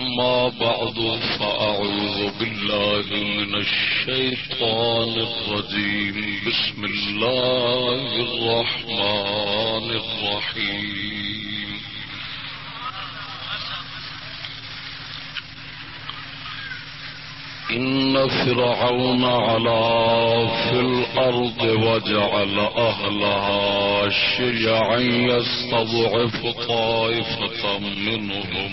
أما بعد، فأعوذ بالله من الشيطان الرجيم. بسم الله الرحمن الرحيم. إن فرعون علا في الأرض وجعل أهلها شيعا يستضعف طائفة منهم.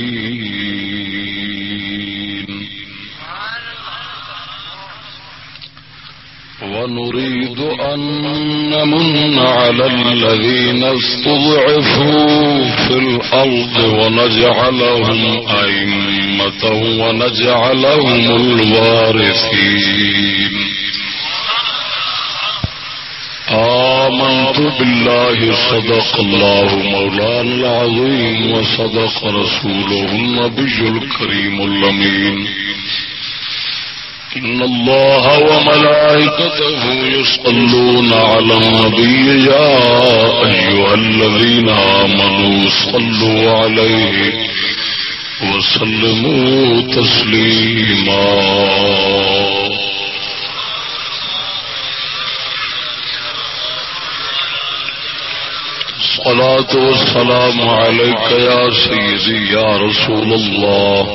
ونريد أن نمن على الذين استضعفوا في الأرض ونجعلهم أئمة ونجعلهم الوارثين. آمنت بالله صدق الله مولانا العظيم وصدق رسوله النبي الكريم اللمين إن الله وملائكته يصلون على النبي يا أيها الذين آمنوا صلوا عليه وسلموا تسليما الصلاة والسلام عليك يا سيدي يا رسول الله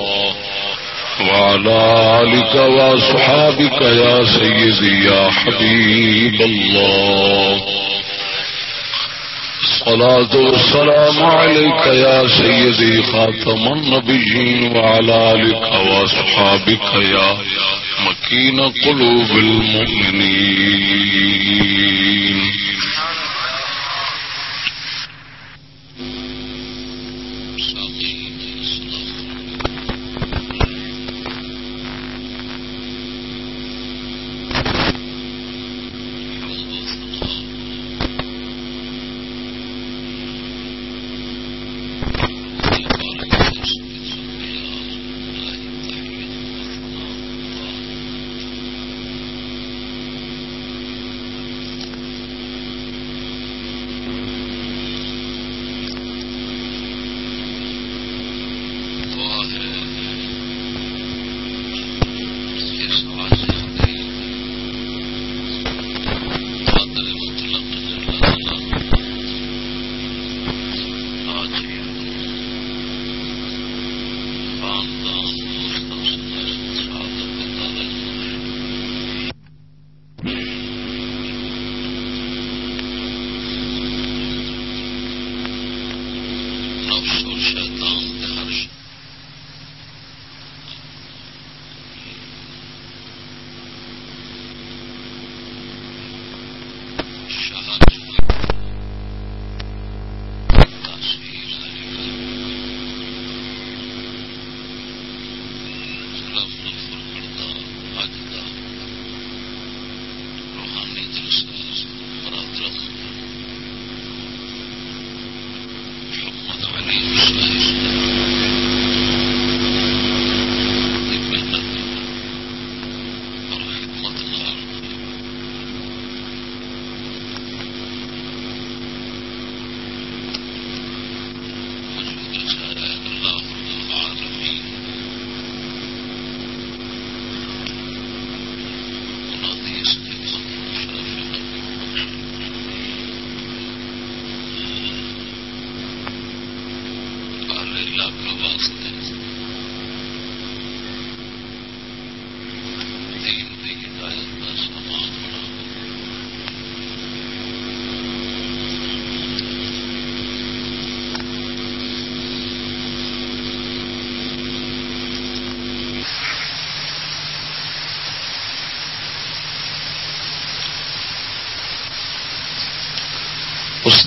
وعلى آلك وأصحابك يا سيدي يا حبيب الله. الصلاة والسلام عليك يا سيدي خاتم النبيين وعلى آلك وأصحابك يا مكين قلوب المؤمنين.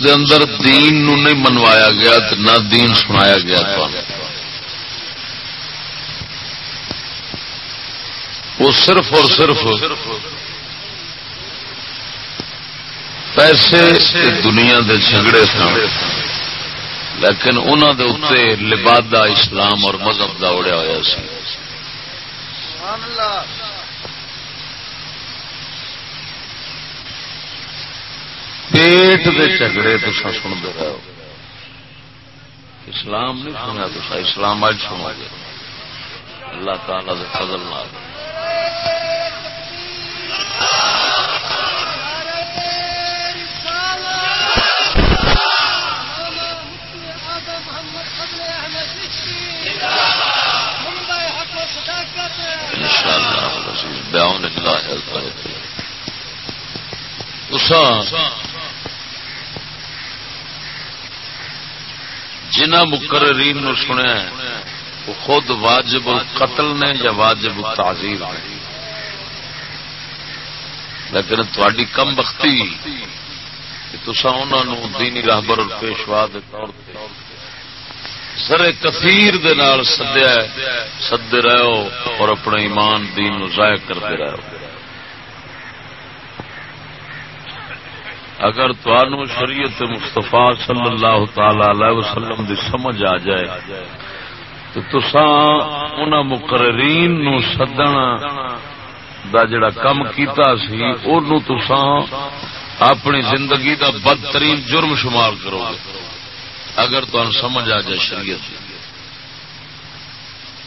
دے اندر دین نو نہیں منوایا گیا نہ دین سنایا گیا وہ صرف اور صرف پیسے دنیا دے جھگڑے سن۔ لیکن انہوں دے اتنے لبادہ اسلام اور مذہب دا اڑیا ہوا سی۔ پیٹ دے جھگڑے تو سنتے رہو۔ اسلام نہیں سنیا تو اسلام اج سنا جائے اللہ تعالی دے فضل نہ جنہ مقررین نو سنیا وہ خود واجب القتل نے یا واجب التعزیر نے؟ لیکن تاری کم بختی تسا انہوں دینی راہبر اور پیشوا کے طور پہ سر کثیر سدیا سدے رہو اور اپنے ایمان دین ضائع کرتے رہو۔ اگر تمہوں شریعت مستفا صلی اللہ تعالی علیہ وسلم دی سمجھ آ جائے، تو تسان ان مقررین نو سدن دا جڑا کم کیتا سی او تسان اپنی زندگی دا بدترین جرم شمار کرو گے۔ اگر تمہیں سمجھ آ جائے شریعت۔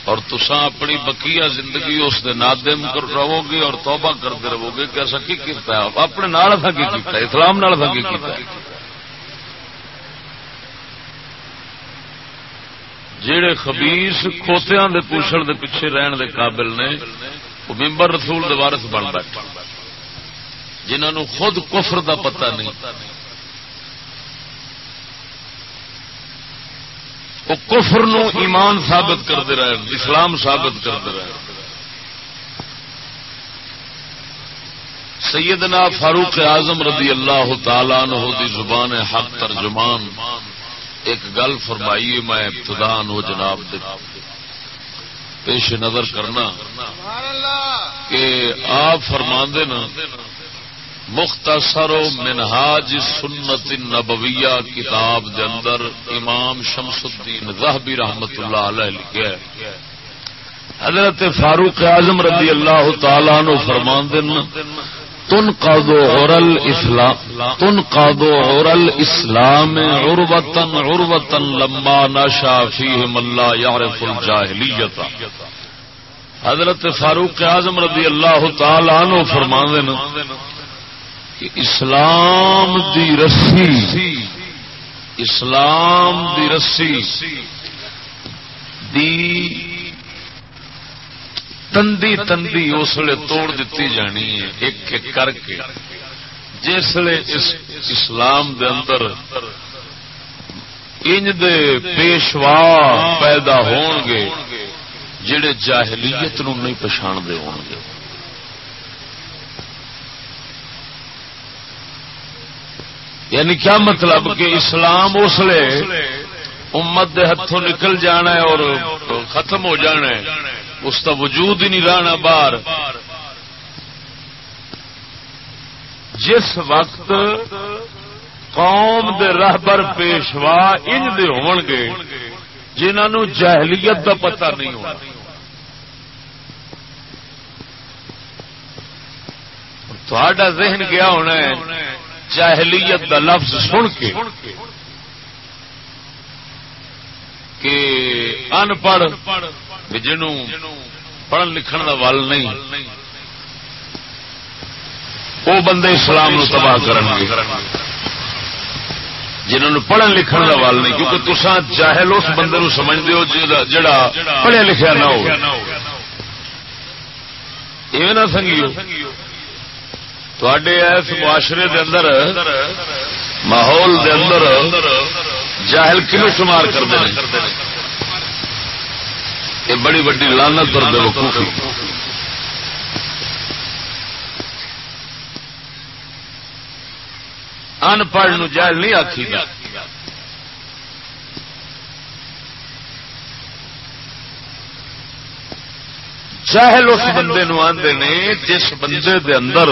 اور تسا اپنی بکیا زندگی اس دے نادم کر رہو گے اور توبہ کرتے رہو گے کہ ایسا کی کیتا ہے؟ اپنے نال تھا کی کیتا ہے؟ اسلام نال تھا کی کیتا ہے؟ جڑے خبیس کھوتیاں دے پوچھل دے پیچھے رہن دے قابل نے، وہ ممبر رسول دے وارث بن بیٹھے۔ جنہوں خود کفر دا پتہ نہیں۔ وہ کفر نو ایمان ثابت کرتے رہے، اسلام ثابت کرتے رہے۔ سیدنا فاروق اعظم رضی اللہ تعالی عنہ دی زبان حق ترجمان ایک گل فرمائی میں ابتدان ہو جناب دے۔ پیش نظر کرنا کہ آپ فرما نا مختصر و منہاج سنت نبویہ کتاب دے اندر امام شمس الدین زہبی رحمت اللہ علیہ لکھے حضرت فاروق اعظم رضی اللہ تعالی نو فرمان دن تن قادو عرل اسلام، تن قادو عرل اسلام عروتن عروتن لما نشا فیہم اللہ یعرف الجاہلیت. حضرت فاروق اعظم رضی اللہ تعالی عنہ فرمان دن کہ اسلام دی رسی، اسلام دی رسی دی تندی تندی اسلے توڑ دیتی جانی ہے، ایک ایک کر کے۔ جسے اس اسلام دے اندر انج دے پیشوا پیدا ہون گے جڑے جاہلیت نو نہیں پچھاندے ہون گے یعنی کیا مطلب کہ اسلام اس لیے امت دے ہاتھوں نکل جانا ہے اور ختم ہو جانا ہے؟ اس کا وجود ہی نہیں رہنا باہر۔ جس وقت قوم دے رہبر پیشوا ان دے ہون گے جنہوں جہلیت دا پتہ نہیں ہونا۔ تھوڑا ذہن گیا ہونا ہے؟ جاہلیت دا لفظ سن کے کہ ان پڑھ جنوں پڑھن لکھن دا ول نہیں، وہ بندے اسلام نو تباہ کرن گے۔ جنہوں پڑھن لکھن کا ول نہیں، کیونکہ تسا جاہل اس بندے نو سمجھتے ہو جڑا پڑھیا لکھا نہ ہو نہ سنگیو۔ اس معاشرے دے اندر، ماحول دے اندر جاہل کلو شمار کرتے ہیں؟ یہ بڑی وڈی لانت پر بے وقوفی ان پڑھ جاہل نہیں آخی گا جہل اس بندے نو آدھے نے جس بندے دے اندر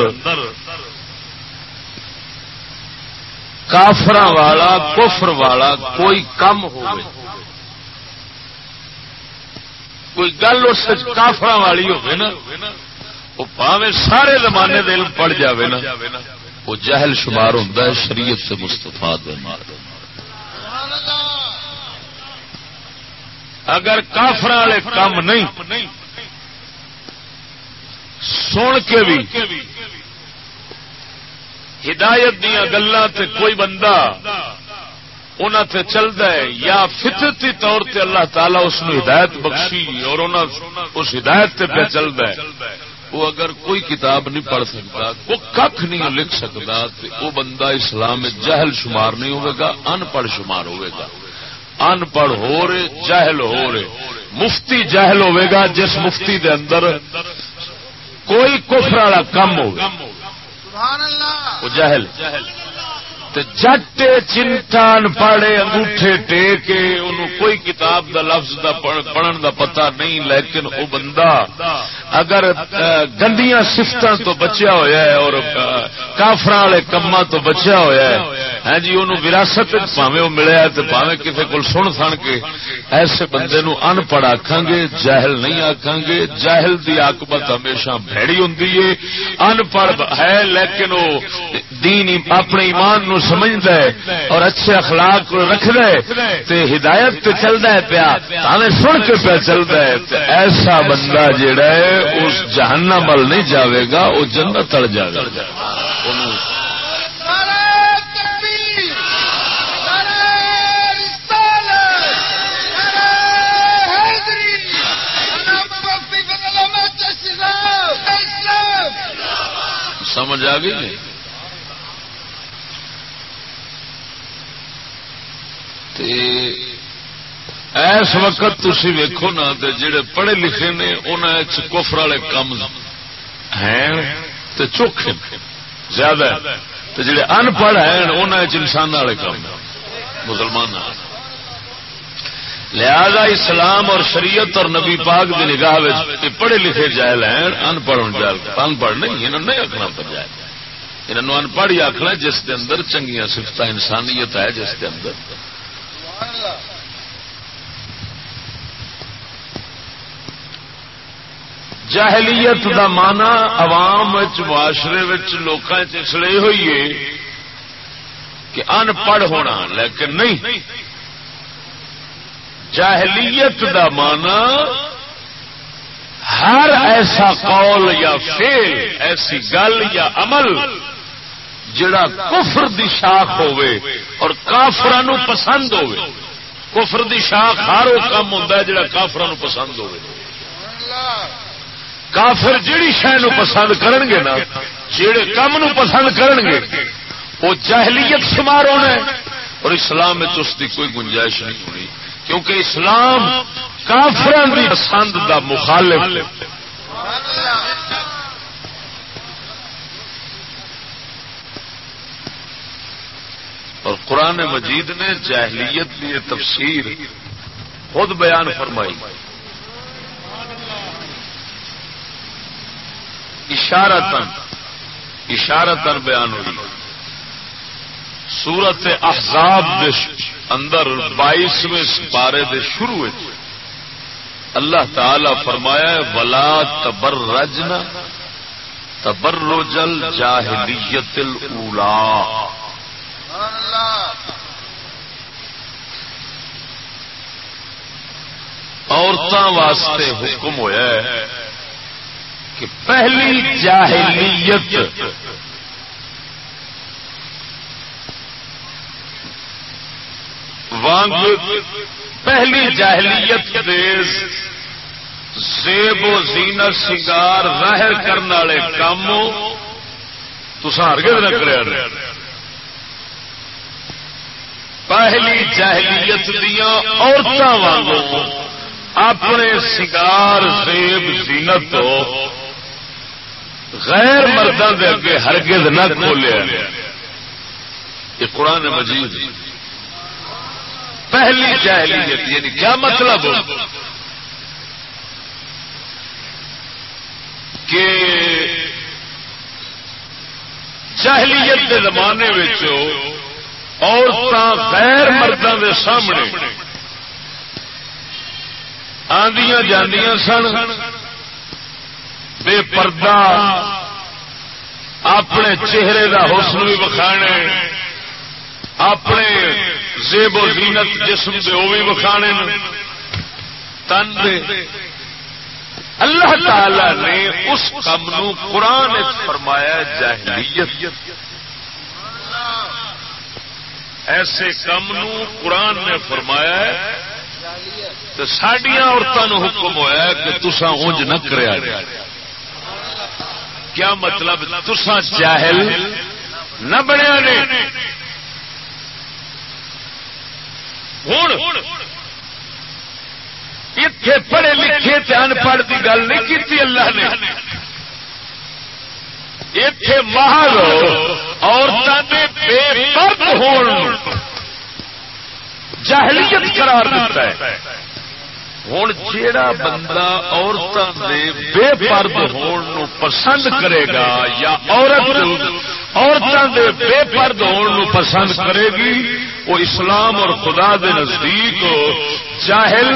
کافر والا، کفر والا کوئی کم ہو کوئی گل اس کافر والی نا، وہ پاوے سارے زمانے دل پڑ جاوے نا۔ وہ جہل شمار ہوں شریعت سے مستفا اگر کافر والے کام نہیں سن کے بھی ہدایت دیا گلا کوئی بندہ تے چلتا ہے یا فطرتی طور تے اللہ تعالیٰ اس ہدایت بخشی اور اس ہدایت تے پہ چلتا ہے، وہ اگر کوئی کتاب نہیں پڑھ سکتا، وہ کھ نہیں لکھ سکتا وہ بندہ اسلام جہل شمار نہیں ہوگا ان پڑھ شمار ہوگا ان پڑھ ہو رہے، جہل ہو رہے۔ مفتی جہل ہوگا جس مفتی دے اندر کوئی کفر والا کم وہ جہل۔ جٹ چنٹان پاڑے انگوٹھے ٹیکے، انہوں کوئی کتاب دا لفظ دا پڑھن دا پتہ نہیں، لیکن وہ بندہ اگر گندیاں سفتوں تو بچیا ہوا ہے اور کافر والے کما تو بچیا ہوا ہے۔ ہاں جی انہوں وراثت پاوے وہ ملیا تو پاوے کسی کو سن سن کے ایسے بندے نو ان پڑھ آخان گے، جاہل نہیں آخان گے۔ جاہل دی آکبت ہمیشہ بھڑی ہوں ان پڑھ ہے، لیکن وہ دین، اپنے ایمان نو سمجھتا ہے اور اچھے اخلاق رکھد ہے ہدایت تو چلتا ہے پیا ہمیں سن کے پیا چلتا ہے ایسا بندہ جہا ہے، اس جہنم مل نہیں جاوے گا، وہ جنت تڑ جائے گا۔ سمجھ آ گئی اس وقت تھی ویکو نا جڑے پڑھے لکھے نے انہوں کفر والے کم ہیں چوکھے زیادہ جڑے ان پڑھ ہیں انہوں انسان والے کام مسلمان لہذا اسلام اور شریعت اور نبی پاک کی نگاہ پڑھے لکھے جائل ہیں، ان پڑھ جائل۔ ان پڑھ نہیں انہوں نہیں آخنا پر جائے۔ انہوں ان پڑھ ہی آخنا جس کے اندر چنگیا سفت انسانیت ہے، جس کے اندر جہلیت دا مانا عوام معاشرے لوگ چلے ہوئی ہے کہ ان پڑھ ہونا، لیکن نہیں۔ جاہلیت دا مانا ہر ایسا قول یا فیل ایسی گل یا عمل جڑا کفر دی شاخ ہوے اور کافران پسند ہوے کفر دی شاخ ہر وہ کام ہوں جڑا کافران پسند ہوے کافر جیڑی شہ پسند کرن گے نا جڑے کام نو پسند کرن گے وہ جہلیت شمار ہونا ہے۔ اور اسلام اس کی کوئی گنجائش نہیں ہونی، کیونکہ اسلام کافران دی پسند دا مخالف۔ اور قرآن مجید نے جاہلیت کی تفسیر خود بیان فرمائی۔ اشارتن اشارتن بیان ہوئی۔ سورت احزاب اندر بائیسویں سپارے دے شروع اللہ تعالی فرمایا ولا تبر رجنا تبرجل جاہلیت الاولا عورتوں واسطے حکم ہوا ہے کہ پہلی جاہلیت وانگ پہلی جاہلیت دیز زیب و زینت سنگار ظاہر کرنے والے کام تو ہرگز نہ کرے پہلی جہلیت دیا عورتوں والوں اپنے سگار سیب زینت غیر مردوں کے اگے ہرگز نہ کھولیا۔ یہ قرآن مجید پہلی جاہلیت یعنی کیا مطلب؟ کہ جہلیت کے زمانے عورتیں غیر مردوں کے سامنے آدیاں جانیاں سن، بے پردہ، اپنے چہرے کا حسن بھی بکھانے اپنے زیب و زینت جسم سے وہ بھی بکھانے تن دے۔ اللہ تعالی نے اس کم نو قرآن فرمایا جاہلیت۔ ایسے کم نو قرآن نے فرمایا تو سڈیا عورتوں حکم ہوا کہ تسا اونج نہ کریا کیا مطلب تسا جاہل نہ بنیا نے؟ ہوں اتے پڑھے لکھے ان پڑھ کی گل نہیں کی اللہ نے۔ اتے مہر عورتوں کے بے پرد ہو جہلیت قرار دیتا ہے۔ ہوں جیڑا بندہ عورتوں کے بے پرد ہون پسند کرے گا یا عورت عورتوں کے بے پرد ہون پسند کرے گی، وہ اسلام اور خدا دے نزدیک جاہل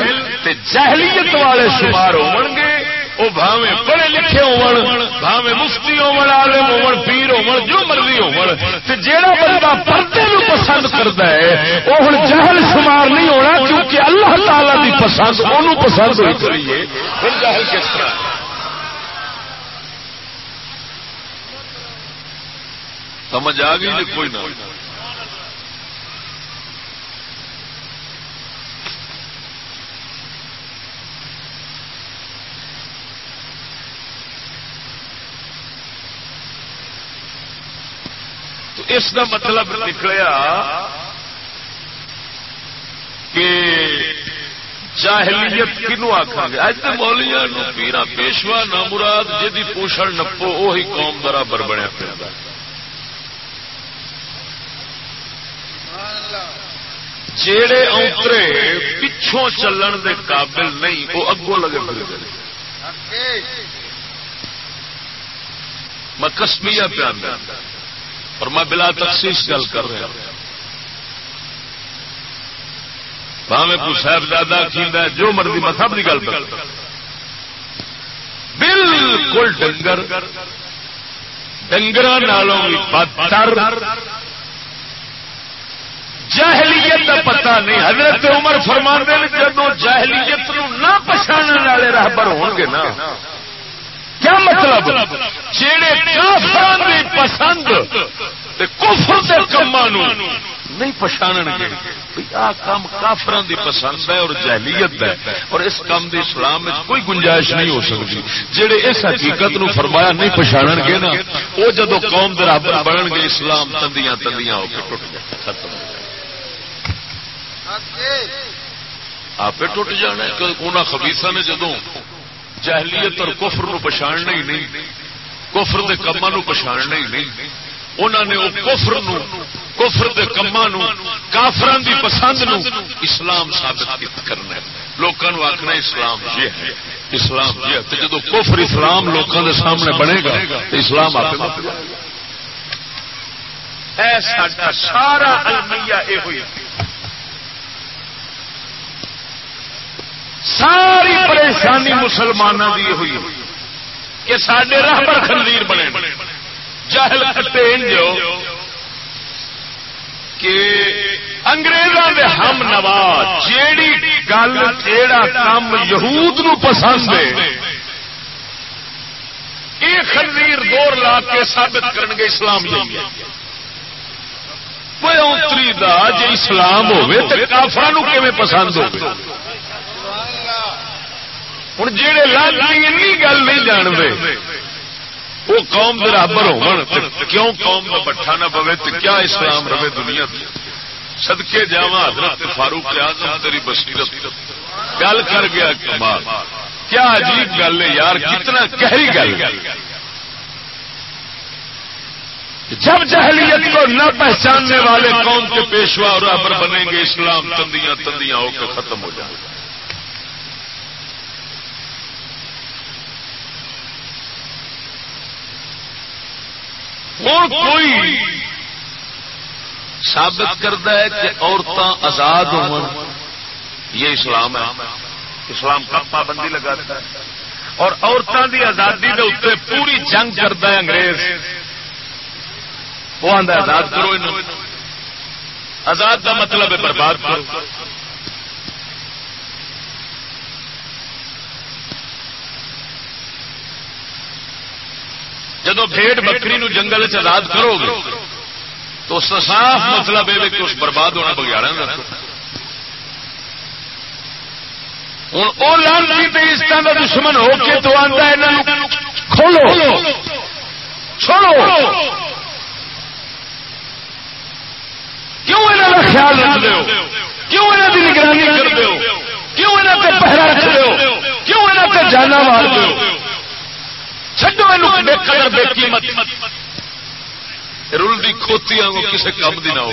تے جہلیت والے شمار ہو گے وہ بھاوے پڑھے لکھے ہوے مفتی عالم ہو پیر ہو جو مرضی ہو جیڑا بندہ پردے نو پسند کرتا ہے وہ ہوں جہل شمار نہیں ہونا، کیونکہ اللہ تعالی کی پسند وہ پسند ہوئی کریے پھر جہل کس طرح سمجھ آ گئی کوئی نہ اس کا مطلب نکلیا کہ جاہلیت کنو آخا گیا اج تو پیرا پیشوا نہ مراد جی پوشن نپو وہی قوم برابر بنیا پھر جڑے اوترے پچھوں چلن دے قابل نہیں وہ اگوں لگے پھر میں کسمیا پہ اور میں بلا تخصیص گل کر رہا بھاوے کو صاحب دادا کھیندا جو مرضی مذہب کی گل کر بالکل ڈنگر ڈنگر نالوں بدتر۔ جہلیت کا پتا نہیں۔ حضرت عمر فرما دے جب جہلیت نہ پچھاڑنے والے راہبر ہون گے نا کیا مطلب؟ جہے کافران دی پسند کفر دے کما نہیں پچھاڑ گے۔ آ کام کافران دی پسند ہے اور جہلیت ہے اور اس کام دی اسلام میں کوئی گنجائش نہیں ہو سکتی۔ جہے اس حقیقت نو فرمایا نہیں پچھاڑ گے نا وہ جدو قوم برابر بنن گے اسلام تندیاں تندیاں ہو کے ٹوٹ گئے ختم آپ ٹوٹ جانا خبیسا نے جدو جہلیت اور کفر نو پچھاڑنا ہی نہیں، کفر دے کما نو پچھاڑنا ہی نہیں۔ انہوں نے وہ کفر نو، کفر دے کما نو کافران دی پسند نو اسلام ثابت کرنا لوگوں آخنا اسلام یہ ہے، اسلام یہ ہے۔ جدو کفر اسلام لوگوں دے سامنے بنے گا تو اسلام آپ سارا المیہ یہ ہوئی ساری پریشانی مسلمانوں کی ہوئی کہ سڈے راہبر خنزیر بنے جہل کٹے جو کہ انگریزوں کے ہم نواز جیڑی گل جیڑا کام یہود نو پسند ہے، یہ خنزیر دور لا کے ثابت کرن گے اسلام جی۔ کوئی اتری دا جی اسلام ہوے تو پسند ہو ہوں جہے لالی این گل نہیں جانتے وہ قوم برابر ہو کیوں قوم کا پٹھا نہ پوے تو کیا اسلام رہے دنیا سدکے جا حضرت فاروق آزم تیری بصیرت۔ گل کر گیا کمال۔ کیا عجیب گل ہے یار، کتنا گہری گل۔ جب جہلیت کو نہ پہچاننے والے قوم کے پیشوا اور رابر بنیں گے، اسلام تندیاں تندیاں ہو کے ختم ہو جائیں گے۔ ہوں کوئی ثابت کرتا ہے کہ عورتیں آزاد ہو یہ اسلام ہے۔ اسلام کا پابندی لگاتا ہے۔ اور عورتوں کی آزادی کے اتنے پوری جنگ کرتا ہے انگریز۔ وہ آدھا آزاد کرو آزاد کا مطلب ہے برباد کرو۔ جدو بھیڑ بکری نو جنگل آزاد کرو گے، تو اس کا صاف مطلب یہ کہ اس برباد ہونا بگیاڑا ہوں وہ لانسی اس طرح کا دشمن ہو کے تو آتا ہے کھولو۔ چھوڑو۔ کیوں یہاں کا خیال رکھتے ہو؟ کیوں یہاں کی نگرانی کرتے ہو؟ کیوں یہاں پہ پہرا رکھتے ہو؟ کیوں یہاں پہ جانا مارتے ہو؟ چڈو قدر بے قیمت۔ رلدی کھوتی آگو کسی کام دی نہ ہو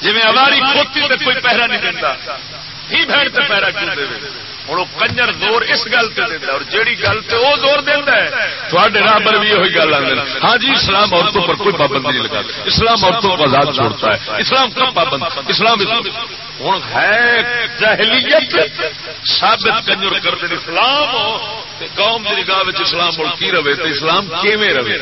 جی اواری کھوتی تے کوئی پہرا نہیں دینا ہی بہن سے پہرا کیوں دے ہوں کنجر زور اس گل سے دینا اور جیڑی گل سے وہ زور دینا ہے تھوڑے راہ پر بھی یہ گل آتے ہاں جی اسلام عورتوں پر کوئی پابندی نہیں لگا اسلام عورتوں کو آزاد چھوڑتا ہے۔ اسلام کم پابند؟ اسلام ہوں ہے جہلیت ثابت کنجر کر دیں اسلام قوم کی نگاہ اسلام مڑ کی رہے؟ تو اسلام کیویں رہے؟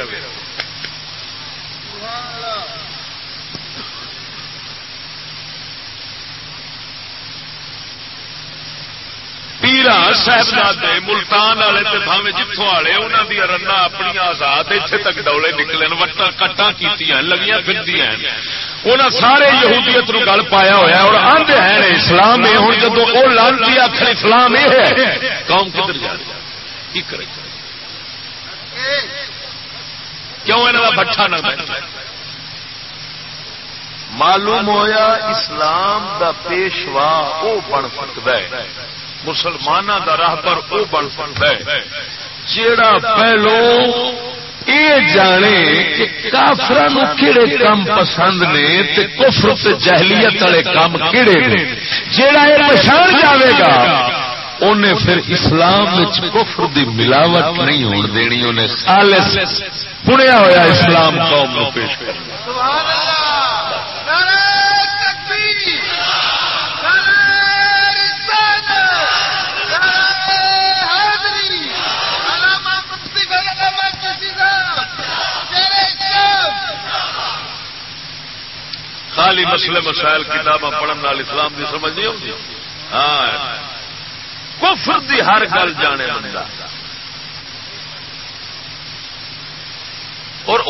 پیرا صاحب ملتان والے بھاوے جتوں والے انہوں دیا رنا اپنی آزاد اتنے تک ڈولے نکلے وٹا کٹا کی لگیاں پھر انہیں سارے یہودیت نو گل پایا ہوا اور آدھے ہیں اسلام ہے ہوں جب وہ لانتی آخر اسلام یہ ہے۔ قوم کدھر جا کی کرے؟ کیوں انہوں کا بٹھا نہ بیٹھا معلوم ہویا اسلام دا پیشوا وہ بن سکتا ہے۔ مسلمانوں کا راہ پر وہ بن سکتا ہے۔ جیڑا پہلو یہ جانے کہ کافر کہڑے کام پسند نے تے کفر تے جہلیت والے کام کہڑے نے، جیڑا یہ پچھان جاوے گا انہیں پھر اسلام کفر دی ملاوٹ نہیں ہون دینی انہیں خالص پڑیا ہوا اسلام قوم پیش کرنا۔ خالی مسئلے مسائل کتاباں پڑھنے والی اسلام کی سمجھ نہیں ہوتی ہاں۔ کفر دی ہر گل جانے بندہ۔ اور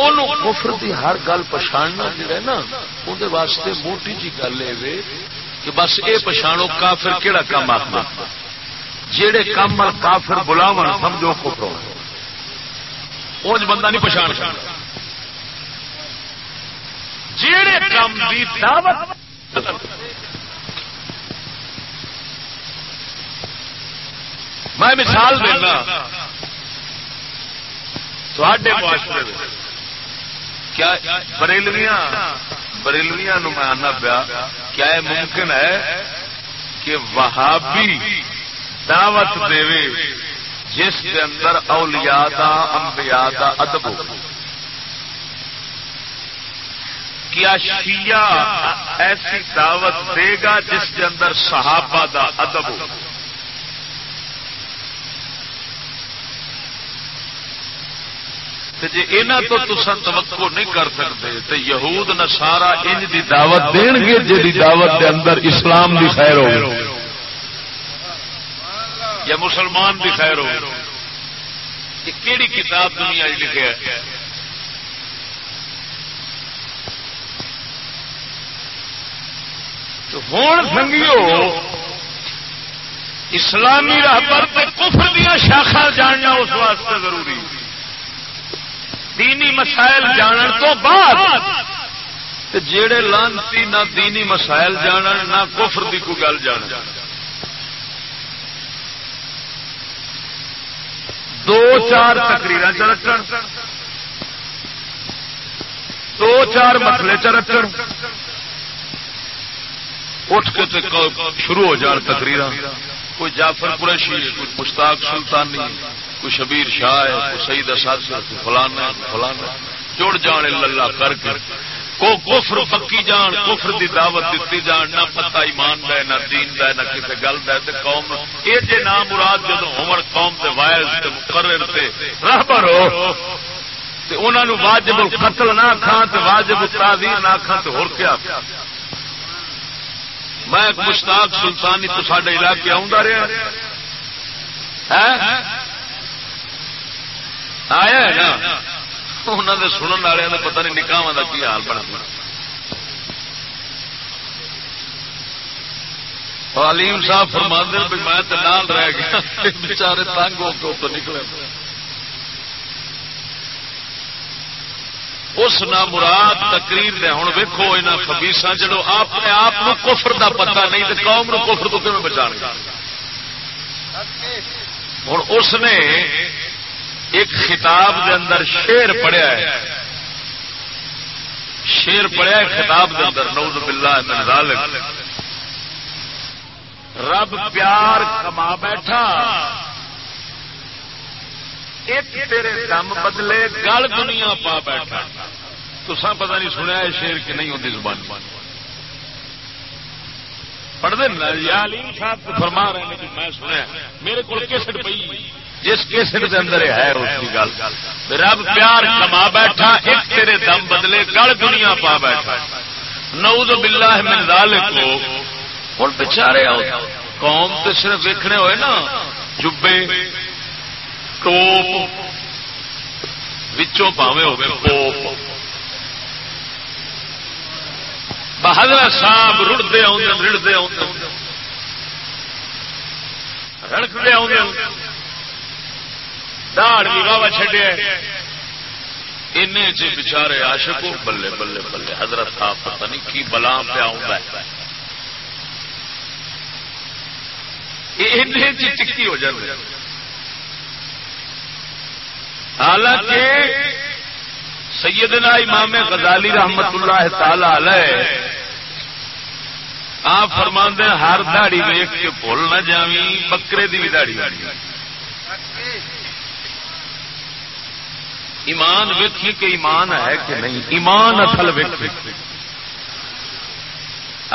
کفر دی ہر گل پچھاڑنا جڑا ہے نا اندر واسطے موٹی جی گل یہ کہ بس یہ پچھاڑو کافر کہڑا کام آخر جہے کام کافر بلاو سمجھو کفر اونج بندہ نہیں پچھاڑ سکتا۔ جیڑے کام دی دعوت میں مثال دینا تھوڑے معاشرے کیا بریلویاں بریلویاں میں آنا پیا، کیا یہ ممکن ہے کہ وہابی دعوت دے جس کے اندر اولیاء دا، انبیاء دا ادب ہو؟ کیا شیعہ ایسی دعوت دے گا جس کے اندر صحابہ دا ادب ہو؟ جی یہاں تو تصا توقع نہیں کر سکتے تو یہود نہ سارا ان دعوت دین گے جی دعوت دے اندر اسلام دی خیر ہو یا مسلمان دی خیر ہو کیڑی کتاب دنیا لکھے ہوں سنگیو اسلامی راہ پر کفر دیا شاخا جاننا اس واسطے ضروری۔ دینی مسائل جانن تو بعد جڑے لانتی نہ دینی مسائل جانن، نہ کفر دی کوئی گل جان دو چار تقریر چ رکھ دو چار مسلے چرچن اٹھ کے شروع ہو جان تقریر کوئی جعفر قریشی ہے، کوئی مشتاق سلطانی کوئی شبیر شاہ ہے، کوئی سعید اسد فلانا فلانا جڑ جان اللہ کر کے۔ کو کفر پکی جان، کفر دی دعوت دیتی جان، نہ پتا ایمان دے نہ دین دے نہ کسی گل دے تے قوم یہ جے نام مراد جدو عمر قوم تے وائز تے مقرر تے رہبر ہو، تے انہاں نو واجب القتل نہ کھان تے واجب التعذیر نہ کھان تے ہور کیا۔ میں مشتاق سلطانی تو سڈے علاقے آؤں رہا ہاں۔ ہاں؟ آیا ہے نا؟ انہوں نے سنن والے پتا نہیں نکاح کا کی حال بنا علیم صاحب فرما دے بھی میں تو نال رہ گیا۔ بچارے تنگ ہو کے تو نکلے۔ اس نہ مراد تقریر نے ہوں ویکو یہاں خبیسا جدو اپنے آپ کفر دا پتا نہیں تو قوم نو کفر تو کیون بچا ہوں اس نے ایک خطاب دے اندر شیر پڑھیا ہے۔ شیر پڑھیا خطاب دے اندر نوز باللہ من ذالک۔ رب پیار کما بیٹھا۔ ایک تیرے دم بدلے گل دنیا پا بیٹھا۔ تو سا پتا نہیں سنیا ہے شیر کہ نہیں ہوتی زبان۔ پڑھتے صاحب فرما رہے ہیں کہ میں سنیا میرے کو کیسٹ پی جس کیسٹ کے اندر ہے اس کی گل۔ رب پیار کما بیٹھا، ایک تیرے دم بدلے گل دنیا پا بیٹھا۔ نعوذ باللہ من ذالک۔ کو ہوں بچارے قوم تو صرف ویکھنے ہوئے نا، جبے ٹوپ پاوے ہوئے کوپ بہادر صاحب رڑتے آدھے رڑتے آدھے رڑکتے آدھے داڑ بھی واہ چڈیا ان بچارے آشک بلے بلے بلے حضرت صاحب پتہ نہیں کی بلا پیا ہوں ٹکی ہو جائے حالانکہ سیدنا امام غزالی رحمت اللہ تعالی علیہ آپ فرما ہر دہڑی ویخ کے بھول نہ جاوی بکرے کی بھی دہڑی ایمان ویکھی کہ ایمان ہے کہ نہیں؟ ایمان اصل ویکھی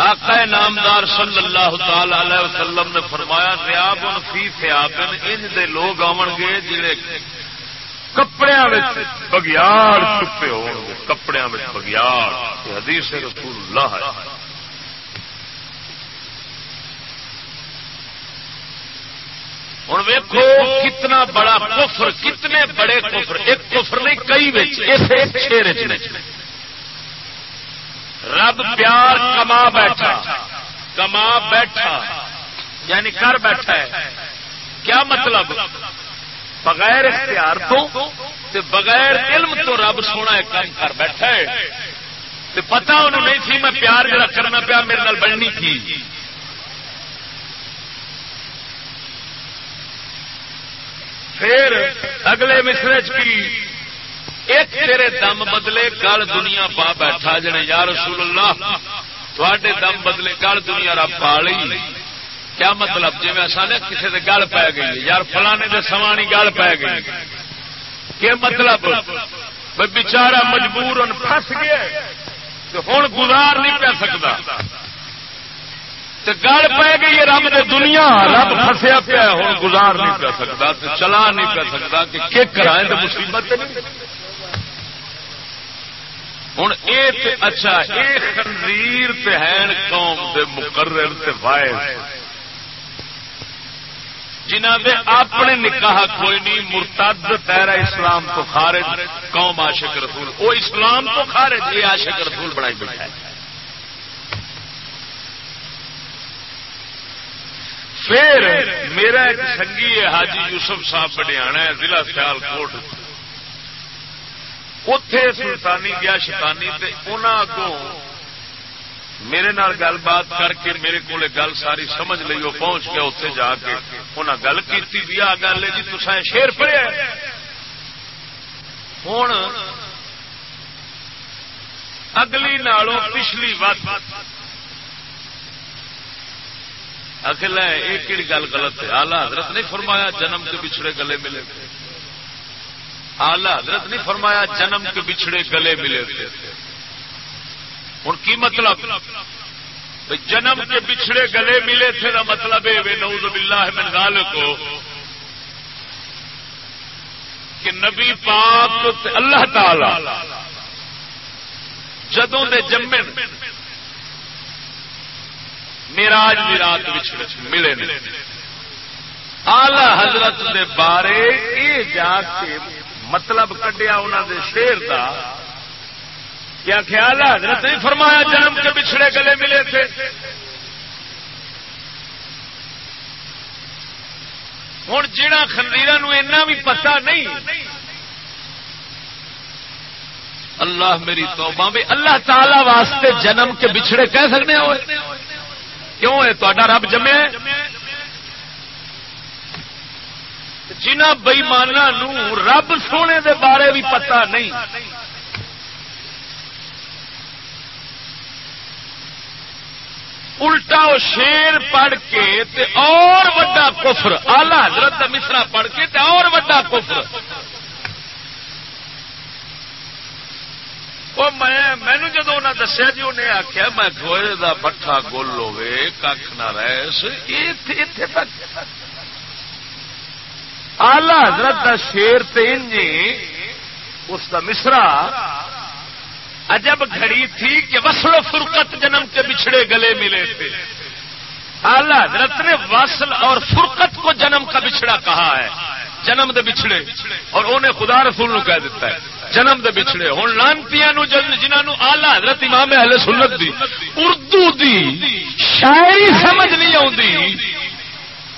آقا نامدار صلی اللہ تعالی علیہ وسلم نے فرمایا ریاب ان فی فیابن ان دے لوگ آن گے جڑے کپڑے بگیار چھپے ہو کپڑے بگیار حدیث رسول اللہ ہے ہوں ویکو کتنا بڑا کفر کتنے بڑے کفر ایک کفر نہیں کئی شیر رب پیار کما بیٹھا کما بیٹھا یعنی کر بیٹھا ہے کیا مطلب بغیر اختیار تو بغیر علم تو رب سونا ایک کام کر بیٹھا ہے۔ پتا انہوں نہیں تھی میں پیار جڑا کرنا پیا، میرے نال بننی تھی۔ پھر اگلے مصرے کی؟ ایک تیرے دم بدلے گل دنیا پا بیٹھا جنے یا رسول اللہ تھوڑے دم بدلے گل دنیا رب پا لی کیا مطلب؟ جی میں سال کسی کے گل پی گئی یار، فلانے کے سوانی گل پی گئی کیا مطلب؟ بچارا مجبور پس گیا ہوں گزار نہیں پی سکتا۔ گل پی گئی رب نے دنیا، رب فسیا پیا ہوں گزار نہیں پی سکتا چلا نہیں پی سکتا کہ کہ کرائیں تو مصیبت ہوں یہ اچھا یہ خنزیر ہے قوم کے مقرر وائز جنہ دے اپنے نکاح کوئی نہیں، مرتد تیرا اسلام تو خارج، قوم عاشق رسول۔ وہ اسلام تو خارج، یہ عاشق رسول بنائی بیٹھا ہے۔ پھر میرا ایک سنگھی ہے، حاجی یوسف صاحب بڈیانا ہے، ضلع سیال کوٹ۔ اتے سلطانی گیا، شیطانی، تے انہوں اگوں میرے نال گل بات کر کے میرے کو گل ساری سمجھ لی وہ پہنچ گیا اتنے جا کے۔ انہیں گل کی بھی آ گل جی تصا شیر پڑیا ہوں اگلی نالوں پچھلی وت اکل ہے یہ کہڑی گل غلط ہے؟ آلہ حضرت نہیں فرمایا جنم کے بچھڑے گلے ملے تھے۔ آلہ حضرت نہیں فرمایا جنم کے بچھڑے گلے ملے تھے۔ ہوں کی مطلب؟ جنم کے بچھڑے گلے ملے تھے نا مطلب نعوذ باللہ من ذالک۔ کو کہ نبی پاک اللہ تعالی جدوں دے جمے میراج کی رات ملے آلہ حضرت دے بارے یہ جا کے مطلب کڈیا انہوں دے شیر دا۔ کیا خیال ہے؟ حضرت نہیں فرمایا جنم کے بچھڑے گلے ملے تھے۔ ہوں جہاں خندیر بھی پتا نہیں۔ اللہ میری توبہ بھی اللہ تعالی واسطے جنم کے بچھڑے کہہ سکتے ہوئے کیوں؟ ہے تا رب جمے جنہ بئیمانا رب سونے دے بارے بھی پتا نہیں۔ الٹا وہ شیر پڑھ کے تے اور وڈا کفر۔ آلہ حضرت مصرا پڑھ کے تے اور وڈا کفر۔ وہ میں مینو جدو انہیں دسیا جی انہیں آخیا میں گوئے کا پٹھا گول ہوے کھ نہ رہس۔ تک۔ آلہ حضرت کا شیر تین جی اس کا مصرا عجب گھڑی تھی کہ وصل و فرقت جنم کے بچھڑے گلے ملے تھے۔ آلہ حضرت نے وصل اور فرقت کو جنم کا بچھڑا کہا ہے۔ جنم دے بچھڑے۔ اور انہیں خدا رسول نو کہہ دیتا ہے۔ جنم دے بچھڑے۔ ہوں لانتی جنہوں آلہ حضرت امام اہل سنت دی، اردو دی شاعری سمجھ نہیں آتی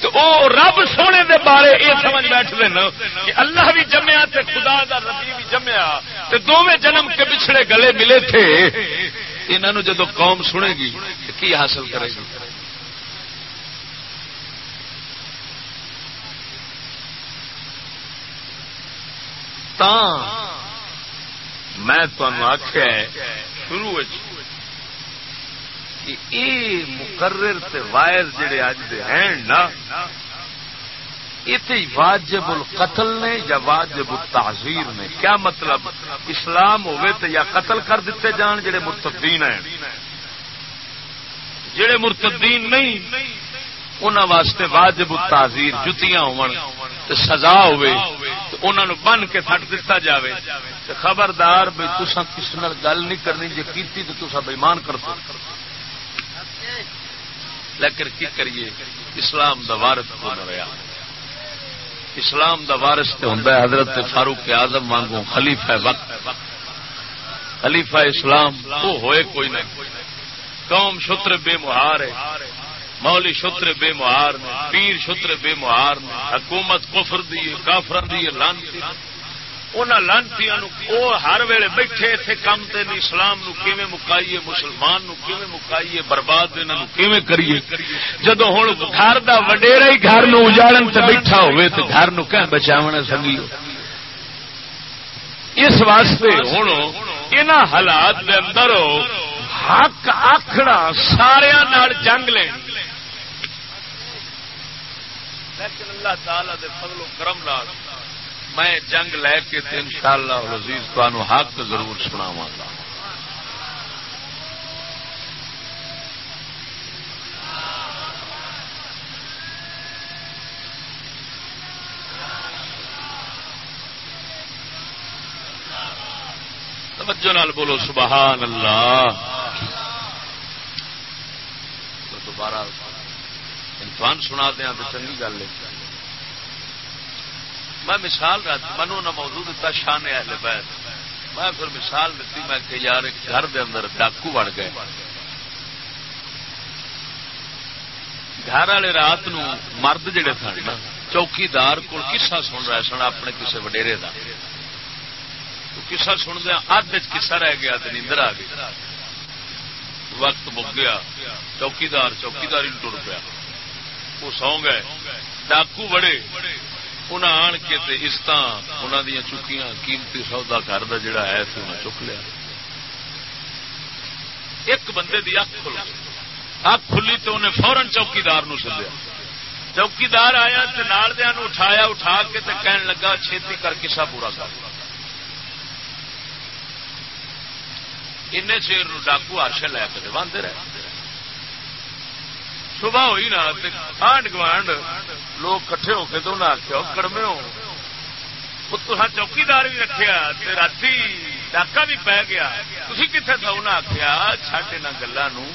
تو او رب سونے دے بارے یہ سمجھ بیٹھ دینا کہ اللہ بھی جمیا تے خدا دا ربی بھی جمیا تے دونوں جنم کے بچھڑے گلے ملے تھے انہوں جدو قوم سنے گی کی حاصل کرے گی؟ میں تمہیں آخیا شروع کہ اے مقرر تے وائر جڑے اج دے ہیں نا یہ واجب القتل نے یا واجب التعزیر نے؟ کیا مطلب؟ اسلام ہوئے تے یا قتل کر دیتے جان جڑے مرتدین ہیں؟ جڑے مرتدین نہیں انہوں واسطے واجب التعزیر جتیاں ہون، تے سزا ہوئے تے انہاں نو بن کے سٹ دتا جاوے۔ تے خبردار بھئی تساں کس نال گل نہیں کرنی، جے کیتی تے تساں بے ایمان کرتے لیکن کی کریے؟ اسلام دا وارث کو رہا۔ اسلام دا وارث تے ہوندا ہے حضرت فاروق اعظم وانگو خلیفہ وقت۔ خلیفہ اسلام وہ ہوئے کوئی نہیں۔ قوم شتر بے مہار ہے۔ مولی شتر بے مہار نے، پیر شتر بے مہار نے، حکومت کفر دی کافر دی لانتی لانتی وہ ہر ویلے بیٹھے اتنے کام تین اسلام نو کیویں مکائیے، مسلمان نو کیویں مکائیے، برباد انہوں کیویں کریے؟ جدو ہوں گھر کا وڈیرا ہی گھر اجاڑن سے بیٹھا ہوئے تو گھر نو کہ بچاونا سنگی اس واسطے ہوں ان حالات کے اندر حق آخنا سارا جنگ لے لیکن اللہ تعالی دے فضل و کرم نال میں جنگ لے کے ان شاء اللہ عزیز تمہوں حق ضرور سناوا گا۔ توجہ نال بولو، سبحان اللہ۔ دوبارہ انتوان سنا دیا تو چنگی گل ہے۔ میں مثال منو نہ موضوع دتا، شان اہل بیت۔ میں پھر مثال دیتی میں کہ یار ایک گھر دے اندر ڈاکو بن گئے۔ گھر والے رات نو مرد جڑے سن نا، چوکیدار کو کسا سن رہے سن اپنے کسی وڈیرے کا کسا سندیا ادھ کسا رہ گیا تو نیندر آ گئی۔ وقت مک گیا، چوکیدار چوکیداری ٹر پیا۔ وہ سو گئے۔ ڈاکو بڑے انہیں آن کے عزت انہوں دیا چکیاں، قیمتی سودا گھر کا جڑا ہے انہیں چک لیا۔ ایک بندے دی اک کھل اک کھلی تو انہیں فورن چوکیدار نو سدیا چوکیدار آیا تو نال دیا اٹھایا، اٹھا کے تے کہن لگا، چھتی کر کسا پورا کر۔ ان چیر ڈاکو ہرش لے کے باندھے رہے۔ صبح ہوئی نا آنڈ گوانڈ، لوگ کٹھے ہو کے تو انہیں آخیا کڑمے ہو۔ چوکیدار بھی رکھا رات ڈاکا بھی پی گیا۔ تھی کتنے تھا؟ انہیں آخیا چڈ ان گلوں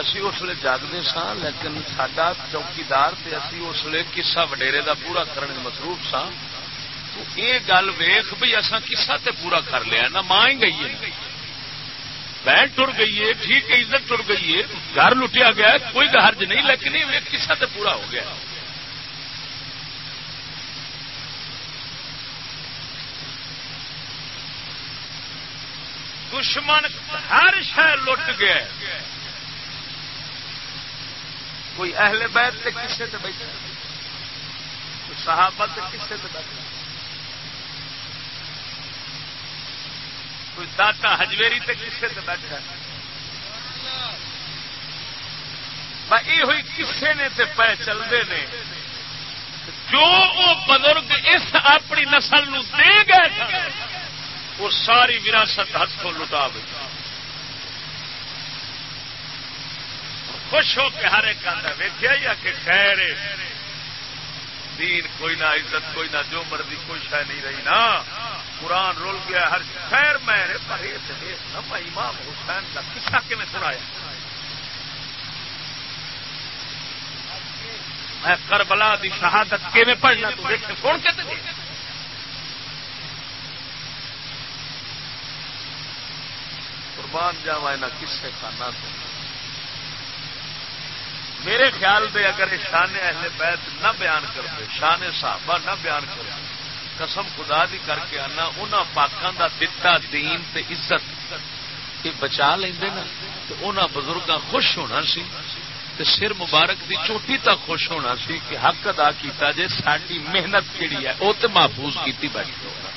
اسی اس لیے جاگتے سا لیکن سڈا چوکیدار اسی اس لیے کسا وڈیرے دا پورا کرنے مصروف سا تو یہ گل ویخ بھائی اصا کسا تے پورا کر لیا نہ ماں ہی گئی ہے۔ بہن ٹر گئی ہے، ٹھیک ہے، عزت ٹر گئی ہے، گھر لٹیا گیا ہے، کوئی گرج نہیں، لیکن یہ کسا تے پورا ہو گیا۔ دشمن ہر شہر لٹ گیا کوئی اہل بیت تے کسے تے بیٹھا کوئی صحابہ تے کسے تے بیٹھا کوئی داتا ہجویری تے کسے تے بیٹھا یہ ہوئی کسے نے تے پہ چلتے نے۔ جو وہ بزرگ اس اپنی نسل نو دے گئے تھا وہ ساری وراثت ہاتھ کو لٹا بیٹھا خوش ہو کے ہر ایک آتا ویکیا یا کہ خیر دین کوئی نہ عزت، کوئی نہ جو مرضی، کوئی شہ نہیں رہی نا۔ قرآن رول گیا، ہر خیر میں امام حسین کا کسا کے میں سنایا؟ میں کربلا دی شہادت کے میں پڑھنا، تو دیکھ کون کہتے ہیں قربان جاوا کس سے کھانا تو۔ میرے خیال دے اگر شان اہل بیت نہ بیان کرتے، شان صحابہ نہ بیان کرتے قسم خدا دی کر کے آنا ان پاکوں کا دتا دین تے عزت۔ یہ بچا لیں نا ان بزرگ خوش ہونا سی، تے سر مبارک دی چوٹی تک خوش ہونا سی کہ حق ادا کیتا جے ساری محنت کیڑی ہے وہ تو محفوظ کی بیٹھی ہوگا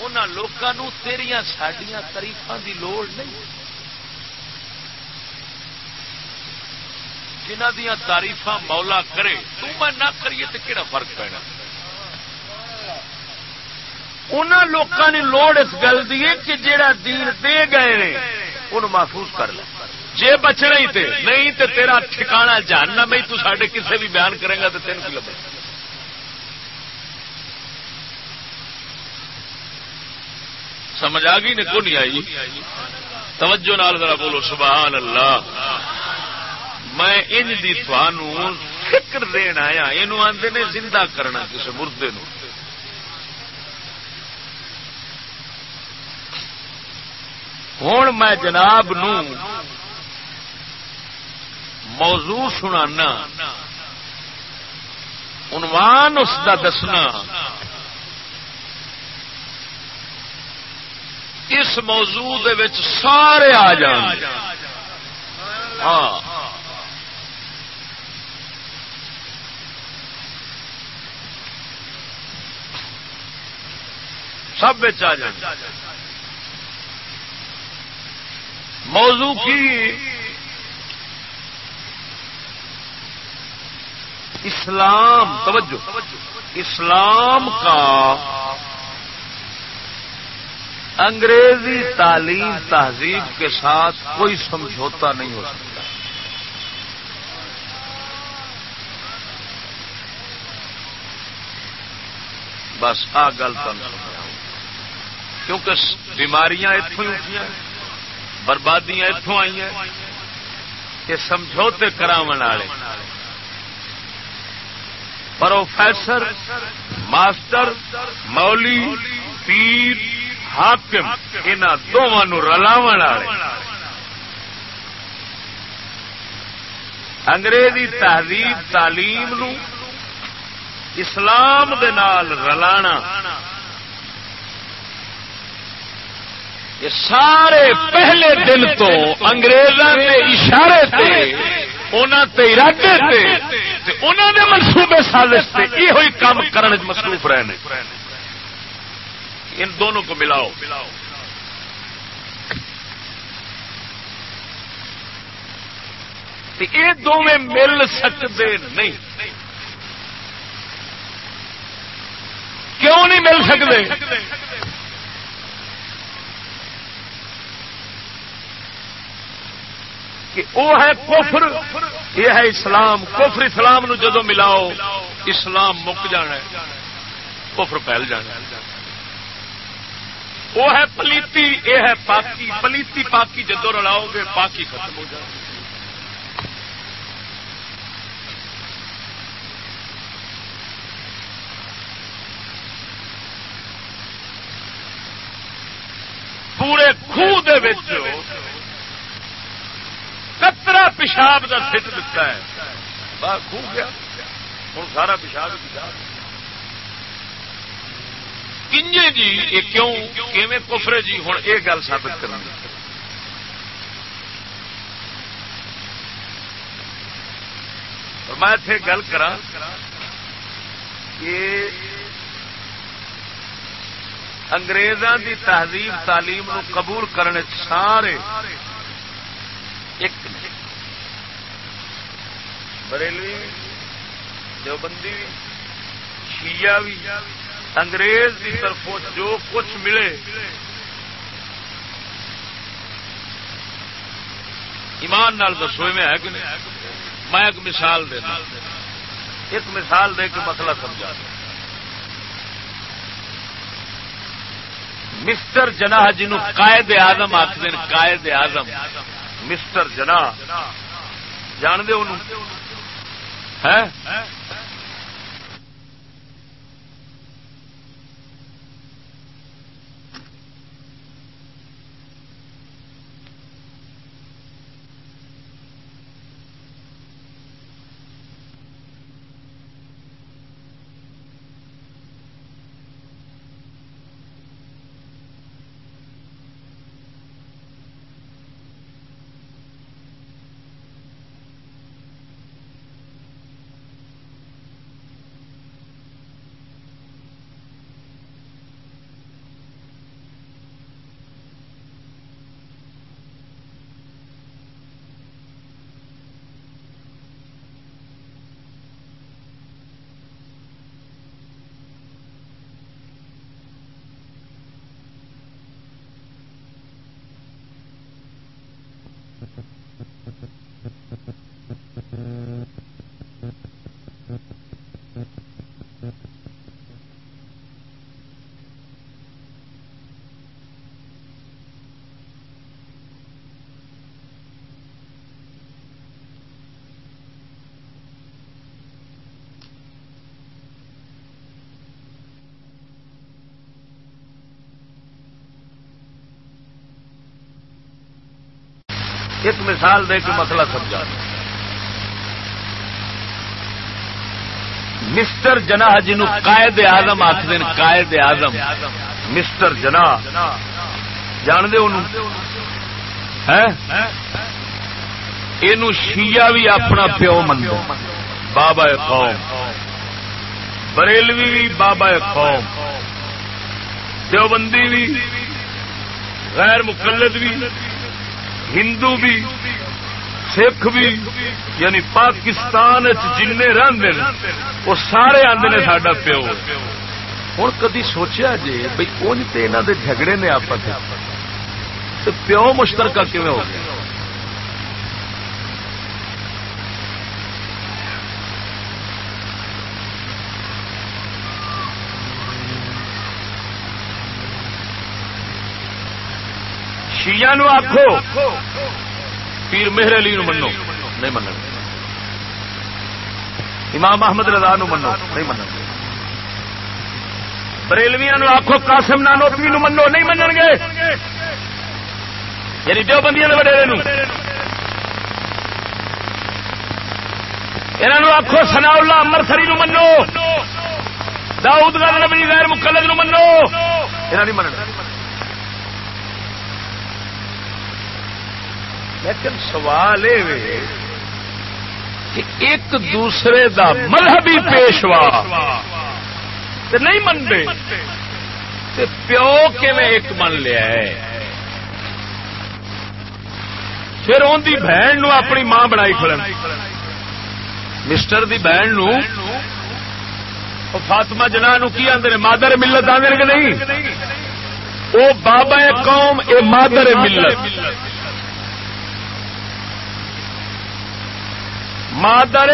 ان لوگوں تیریا سڈیا تریفا دی لوڑ نہیں۔ جنہ دیا تاریف مولا کرے، تو میں نہ کریے تو کہڑا فرق پینا۔ ان لوگوں نے لوڑ اس گل کی کہ جہاں دین دے گئے نے ان محفوظ کر لے۔ جے بچنا ہی تے، نہیں تے تیرا ٹھکانا جاننا میں تو ساڈے کسے بھی بیان کرے گا تو تین کی لگے سمجھ آ گئی نے؟ کو نہیں آئی؟ توجہ نال ذرا بولو، سبحان اللہ۔ میں انج دی فکر دین آیا یہ آدھے نے زندہ کرنا کسی مردے نو ہوں میں جناب نو موضوع سنانا۔ عنوان اس کا دسنا۔ اس موضوع دے سارے آ جان۔ ہاں۔ سب آ جائیں موضوع کی اسلام، توجہ، اسلام کا انگریزی تعلیم، تہذیب کے ساتھ کوئی سمجھوتا نہیں ہو سکتا۔ بس آ گل تم کیونکہ بیماریاں اتوں ہی اٹھیا بربادیاں اتوں آئی ہیں یہ سمجھوتے کرا والے۔ پروفیسر، ماسٹر مولی پیر، حاکم ان دونوں رلاو والے۔ انگریزی تہذیب، تعلیم نو اسلام دے نال رلانا یہ سارے پہلے دن تو انگریزوں کے اشارے تے ارادے نے منصوبے سازش سے یہ کام کرنے مصروف رہے ان دونوں کو ملاؤ۔ یہ دونوں مل سکتے نہیں۔ کیوں نہیں مل سکتے کہ وہ ہے کفر، یہ ہے اسلام۔ کفر اسلام نو جدو ملاؤ، اسلام مک جانا ہے۔ کفر پھیل جانا وہ ہے پلیتی یہ ہے پاکی۔ پلیتی پاکی جدو رلاؤ گے، پاکی ختم ہو جائے پورے خوہ کترا پیشاب کا سٹ دتا ہے۔ خوہ گیا۔ ہوں سارا پیشاب پیشاب۔ کنجے جی یہ کیوں؟ کیویں کفرے جی؟ ہوں یہ گل ثابت کرنا میں اتنے گل کرا کہ انگریزاں دی تہذیب تعلیم نو قبول کرنے سارے ایک بریلوی، دیوبندی بھی شیعہ بھی، انگریز کی طرف جو کچھ ملے۔ ایمان نال دسو میں ہے کہ نہیں؟ میں ایک مثال دینا۔ ایک مثال دے کے مسئلہ سمجھا۔ مسٹر جناح جنو قائد آزم آخر قائد آزم مسٹر جنا جان دے انہوں؟ ہے؟ ست ست ایک مثال دے کے مسئلہ سمجھا۔ مسٹر جنا جنو قائد آزم آخر قائد آزم مسٹر جنا جان دے شیعہ بھی اپنا پیو منو بابا قوم۔ بریلوی بھی بابا قوم۔ دیوبندی بھی۔ غیر مقلد بھی۔ ہندو بھی، سکھ بھی یعنی پاکستان جن رہتے ہیں وہ سارے آتے نے ساڈا پیو۔ ہوں کدی سوچیا جی بھائی ان تو یہاں کے جھگڑے نے آپس پیو مشترکہ کیون ہو گیا؟ شیعہ نو آخو پیر مہر علی نو منو۔ نہیں من امام محمد رضا نو منو۔ نہیں من بریلویا نو آخو قاسم نانوتوی نو منو۔ نہیں من گے۔ یعنی دو بندیاں وڈیرے یہاں آخو سنا اللہ امرسری نو منو۔ داؤد گل نبی غیر مقلد نو منو۔ یہ نہیں مننا لیکن سوال یہ کہ ایک دوسرے دا مذہبی پیشوا نہیں منتے پیو ایک من لیا ہے؟ پھر ان کی بہن نو اپنی ماں بنائی کھڑن۔ مسٹر دی بہن نو فاطمہ جناح نو کی آدھے مادر ملت آدھے کہ نہیں؟ وہ بابا قوم اے مادر ملت۔ مادر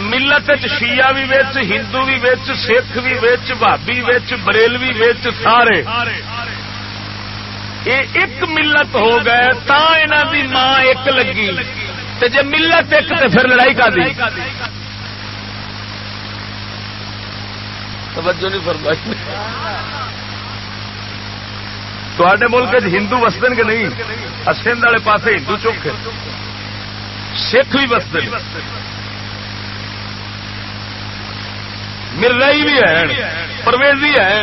ملت شیعہ بھی ویچ، ہندو بھی ویچ، سکھ بھی ویچ بھابی ویچ، بریلوی ویچ، سارے۔ یہ ایک ملت ہو گئے، تا انہوں دی ماں ایک لگی۔ تے جے ملت ایک، تے پھر لڑائی کا دی۔ توجہ نہیں فرمائی۔ تے ملک ہندو وسدن کے نہیں؟ سندھ والے پاس ہندو چوکھے سکھ بھی وستے مرزائی بھی ہیں، پرویزی ہیں۔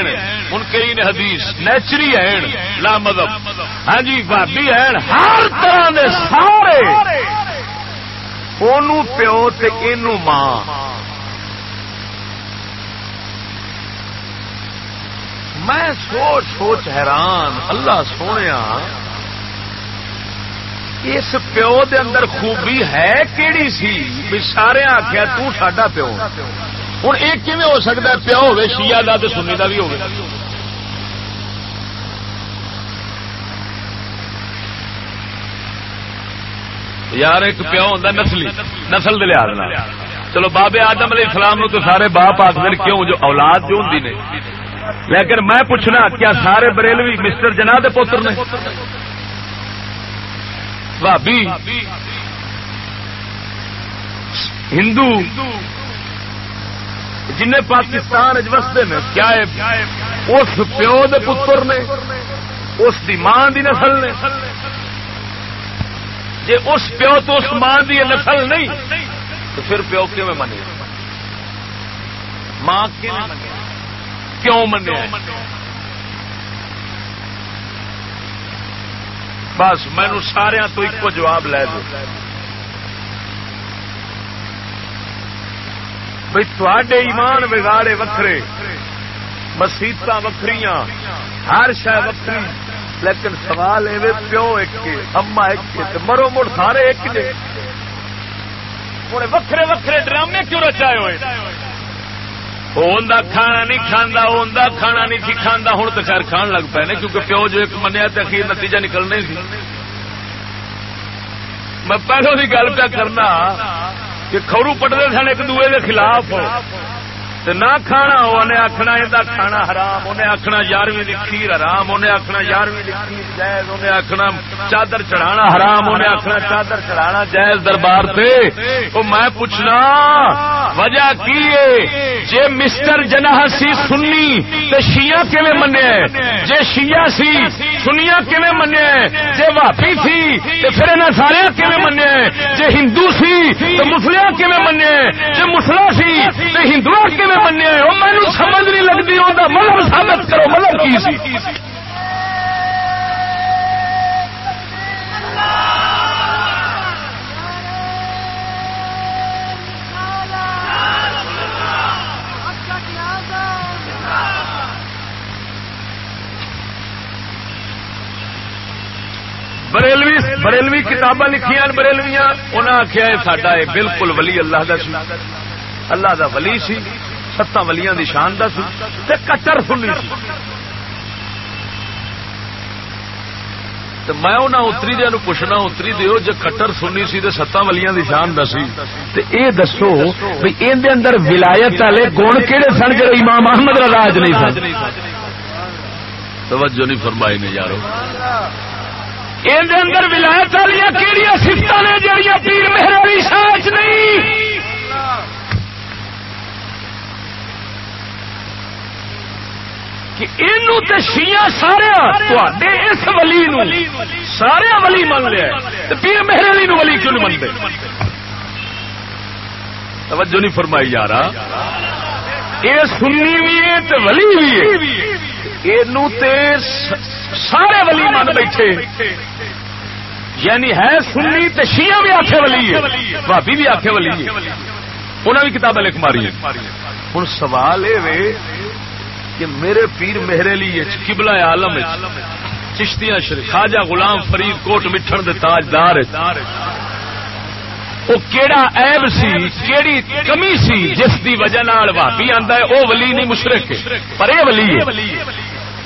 ان کئی حدیث، نیچری ہیں، لا مذہب۔ ہاں جی بھابی ہیں، ہر طرح دے سارے۔ پیو تے ماں۔ میں سوچ سوچ حیران، اللہ سونے اس پیو دے اندر خوبی ہے کیڑی سی؟ بھی سارے آخیا تا پیو۔ ہوں یہ ہو سکتا ہے پیو ہوے، شیعہ دا سنی دا بھی ہوگا یار ایک پیو ہوتا نسلی، نسل دے لحاظ چلو بابے آدم علیہ السلام تو سارے باپ آخر کیوں جو اولاد جو ہوں نے؟ لیکن میں پوچھنا کیا سارے بریلوی مسٹر جناح دے پوتر نے؟ بھابی ہندو. جن پاکستان وستے میں کیا اس پیو دے پتر نے؟ اس دی ماں دی نسل نے؟ جی اس پیو تو اس ماں دی نسل نہیں، تو پھر پیو کیوں منے؟ ماں کیوں منیا بس مینو سارا تو ایک جواب لے دو۔ بھائی تھوڑے ایمان بگاڑے وکھرے۔ مسیت وکری ہر شہ وکری لیکن سوال یہ پیو ایک اما ایک مرو مڑ سارے ایک جے۔ وکھرے وکھرے ڈرامے کیوں رچائے ہوئے؟ کھانا نہیں کھانا وہ کھانا نہیں سی کھانا ہوں تو خیر کھان لگ پے کیونکہ پیو جو ایک منیا تو اخیر نتیجہ نکلنا سی۔ میں پہلو کی گل پہ کرنا کہ خرو پٹتے سن، ایک دوے کے خلاف۔ نہ کھانا انہیں آخنا یہ کھانا حرام، انہیں آخنا یارویں کھیر حرام، انہیں آخنا یارویں کھیر جائز، انہیں آخنا چادر چڑھانا حرام، انہیں آخنا چادر چڑھانا جائز دربار سے تو میں پوچھنا، وجہ کی جے مسٹر جناح سی سنی تو شیعہ کیویں منیا جے شیعہ سی سنیا کیویں منیا جے واپی سی تو پھر انہیں سارے کیویں منیا جے ہندو سی تو مسلم کیویں منیا جے مسلم سی تو ہندو کیویں منیا مینو سمجھ نہیں لگتی وہ مطلب ثابت کرو مطلب کی سی؟ بریلوی بریلوی کتاباں لکھیاں بریلویاں۔ انہیں آخیا ساڈا ہے بالکل ولی اللہ کا سی۔ اللہ دا ولی سی۔ ستاں ولیاں دی شان دا سی تے کٹر سنی سی۔ میں اتری دیا پوچھنا اتری دیو جے کٹر سنی سی تے ستاں ولیاں دی شان دا سی۔ تے اے دسو بھی ان دے اندر ولایت والے گن کہڑے سن جڑے امام احمد راج نہیں سن؟ توجہ نہیں فرمائی نے یارو۔ ان دے اندر ولایت والی کہڑی سفت نے جہیا پیر مہر شاچ نہیں؟ کہ شیا سارے اس ولی نو سارے ولی من لیا پیر مہر علی نو ولی کیوں نہیں منتے؟ توجہ نہیں فرمائی یار ہاں۔ یہ سنی بھی ہے تو ولی بھی ہے۔ سارے ولی من بیٹھے۔ یعنی ہے سنی تو شیعہ بھی آخے ولی ہے۔ بھابی بھی آخے ولی ہے۔ انہیں بھی کتابیں لکھ ماری ہیں۔ ہوں سوال یہ کہ میرے پیر مہرے لی قبلہ عالم چشتیاں شریف، خواجہ غلام فرید کوٹ مٹھن دے تاجدار وہ کیڑا عیب سی، کیڑی کمی سی جس دی وجہ نال بھابی آندا ہے او ولی نہیں، مشرک پر اے ولی ہے۔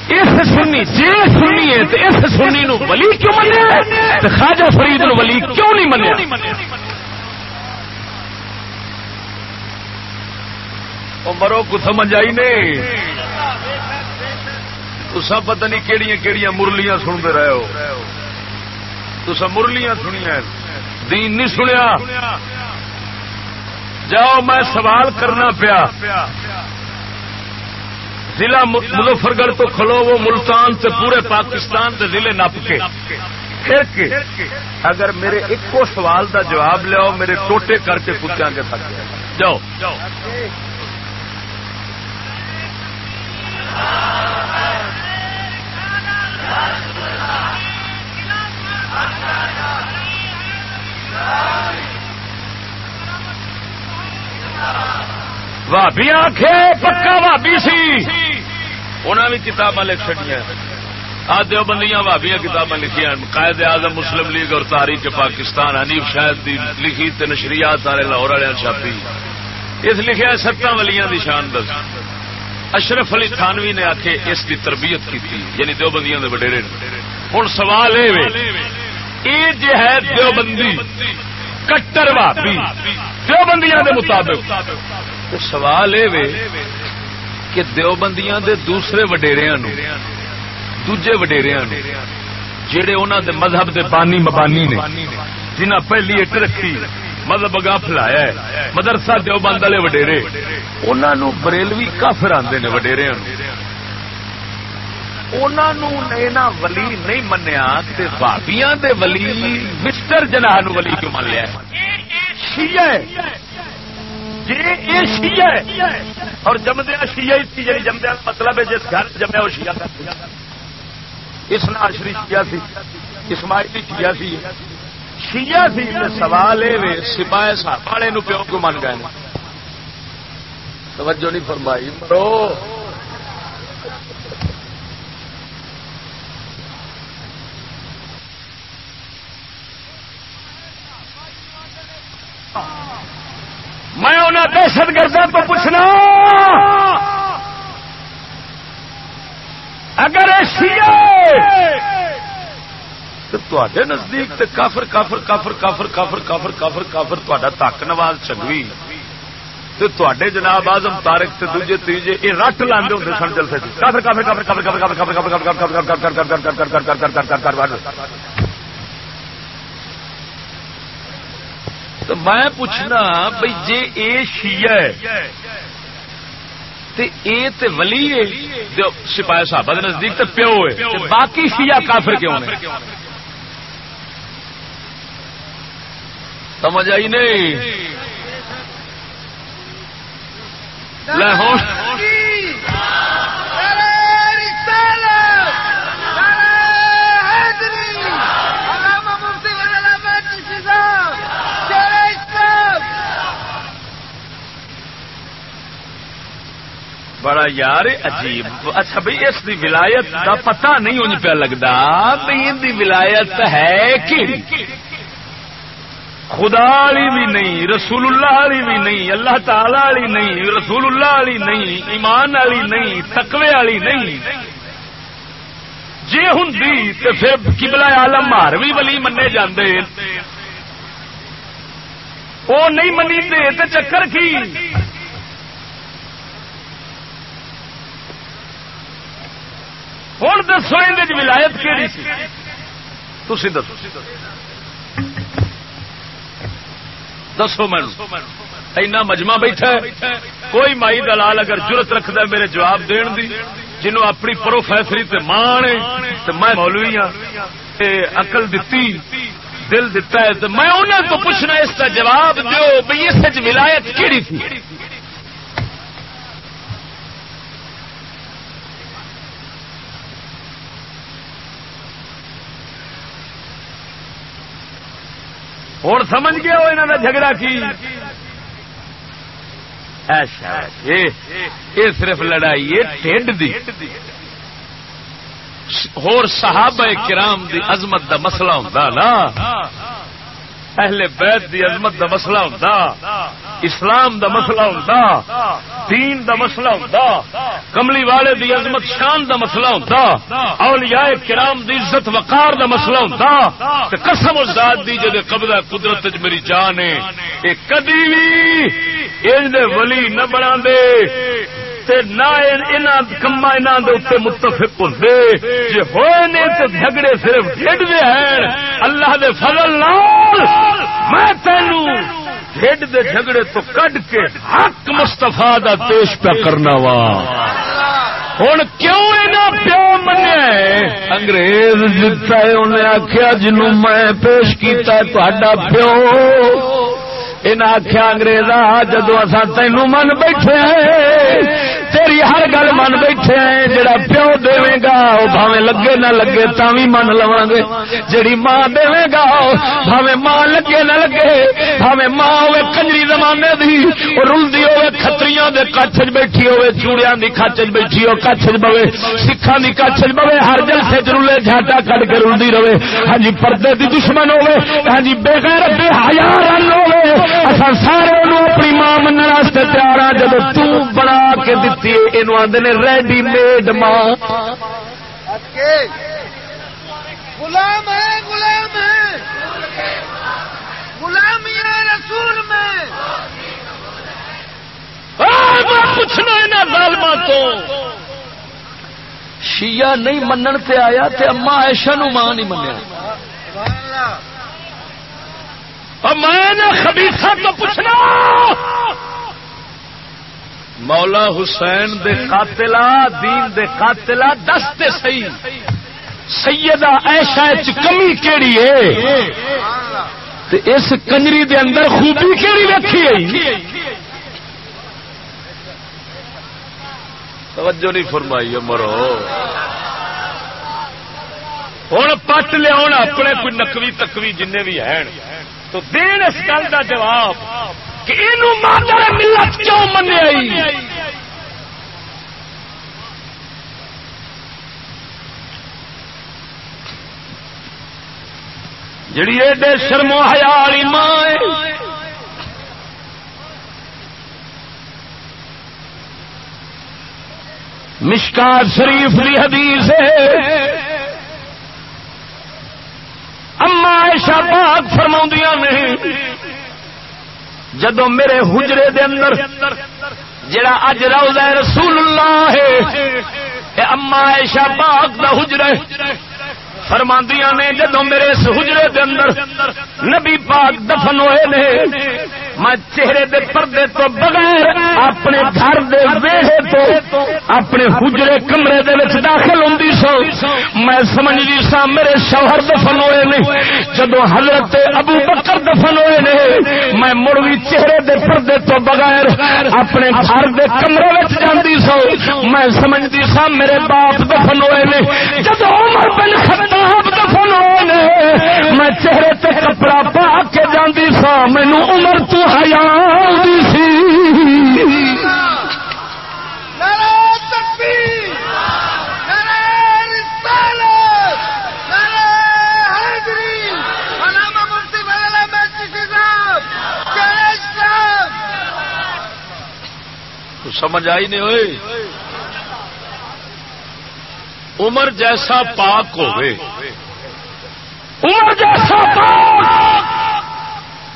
اس سنی جی سنی ہے تو اس سنی نو ولی کیوں منیا تو خواجہ فرید نو ولی کیوں نہیں منیا؟ مرو کو سمجھ آئی نہیں تو پتہ نہیں کہڑی کہڑی مرلیاں سنتے رہے ہو۔ تو سب مرلیاں سنیا دین نہیں سنیا۔ جاؤ میں سوال کرنا پیا۔ ضلع مظفر گڑھ تو کھلو وہ ملتان سے پورے پاکستان کے ضلع نپ کے۔ پھر کے؟ اگر میرے ایک سوال کا جواب لو میرے ٹوٹے کر کے کتیا کے تھک جاؤ۔ بھابی آخ پکا بھابی سی انہیں بھی کتاباں لکھ چڑیا آ دو بندیاں بھابیا کتاباں لکھیا قائد اعظم مسلم لیگ اور تاریخ پاکستان حنیف شاید دی لکھی تے نشریات والے لاہور والے چھاپی اس لکھیا ستاں ولیاں دی شان دس اشرف علی تھانوی نے آخے اس کی تربیت کی یعنی دو دے وڈیرے ہوں سوال یہ جو ہے دیوبندی، کٹر بھابی دیوبندیاں دے مطابق۔ سوال یہ کہ دیوبندیاں دے دوسرے وڈیریا دوجے وڈیریا جہے انہوں دے مذہب دے بانی مبانی نے جنہ پہلی اٹ رکھی مطلب مذہب اگا فلایا ہے۔ مدرسہ دیوبند والے وڈیرے۔ انہوں بریلوی کافر آتے نے وڈیریا ولی نہیں منیا بھابیاں دے ولی، مسٹر جناح ولی کیوں من لیا جی، اور جمدیا شیعہ تھی جی جمدیا مطلب ہے، جس گھر جمیا وہ شیعہ اس ناشری شیعہ سی، اسماعیلی شیعہ سی۔ شیعہ سی سوال یہ سپاہ صاحب والے پیو کو من گئے توجہ نہیں فرمائی۔ مرو میں انہیں دہشت گردوں تو پوچھنا، اگر شیعہ تو نزدیک تے کافر کافر کافر کافر کافر کافر کافر کافر تا تک نواز چنگوی تے جناب آزم تارک تے دوجے تیجے یہ رٹ لاندے ہوتے سن جلسے کافر کافر کافر کافر کافر کافر کافر کافر کافر کافر کافر کافر کافر کافر کافر کافر کافر کافر کافر تو میں پوچھنا بھائی جی اے شیعہ ہے تے اے تے ولی ہے جو سپاہی صاحب نزدیک تے پیو ہے باقی شیعہ کافر کیوں ہیں سمجھ آئی نہیں؟ بڑا یار عجیب۔ اچھا بھائی، اس دی ولایت دا پتہ نہیں انج پہ لگتا بھائی، ان دی ولایت ہے کہ خدا والی بھی نہیں رسول اللہ والی بھی نہیں، اللہ تعالی والی نہیں رسول اللہ والی نہیں، ایمان والی نہیں، تقوی والی نہیں۔ جی ہوں تو پھر کبلا آلم مار ولی منے جاندے۔ وہ نہیں منی تے چکر کی؟ ہوں دسو ولایت کہڑی سی؟ تھی دسو۔ دسو مین اینا مجمع بیٹھا ہے۔ کوئی مائی دلال اگر ضرورت رکھتا ہے میرے جواب دین دی، جنہوں اپنی پروفیسری تے مان تے میں مولوی ہاں اقل دتی، دل دتا ہے، تے میں انہوں تو پوچھنا اس کا جواب دو بھائی اس ولایت کیڑی تھی؟ ہوں سمجھ گیا وہ انہوں نے جھگڑا کی؟ اچھا، اچھا، یہ صرف لڑائی ہے ٹھنڈ دی۔ ہور صحابہ کرام دی عظمت دا مسئلہ ہوں نا۔ اہل بیت دی عظمت دا مسئلہ ہوں اسلام دا مسئلہ ہوں دین دا مسئلہ ہوں کملی والے دی عظمت شان دا مسئلہ ہوں اولیاء کرام دی عزت وقار دا مسئلہ ہوں قسم ازاد دی جدے قبضہ قدرت میری جان ہے۔ یہ کدی بھی ولی نہ بنا دے نہ کما متفق ہوتے جی ہوئے نے تو جھگڑے صرف ڈھڈ دے ہیں۔ اللہ دے فضل نال میں تینوں ڈھڈ دے جھگڑے تو کڈ کے حق مستفا دا پیش پہ کرنا وا۔ ہوں کیوں پیو منیا انگریز جتا ہے انہیں آخیا جنو میں پیش کیتا ہے تا پیو۔ ان آخیا انگریزا جدو اصا تینو من بیٹھے تیری ہر گل من بیٹھے ہیں، جڑا پیو دے گا وہ بھاوے لگے نہ لگے تا بھی من لوا گے۔ جیڑی ماں دے گا بھاوے ماں لگے نہ لگے۔ بھاوے ماں ہوے کنجری زمانے دی اور رلدی ہوے کھتریاں دے کچھ بیٹھی ہوے، چوڑیاں دی کچھ بیٹھی ہو کچھ بوے، سکھاں دی کچھ بوے، ہر جلسے چ رلے جھاٹا کٹ کے رلدی رہے۔ ہاں جی پردے دی دشمن ہوے ہاں جی بے غیرت بے حیا رن ہوے۔ اساں سارے اپنی ماں منن واسطے تیار ہاں جب تو بنا کے دتی دیتی یہ آدھے ریڈی میڈ ماں۔ غلام ہے غلام ہے۔ غلامی رسول میں۔ پوچھنا یہاں ظالما تو۔ شیعہ نہیں منن تے آیا تے اما ایشا نو ماں نہیں منیا۔ میں خبیثہ تو پوچھنا۔ مولا حسین دے قاتلہ، دین دے قاتلہ، دس تے سی سیدہ ایشا کمی کیڑی ہے؟ اس کنجری دے اندر خوبی کیڑی رکھی ہے؟ توجہ نہیں فرمائی مرو ہوں پٹ لیا اپنے کوئی نقوی تکوی جن بھی ہیں۔ تو دین اس گل کا جواب۔ کہ مادر ملت کیوں منیا جڑی ایڈے شرمو ہزار ماں مشکات شریف کی حدیث ہے۔ اما ایشا پاک فرما نہیں جدو میرے حجرے دے اندر جڑا اج روزہ رسول اللہ ہے، اے اما عائشہ پاک دا حجرے فرماندیاں نے، جدو میرے اس حجرے دے اندر نبی پاک دفن ہوئے نے میں چہرے دے پردے تو بغیر اپنے گھر دے ویڑے تو اپنے حجرے کمرے دے وچ داخل ہوندی سو۔ میں سمجھدی سا میرے شوہر دفن ہوئے نے۔ جدو حضرت ابو بکر دفن ہوئے نے، میں مڑ بھی چہرے دے پردے تو بغیر اپنے گھر دے کمرے وچ جاندی سو۔ میں سمجھدی سا میرے باپ دفن ہوئے نے۔ جدو عمر بن خطاب دفن ہوئے نے، میں چہرے تے کپڑا پا کے جاندی سا۔ مینوں عمر تو سمجھ آئی نہیں ہوئی؟ عمر جیسا پاک ہوئے۔ عمر جیسا پاک!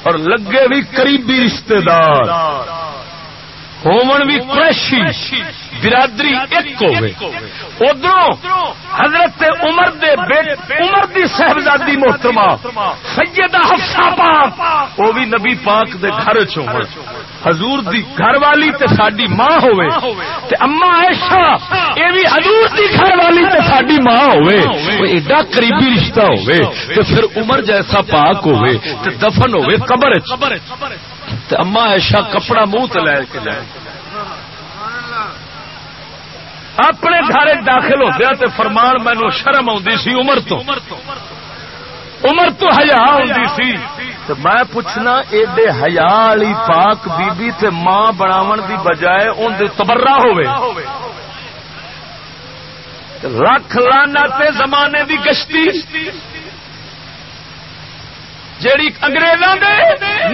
اور لگے بھی قریبی رشتے دار۔ ہومن بھی قریشی، برادری ایک ہوئے۔ ادھر حضرت عمر دے عمر دی صاحبزادی محترمہ، سیدہ حفصہ پاک، وہ بھی نبی پاک دے گھر چ حضور دی گھر والی تے ساڈی ماں ہوئے۔ تے اما عائشہ اے بھی حضور دی گھر والی تے ساڈی ماں ہوئے۔ وہ ایڈا قریبی رشتہ ہوئے۔ تے پھر عمر جیسا پاک ہوئے، تے دفن ہوئے قبر وچ۔ تے اما عائشہ کپڑا منہ تے لے کے جائے اپنے گھر داخل ہوتے تے فرمان مینو شرم آتی سی عمر تو۔ عمر تو ہیا ہوں سی۔ تو میں پوچھنا، ایڈے ہیا والی پاک بی بی تے ماں بناون دی بجائے ان تبرا ہوئے لکھ لانا تے زمانے دی گشتی۔ جیڑی انگریزوں دے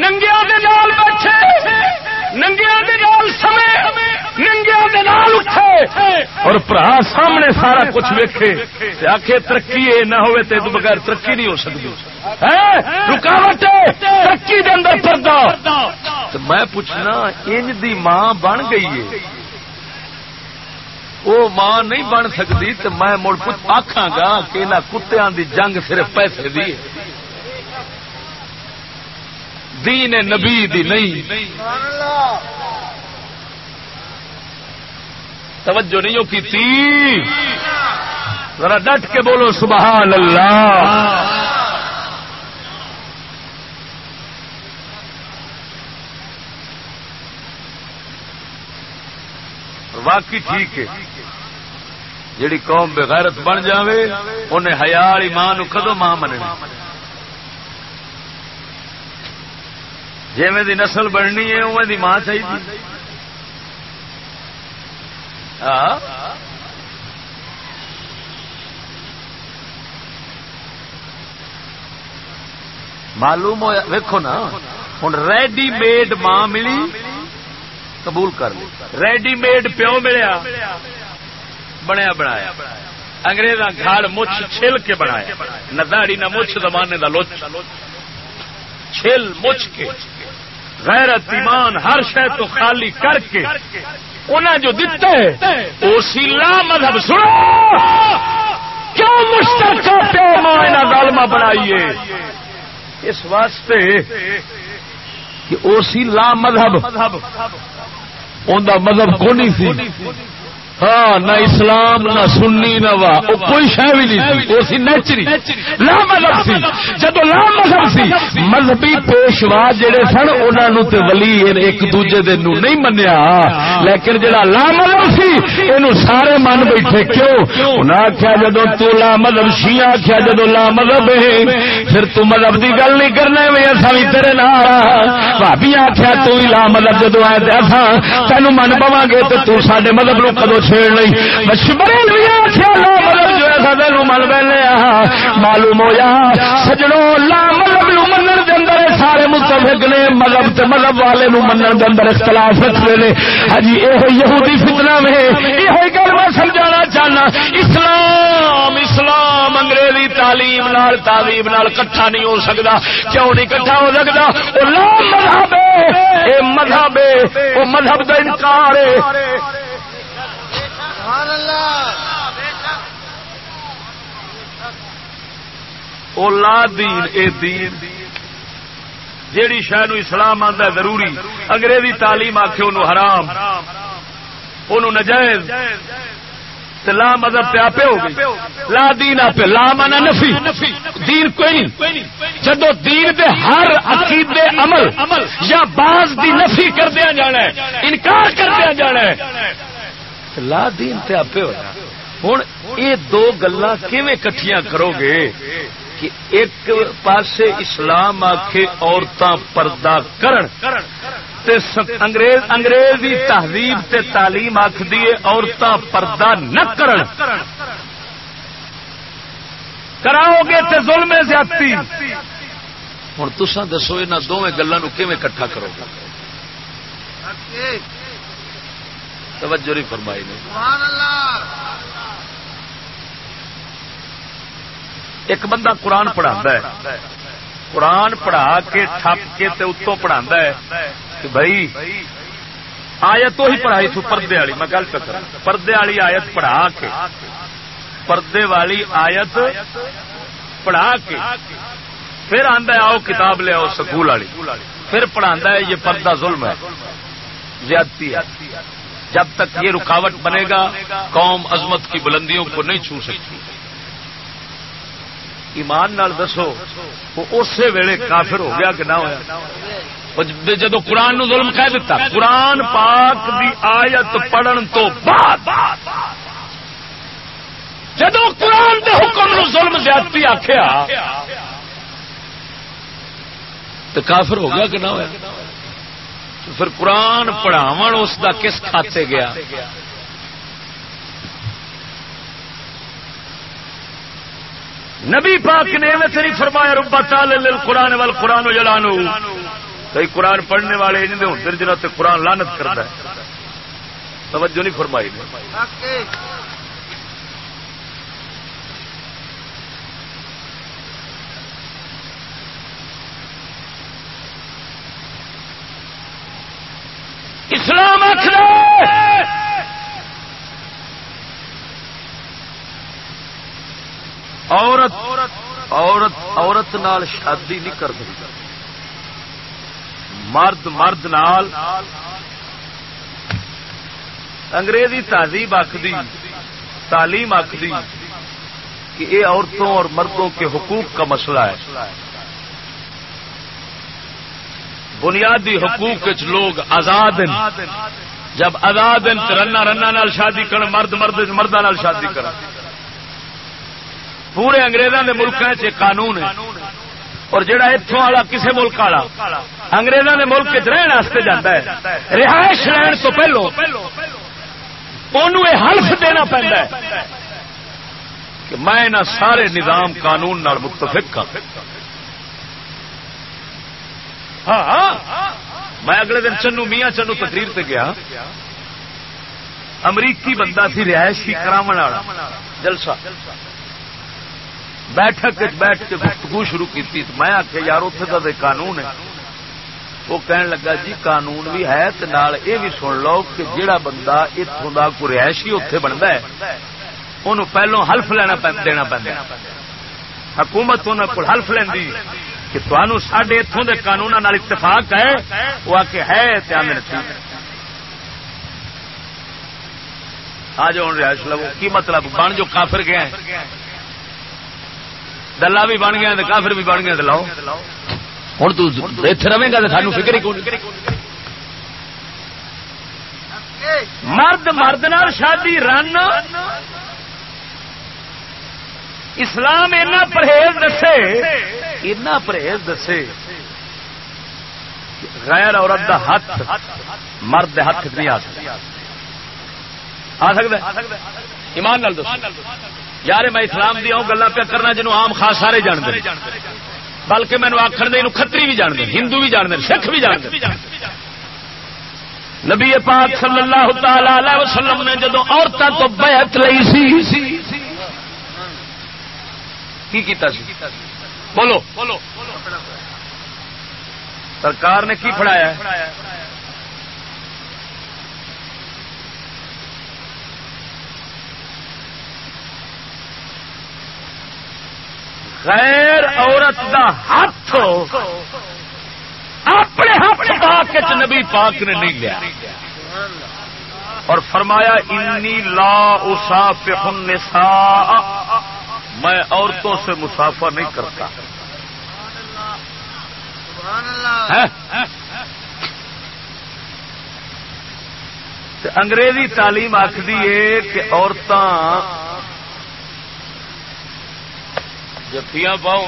ننگیا دے نال بیٹھے ننگیا دے نال سمے ننگیا دے نال اٹھے۔ اور برا سامنے سارا کچھ ویکھے آخے ترقی نہ ہوئے تے بغیر ترقی نہیں ہو سکتی رکاوٹ ترقی دے اندر تو میں پوچھنا، انج دی ماں بن گئی ہے وہ ماں نہیں بن سکتی تو میں مڑ آخا گا کہ انہیں کتوں دی جنگ صرف پیسے دی دین نبی دی نہیں. توجہ نہیں کی تھی ذرا ڈٹ کے بولو سبحان اللہ. واقعی ٹھیک ہے. جیڑی قوم بغیرت بن جاوے، انہیں ہیالی ماں کدو ماں مننا جی دی نسل بننی ہے اوے دی ماں چاہیے ہاں۔ معلوم ہوا ویکو نا ہوں ریڈی میڈ ماں ملی، قبول کر لی۔ ریڈی میڈ پیو ملیا، بنیا بنایا۔ انگریزاں گھر مچھ چھل کے بنایا۔ نہ داڑی نہ مچھ، زمانے کا لوچ چھل مچھ کے۔ غیرت ایمان ہر شہ تو خالی کر کے انہیں جو دیتے ہے اسی لا مذہب سنو۔ کیوں مشترکہ پیو ماں ظالمہ بنائیے؟ اس واسطے کہ اسی لا مذہب ان مذہب کو نہیں سی؟ ہاں نہ اسلام، نہ سنی، نہ وا کوئی شہ بھی نہیں تھی وہ سی نیچری۔ لا مذہب سی۔ جب لا مذہب سی، مذہبی پیشوا جڑے سن انہوں تے ولی ایک دوجے دے نو نہیں منیا۔ لیکن جڑا لا مذہب سی یہ سارے من بیٹھے۔ کیوں؟ انہیں آخیا جدو تو لا مذہب سی آخیا جدو لا مذہب ہے، پھر تو مذہب کی گل نہیں کرنا بھی اصا بھی تیرے نال۔ بھابی آخیا تو لا مذہب جدو آئے تو اصا تینوں من پوا گے تو تو سارے مذہب نو کدو چھیڑ مطلب نہیں مل بہنے معلوم ہوا سجڑوں لا مطلب مذہب منن دے اندر سارے متفق نے مذہب تے مذہب والے نو منن دے اندر اختلاف رکھتے ہیں ہجی یہ یہودی فتنہ میں یہ گل میں سمجھانا چاہنا۔ اسلام اسلام انگریزی تعلیم نال تعلیم نال کٹھا نہیں ہو سکتا کیوں نہیں کٹھا ہو سکتا وہ لا مذہب ہے مذہب ہے وہ مذہب کا انکار ہے وہ لا دین، اے دین۔ جیڑی شہ اسلام آتا ضروری، انگریزی تعلیم آخ حرام۔ ان نجائز۔ لا مذہب پہ آپ ہو گئی لا دین آپ لا مانا نفی۔ دین کوئی نہیں۔ جدو دین دے ہر عقید عمل یا بعض دی نفی کردیا جانا ہے، انکار کردیا جانا ہے لا دین تے آپ ہوں یہ دو گلا کٹیاں کرو گے؟ کہ ایک پاسے اسلام آخے عورتاں پردہ کرن تے انگریز انگریزی تہذیب تے تعلیم آخ دیے عورتاں پردہ نہ کرن۔ کراؤ گے تے ظلم زیادتی۔ ہوں تسا دسو یہاں دونوں گلوں کیون کٹھا کرو گے؟ توجہ نہیں فرمائی نے۔ ایک بندہ قرآن پڑھا ہے، قرآن پڑھا کے ٹھپ کے اتوں پڑھا ہے کہ بھائی، آیت تو ہی پڑھائی تھی، پردے والی، میں گل کر پردے والی آیت پڑھا کے، پردے والی آیت پڑھا کے، پھر آدھا آؤ کتاب لے آؤ سکول والی۔ پھر پڑھا ہے، یہ پردہ ظلم ہے، زیادتی ہے۔ جب تک یہ رکاوٹ بنے گا، قوم عظمت کی بلندیوں کو نہیں چھو سکتی۔ ایمان نال دسو، وہ اسی ویلے کافر ہو گیا کہ نہ ہوا جدو قرآن نو ظلم کہہ دیتا، قرآن پاک دی آیت پڑھن تو بعد جدو قرآن دے حکم نو ظلم زیادتی آخیا تو کافر ہو گیا کہ نہ ہوا پھر قرآن پڑھاو اس دا کس کھاتے گیا؟ نبی پاک نے نہیں فرمایا، ربا تال قرآن وال قرآن جلانو کئی قرآن پڑھنے والے ہوتے جنہوں سے قرآن لانت کرتا ہے۔ توجہ نہیں فرمائی اسلام عورت عورت عورت نال شادی نہیں کر سکتی۔ مرد مرد نال انگریزی تہذیب آخری تعلیم آخری کہ یہ عورتوں اور مردوں کے حقوق کا مسئلہ ہے۔ بنیادی حقوق لوگ آزاد جب آزاد ہیں تو رنا رنا نال شادی کر مرد مرد مردہ نال شادی کر پورے انگریزوں کے ملک قانون ہے۔ اور جڑا اتوں والا کسی ملک والا انگریزوں کے ملک رہن واسطے جاتا ہے۔ رہائش لین تو پہلو حلف دینا پہنتا ہے کہ میں سارے نظام قانون متفق ہاں۔, ہاں, ہاں۔ میں اگلے دن چنو میاں چنو تقریر سے گیا۔ امریکی بندہ سی رہائشی کرا جلسہ۔ بیٹھک بیٹھ کے گفتگو شروع کی میں آخیا یار اتنے کا قانون ہے۔ وہ کہن لگا جی قانون بھی ہے یہ بھی سن لو کہ جہا بندہ اتوں کا کو رہائشی اتے بنتا ہے انہوں پہلو حلف لینا دینا پہنا حکومت انہوں کو حلف لینی کہ تمہوں سڈے اتوں کے قانون اتفاق ہے، وہ آ کے ہے آ جاؤ رہائش لو۔ کی مطلب؟ بن جو کافر گیا دلہ بھی بن گیا کافر بھی بن گیا تو لاؤ۔ ہوں تھی رہے گا تو سانو فکر ہی مرد مرد نال شادی رن۔ اسلام اینا پرہیز دسے۔ اینا پرہیز دسے۔ غیر عورت دا ہاتھ مرد ہاتھ نہیں آ سکتا۔ آ سکتا ایمان نال یار میں اسلام دیا گلا پہ کرنا جنوب آم خاص سارے جانتے ہیں۔ بلکہ مینو آخر دے کتری بھی جانتے ہندو بھی جانتے سکھ بھی جانتے نبی پاک صلی اللہ تعالی وسلم نے جدو عورتوں تو بیعت لئی سی، کی کیتا سی؟ بولو۔ بولو سرکار نے کی پڑھایا غیر عورت دا ہاتھ اپنے ہاتھ پاک نبی پاک نے نہیں لیا۔ اور فرمایا انی لا اسافح النساء. میں عورتوں سے مسافر نہیں کرتا۔ انگریزی تعلیم آخری ہے کہ عورتاں جفیاں پاؤ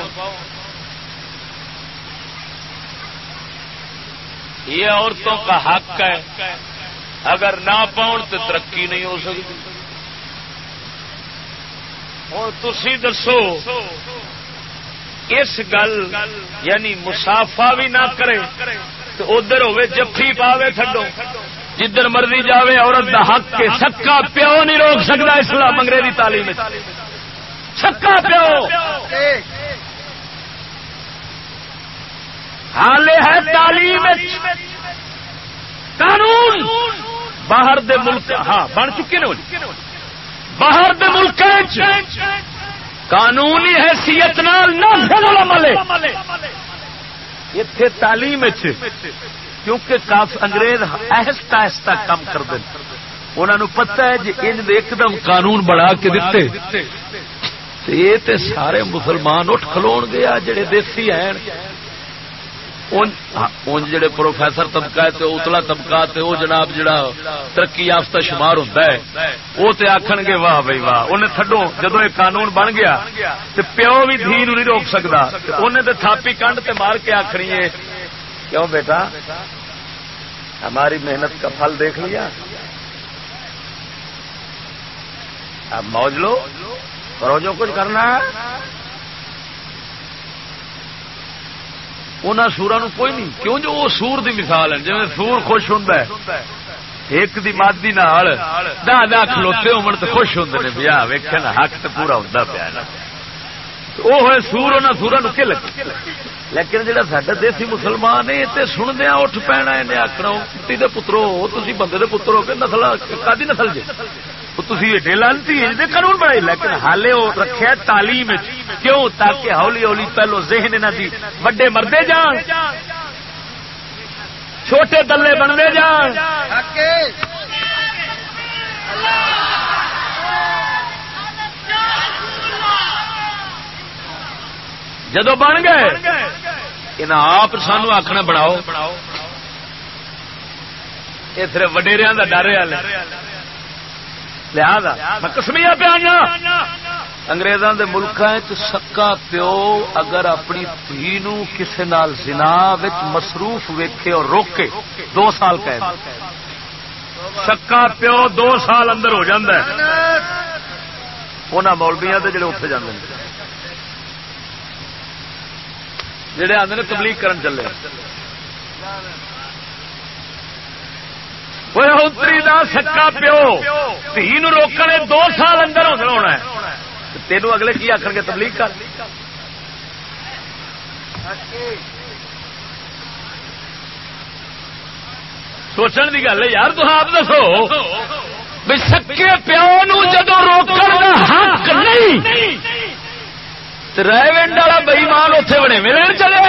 یہ عورتوں کا حق ہے۔ اگر نہ پاؤ تو ترقی نہیں ہو سکتی۔ ہوں تھی دسو، اس گل یعنی مسافا بھی نہ کرے، تو ادھر ہوے جفی پاوے کھڈو جدھر مرضی جاوے، عورت دا حق کے سکا پیو نہیں روک سکتا اسلام انگریزی تعلیم سکا پیو۔ حال ہے تعلیم قانون۔ باہر دے ملک ہاں بن چکے نا جی۔ باہر دے ملک قانونی حیثیت عمل اتے تعلیم کیونکہ کافی انگریز آہستہ آہستہ کم کر دیں انہوں پتہ ہے جی ان ایک دم قانون بڑھا کے دیتے یہ تے سارے مسلمان اٹھ کھلو گیا جڑے دیسی ہیں۔ ان ہاں، جڑے پروفیسر طبقہ ہے اتلا طبقہ تے او جناب جڑا ترقی یافتہ شمار ہوتا ہے وہ تے آخن گے، واہ بھائی واہ انہیں تھڈو جدو یہ قانون بن گیا تے پیو بھی دھی نہیں روک سکتا انہیں تے تھاپی کنڈ تے مار کے آخری ہے۔ کیوں بیٹا؟ ہماری محنت کا پھل دیکھ لیا۔ اب موج لو۔ کرو جو کچھ کرنا ان سورا کوئی نہیں۔ کیوں جو وہ سور دی مثال ہے جی سور خوش ہوں ایک دی مادی نال نہ نہ کھلوتے ہومن خوش ہوندے نے بیا ہاں، ویکھے حق تے پورا ہوندا پیا وہ ہوئے سور ان سورا نو کے لگے؟ لیکن جہاں ساڈا دیسی مسلمان ہے، تے سندیا اٹھ پینا اے نے آکھنا کے پترو تسی بندے کے پتر ہو کے نسل کا نسل جی تھی لانتی قانون بنائی لیکن حالے وہ رکھے تعلیم کیوں؟ تاکہ ہولی ہولی پہلو ذہن انہوں دی وڈے مردے جان چھوٹے دلے بنتے جان۔ جدو بن گئے آپ سانو آخنا بناؤ۔ یہ صرف وڈیریا کا ڈر لہذا میں کسمیا پیا انگریزوں کے ملک سکا پیو اگر اپنی دھی کسی نال زنا مصروف ویکھے اور روکے، دو سال قید۔ سکا پیو دو سال اندر ہو جاندہ ہے۔ انہوں مولبیاں جڑے اٹھ جاندے ہیں۔ جڑے آدھے تبلیغ کرن چلے۔ اتری دا سکا پیو تھی روکنے دو سال اندر ہونا ہے تینوں اگلے کی آخر گے تبلیغ کر سوچن کی گل ہے یار تو آپ دسو بھی سکے پیو جدو روکن حق نہیں ونڈ والا بئیمان اتنے بڑے میرے چلے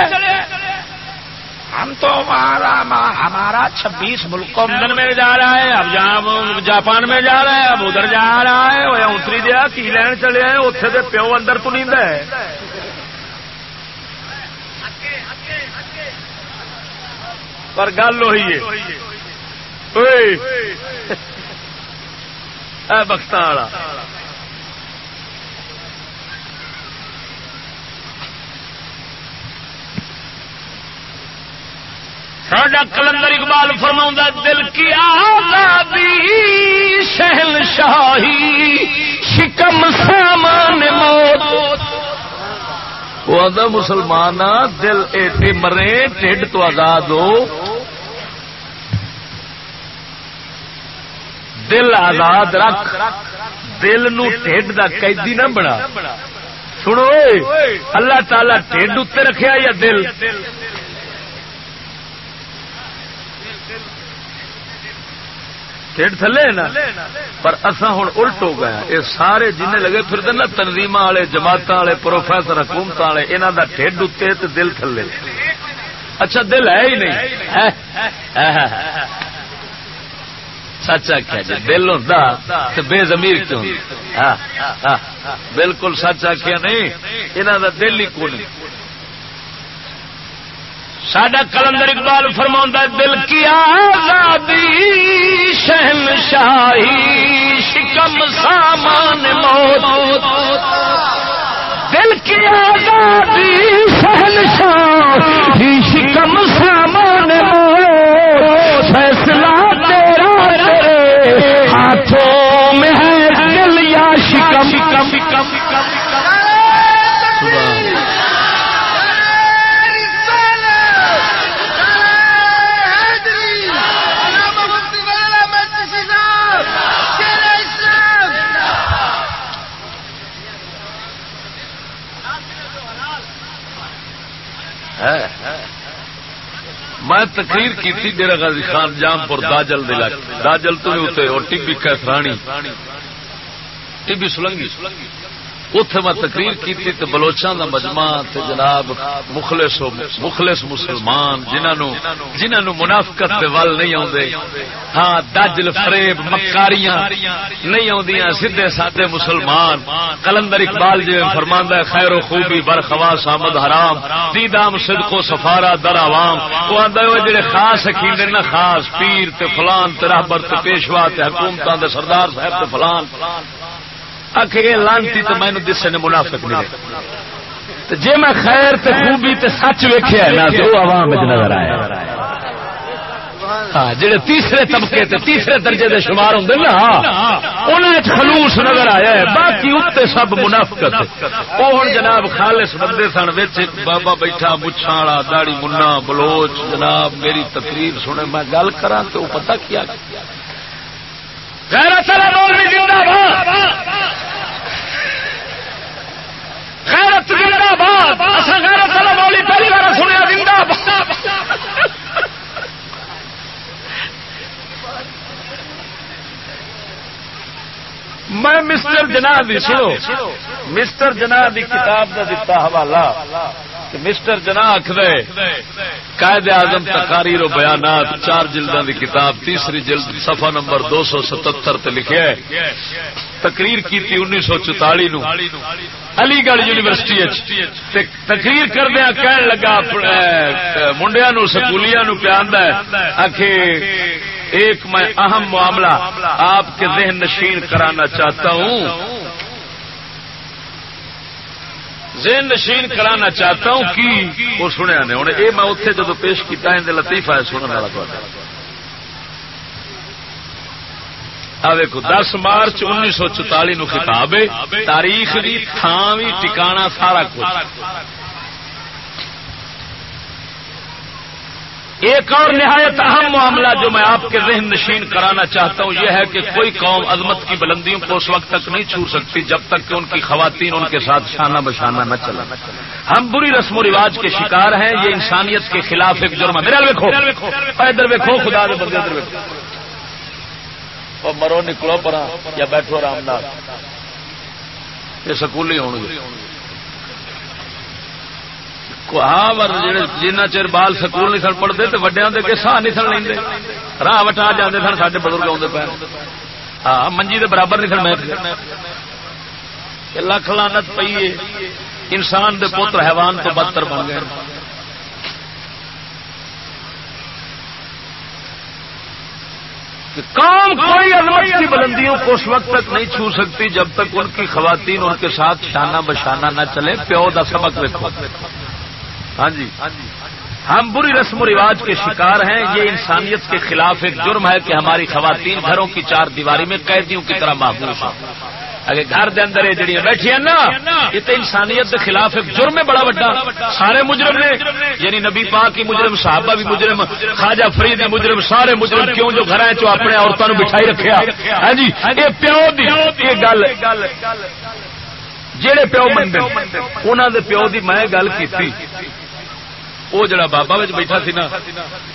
ہم تو ہمارا ہمارا چھبیس ملکوں میں جا رہا ہے، اب جہاں جاپان میں جا رہا ہے، اب ادھر جا رہا ہے، وہ اتری دیا، کی لین چلے ہیں؟ اتنے سے پیو اندر تو نیند ہے۔ پر گل وہی ہے۔ بخت والا۔ ساڈا کلندر اقبال فرما دل کی آزادی شہل شاہی شکم سامان موت۔ وہ آدھا مسلمان دل ایٹے مرے، ٹھڈ تو آزاد ہو۔ دل آزاد رکھ، دل نو ٹھڈ دا قیدی نہ بنا۔ سنو، اللہ تعالی ٹھڈ اتنے رکھیا یا دل؟ ٹھیک تھلے نا، پر اصا ہوں الٹ ہو گیا یہ سارے جن لگے پھر نا تنظیم والے جماعت والے، پروفیسر حکومت والے یہاں کا ٹھڈ اتنے دل تھلے۔ اچھا دل ہے ہی نہیں۔ سچ آخیا جی دل ہوں بے زمیر کیوں بالکل سچ آخیا نہیں یہاں کا دل ہی کون سڈا کلندر اقبال فرما دل کی آزادی؟ شہن شاہی شکم سامان موت۔ دل کی آزادی شہن شاہی شکم سامان موت فیصلہ تیرا تیرے ہاتھوں میں ہے دل یا شکم شکم شکم میں تقریر کی تھی ڈیرا غازی خان جام پور داجل دلا داجل تو اتنے اور ٹبی کیسرانی ٹبی سلنگی اتے میں تقریر کی بلوچان کا مجمع جناب مخلص مخلص مسلمان جنہوں جنہوں منافقت کے ول نہیں آتے ہاں دجل فریب، مکاریاں نہیں آدیاں سیدے سادے مسلمان۔ کلندر اقبال جی فرماندہ خیر و خوبی بر خواس آمد، حرام، دیدام، صدق و سفارا در عوام۔ وہ آدھا وہ جڑے خاص حکیم نہ خاص پیر تے فلان تے رہبر تے پیشوا تے حکومتاں دے سردار صاحب تے فلان۔ آخ لانتی تو مینو دسے نے منافق ملے جی میں خیر تے خوبی تے سچ ویکیا نا، تو عوام نظر آیا ہاں جڑے تیسرے طبقے تے تیسرے درجے دے شمار ہوں نا انہیں خلوص نظر آیا ہے۔ باقی اتنے سب منافقت۔ وہ ہوں جناب خالص بندے سن بچ بابا بیٹھا مچھا والا داڑی منا، بلوچ۔ جناب، میری تقریر سنے میں گل کرا تو وہ پتا کیا؟ غیرت زندہ باد! غیرت زندہ باد. اصل غیرت والا مولی پہلی بار سنیا، زندہ باد. میں مسٹر جناح دی سنو. مسٹر جناح دی کتاب دا دتا حوالہ. مسٹر جناح آخر قائد اعظم تقاریر و بیانات، چار جلدوں کی کتاب، تیسری جلد صفحہ نمبر دو سو ستر لکھے تقریر کی انیس سو چوتالی نو۔ علی گڑھ یونیورسٹی تقریر کردیا کہن لگا منڈیا نو سکولیا نو پیا ایک میں اہم معاملہ آپ کے ذہن نشین کرانا چاہتا ہوں۔ ذہن نشین کرانا چاہتا ہوں، کی وہ سنیا نے؟ ہوں، یہ میں اتنے جب پیش کیا اندر لطیفہ ہے سننے والا ویکو دس مارچ انیس سو چوتالی نو کتاب تاریخ بھی تھان بھی ٹکانا سارا کچھ۔ ایک اور نہایت اہم معاملہ جو میں آپ کے ذہن نشین کرانا چاہتا ہوں، یہ ہے کہ کوئی قوم عظمت کی بلندیوں کو اس وقت تک نہیں چھو سکتی جب تک کہ ان کی خواتین ان کے ساتھ شانہ بشانہ نہ چلا ہم بری رسم و رواج کے شکار ہیں، یہ انسانیت کے خلاف ایک جرم ہے۔ میرا ادھر ویکو خدا دے بندے مرو نکلو پرا یا بیٹھو آرام نال۔ یہ سکولی ہو گے ہاں جنہ چر بال سکول نہیں سن پڑھتے تو وڈیا کے ساہ نہیں سن لیں راہ وٹا جاتے سن سارے بزرگ آتے پے۔ ہاں منجی کے برابر نہیں سن میں لکھ لانت پی انسان دے پتر حیوان تو بدتر بن گئے۔ کام کوئی عظمت کی بلندیوں کو اس وقت تک نہیں چھو سکتی جب تک ان کی خواتین ان کے ساتھ شانہ بشانہ نہ چلے پیو دا سبق دیکھو ہاں جی۔ ہم بری رسم و رواج کے شکار ہیں۔ یہ انسانیت کے خلاف ایک جرم ہے کہ ہماری خواتین گھروں کی چار دیواری میں قیدیوں کی طرح محبوب ہیں۔ اگر گھر دے اندر یہ جڑی بیٹھی ہیں نا، یہ تو انسانیت کے خلاف ایک جرم ہے بڑا بڑا سارے مجرم نے یعنی نبی پاک کی مجرم، صحابہ بھی مجرم، خواجہ فرید مجرم، سارے مجرم کیوں جو گھر چ اپنے عورتوں بٹھائی رکھا ہاں جی یہ پیو دی، یہ گل۔ جہے پیو بندے انہوں دے پیو دی میں گل کی وہ جڑا بابا بیٹھا سی نا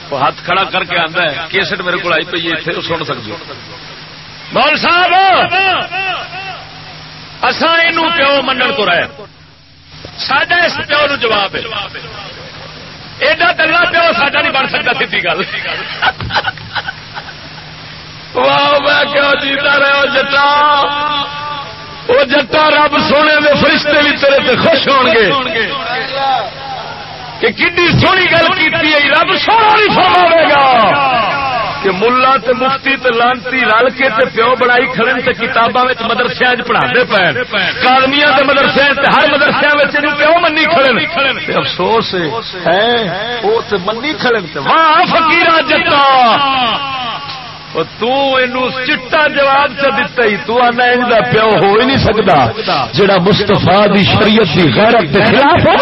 وہ ہاتھ کھڑا کر کے آتا ہے کیسٹ میرے کو آئی پی اتنے سن سکتے مول صاحب اسان پیو منن کو رہے سڈا اس پیو نو جواب ہے ایڈا تلا پیو ساڈا نہیں بن سکتا سی گل واہ جیتا رہے جٹا وہ جٹا رب سونے دے فرشتے بھی تیرے تے خوش ہو گے کہ کنی سونی گل کی رب سونا نہیں فرما گا۔ کہ ملا تے مفتی تے لانتی رل کے تے پیو بنائی کھڑن تے کتاباں وچ مدرسے پڑھا دے پے کالمیاں تے مدرسے تے ہر مدرسے وچ پیو منی کھڑن۔ تے افسوس ہے۔ او تے منی کھڑن تے واہ فقیرا جتا۔ چٹا جواب چ دتا ہی، تو آنا ان پیو ہو ہی نہیں سکتا جڑا مستفا دی شریعت دی غیرت کے خلاف ہو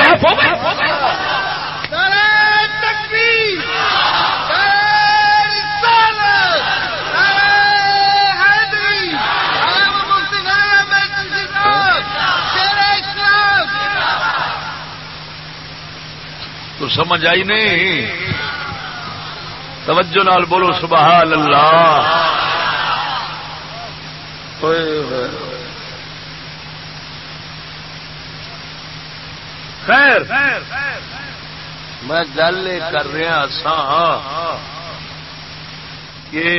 سمجھ آئی نہیں۔ توجہ نال بولو سبحان اللہ۔ خیر۔ میں گل کر رہا سا کہ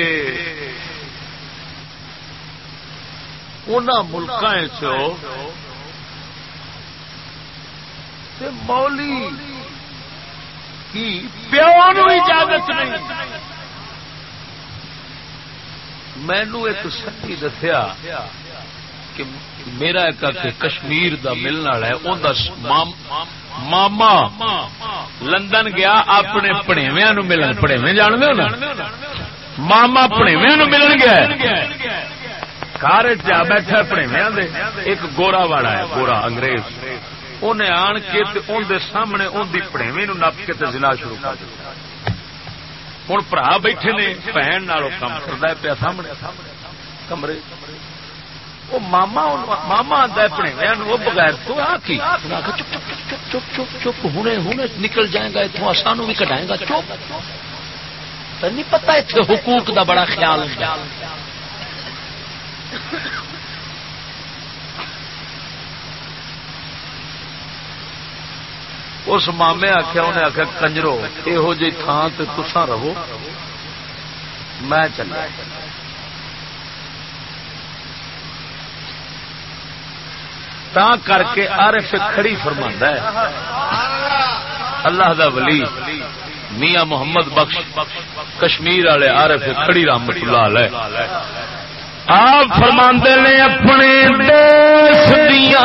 ان ملک مولی پیو نو اجازت نہیں۔ مینو ایک سچی دسیا کہ میرا ایک کشمیر دا ملنا ہے ماما لندن گیا، اپنے پڑےویا نو ملن پڑےوے جان دو نا ماما پڑےویا نو ملن گیا کار جا بیٹھا پڑےویا ایک گورا والا ہے، گورا انگریز۔ انہیں آن کے اندر سامنے اندی پڑےوی نو نپ کے زنا شروع کر دیا ہوں برا بیٹھے نے، بہن کام کرتا پیا سامنے۔ کمرے۔ وہ ماما ماما آتا ہے وہ بغیر تو آ کی؟ چپ چپ چپ چپ چپ چپ ہوں ہوں نکل جائے گا اتوں سانو بھی کٹائے گا۔ چپ۔ نہیں پتا اتنے حقوق دا بڑا خیال اس مامے آخیا انہیں آخیا کنجرو یہو جی تھان سے تسا رہو۔ میں چلا تا کر کے عارف کھڑی فرما ہے۔ اللہ دا ولی، میاں محمد بخش، کشمیر والے عارف کھڑی رحمت اللہ علیہ۔ آپ فرما نے اپنے دیش دیا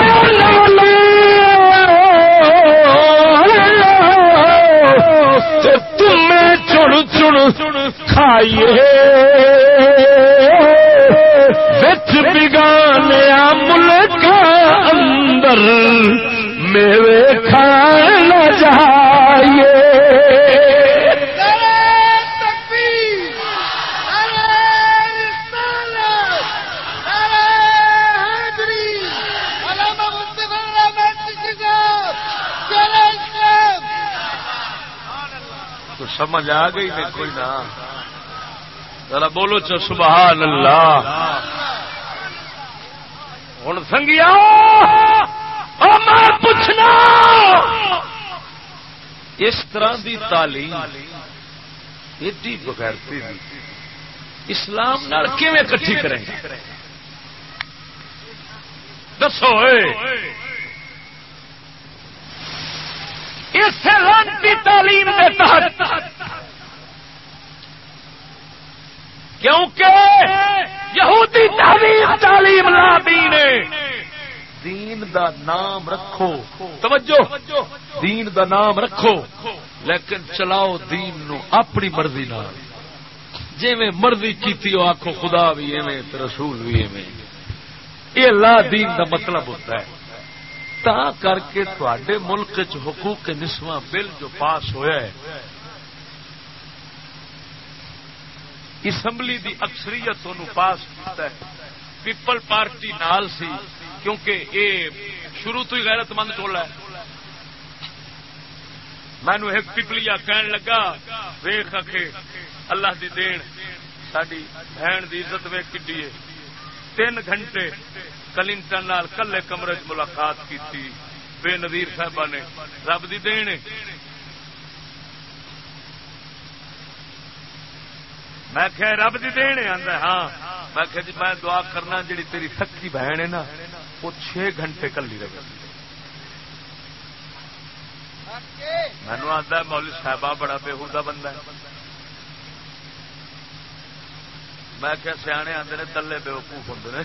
کھائیے۔ بچ بگانے ملک اندر میرے کھانا جائیے۔ سمجھ آ گئی نہیں کوئی نہ۔ ذرا بولو چو سبحان اللہ ہوں سنگیا پوچھنا۔ اس طرح دی تعلیم ایڈی بغیرتی اسلام کٹھی کریں دسو اس لانتی تعلیم کے تحت کیونکہ یہودی تعلیم تعلیم لا دین دین دا نام رکھو۔ توجہ۔ دین دا نام رکھو۔ لیکن چلاؤ دین نو اپنی مرضی نہ جی مرضی کی آخو خدا بھی ایویں رسول بھی ایویں۔ یہ لا دین دا مطلب ہوتا ہے۔ تا کر کے تھوڑے ملک چ حقوق نسواں بل جو پاس ہوا ہے۔ اسمبلی دی اکثریت پاس کیتا ہے۔ پیپل پارٹی نال سی، کیونکہ اے شروع تو ہی غیرت مند ٹولا ہے۔ مینو ایک پپلیا کہن لگا ویخ کے اللہ دی دین ساری بہن دی عزت ویک کی تین گھنٹے کلنٹن نال کلے کمرے چ ملاقات کی بے نظیر صاحب نے، رب دی دین میں کہ رب دی دین آتا ہاں. میں کہ جی میں دعا کرنا جڑی تیری سکی بہن ہے نا، وہ چھ گھنٹے کلی رہے. مینو آتا مولوی صاحبہ بڑا بےحدہ بندہ ہے۔ میں کیا سیانے آتے ہیں تلے بے وقوف ہوں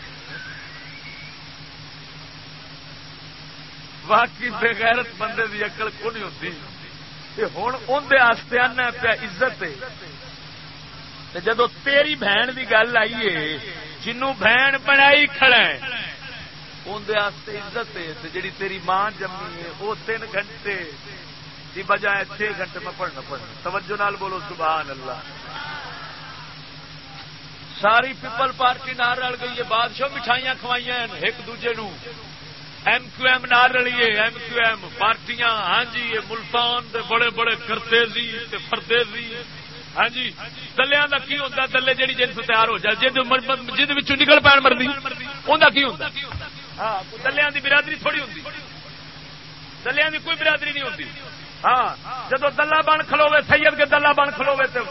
باقی بےغیرت بندے کی اکل کو نہیں ہوتی ہوں اندر آنا پیا عزت جدو تیری بہن کی گل آئی ہے، جنوں بہن بنائی کھڑا اندر عزت ہے جی تیری ماں جمی ہے وہ تین گھنٹے کی بجائے چھ گھنٹے میں پڑھنا پڑنا توجہ نال بولو، سبحان اللہ۔ ساری پیپل پارٹی نہ رل گئی ہے، بادشاہ مٹھائیاں کھوائیاں ایک دوجے نو ایم کیو ایم نہ رلیے ایم کیو ایم پارٹیاں ہاں جی یہ ملتان دے بڑے بڑے کرتےزی فردیزی ہاں جی دلیا کا کی ہوتا دلے جہی جنس تیار ہو جائے جہد نکل پین مرضی انہیں کی ہوتا ہاں، دلیا کی برادری تھوڑی ہوتی دلیا کی کوئی برادری نہیں ہوتی ہاں جدو دلہ بن کھلوے سید کے دلہ بن کھلوے تو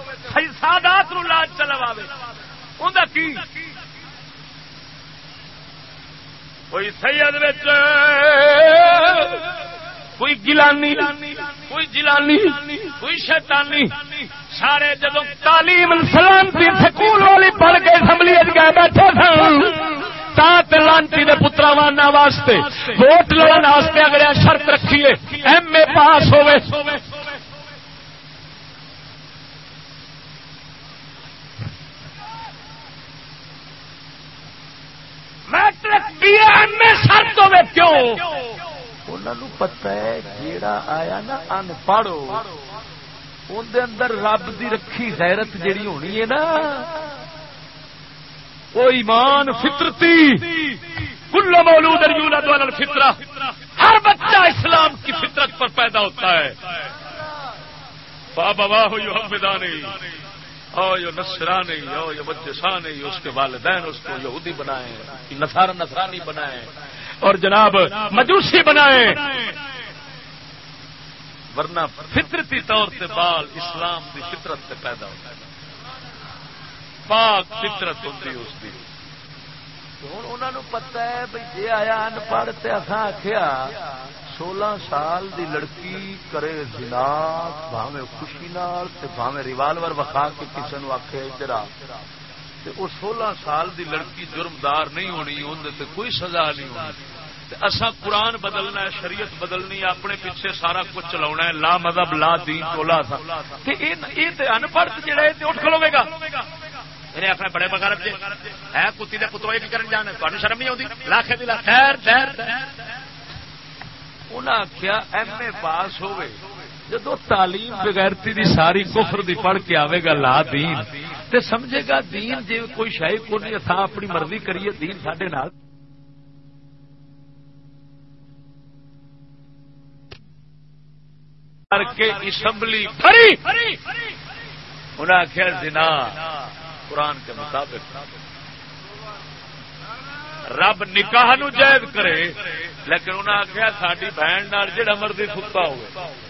سادات نو لاج چلو کی؟ کوئی سید کوئی گلانی کوئی جلانی کوئی شیطانی۔ سارے جدو تعلیم سلامتی سکول والی پڑھ کے اسمبلی گئے بیٹھے سن لانتی نے پترا وانا واسطے، ووٹ لڑن واسطے اگلے شرط رکھیے، ایم اے پاس ہوئے۔ میٹرک ایم اے شرط ہوئے کیوں؟ انہوں پتا ہے جیڑا آیا نا ان پڑھو اندر اندر رب دی رکھی غیرت جیڑی ہونی ہے نا وہ ایمان فطرتی کل مولود یولد علی الفطرہ، ہر بچہ اسلام کی فطرت پر پیدا ہوتا ہے۔ بابا واہ یحمدانی او یہ نصرانی او یہ مجسانی، اس کے والدین اس کو یہودی بنائے نصارا نصرانی بنائے۔ اور جناب مجوسی بنائے۔ ورنہ فطرتی طور سے بال اسلام کی فطرت سے پیدا ہوتا ہے۔ پاک فطرت ہوتی اس کی۔ ہوں انہوں پتا ہے بھائی جی آیا ان پڑھ تو اصا آخیا سولہ سال دی لڑکی کرے جنا بھاوے خوشی نال بھاوے ریوالور وکھا کے کسی نے آخے ادھر وہ سولہ سال دی لڑکی جرمدار نہیں ہونی اندر کوئی سزا نہیں ہونی۔ اصا قرآن بدلنا ہے، شریعت بدلنی ہے، اپنے پیچھے سارا کچھ چلا ہے، لا مذہب، لا دین ٹولا تھا۔ ان پڑھ جہا اٹھ کھلو گا۔ انہیں اپنے بڑے بغیر ہے کتی نے پترو کی کرن جانا تمہیں شرم نہیں آتی لاکھ دی لاکھ خیر خیر۔ انہیں آخیا ایم اے پاس ہوئے جدو تعلیم بغیرتی دی ساری کفر دی پڑھ کے آئے گا، لا دین۔ تے سمجھے گا دین جی کوئی شاہی کو نہیں اتنا اپنی مرضی کریے، دین سڈے نال۔ کر کے اسمبلی انہیں آخیا زنا، قرآن کے مطابق۔ رب نکاح نو جائز کرے، لیکن انہیں آخیا ساری بہن جہاں مرضی ستا ہوئے۔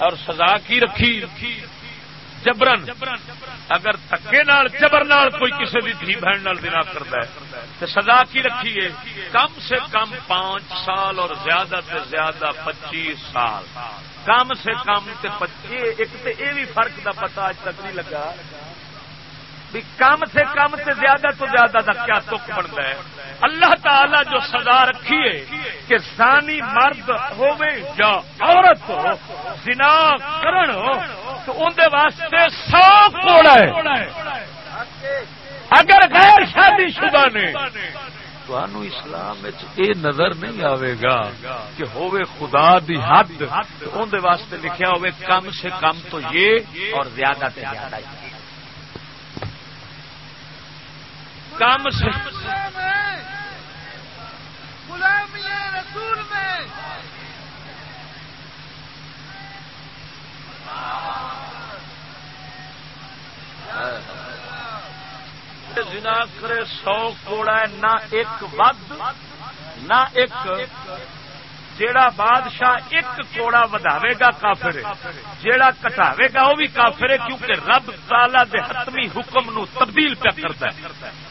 اور سزا کی رکھی؟ جبرن اگر تکے نال، جبر نال کوئی کسی بھی دھی بہن نال دنا کرتا ہے تو سزا کی رکھیے کم سے کم پانچ سال اور زیادہ سے زیادہ پچیس سال۔ کم سے کم ایک تو یہ بھی فرق دا پتا اج تک نہیں لگا۔ بھی کم سے کم سے زیادہ تو زیادہ کا کیا تک بنتا ہے؟ اللہ تعالی جو سزا رکھی ہے کہ سانی مرد ہوے یا عورت ہو، زنا کرن ہو، تو اندر واسطے سو کوڑا ہے۔ اگر غیر شادی شدہ نے تو اسلام یہ نظر نہیں آئے گا کہ ہوئے خدا دی حد اندر واسطے لکھیا ہوئے کم سے کم تو یہ اور زیادہ سے زیادہ یہ۔ کام سے۔ جنا کرے سو کوڑا نہ ایک ود، نہ ایک۔ جیڑا بادشاہ ایک کوڑا وداوے گا کافر جیڑا کٹاوے گا وہ بھی کافر ہے، کیونکہ رب تالا دے حتمی حکم نو تبدیل پہ کرتا ہے۔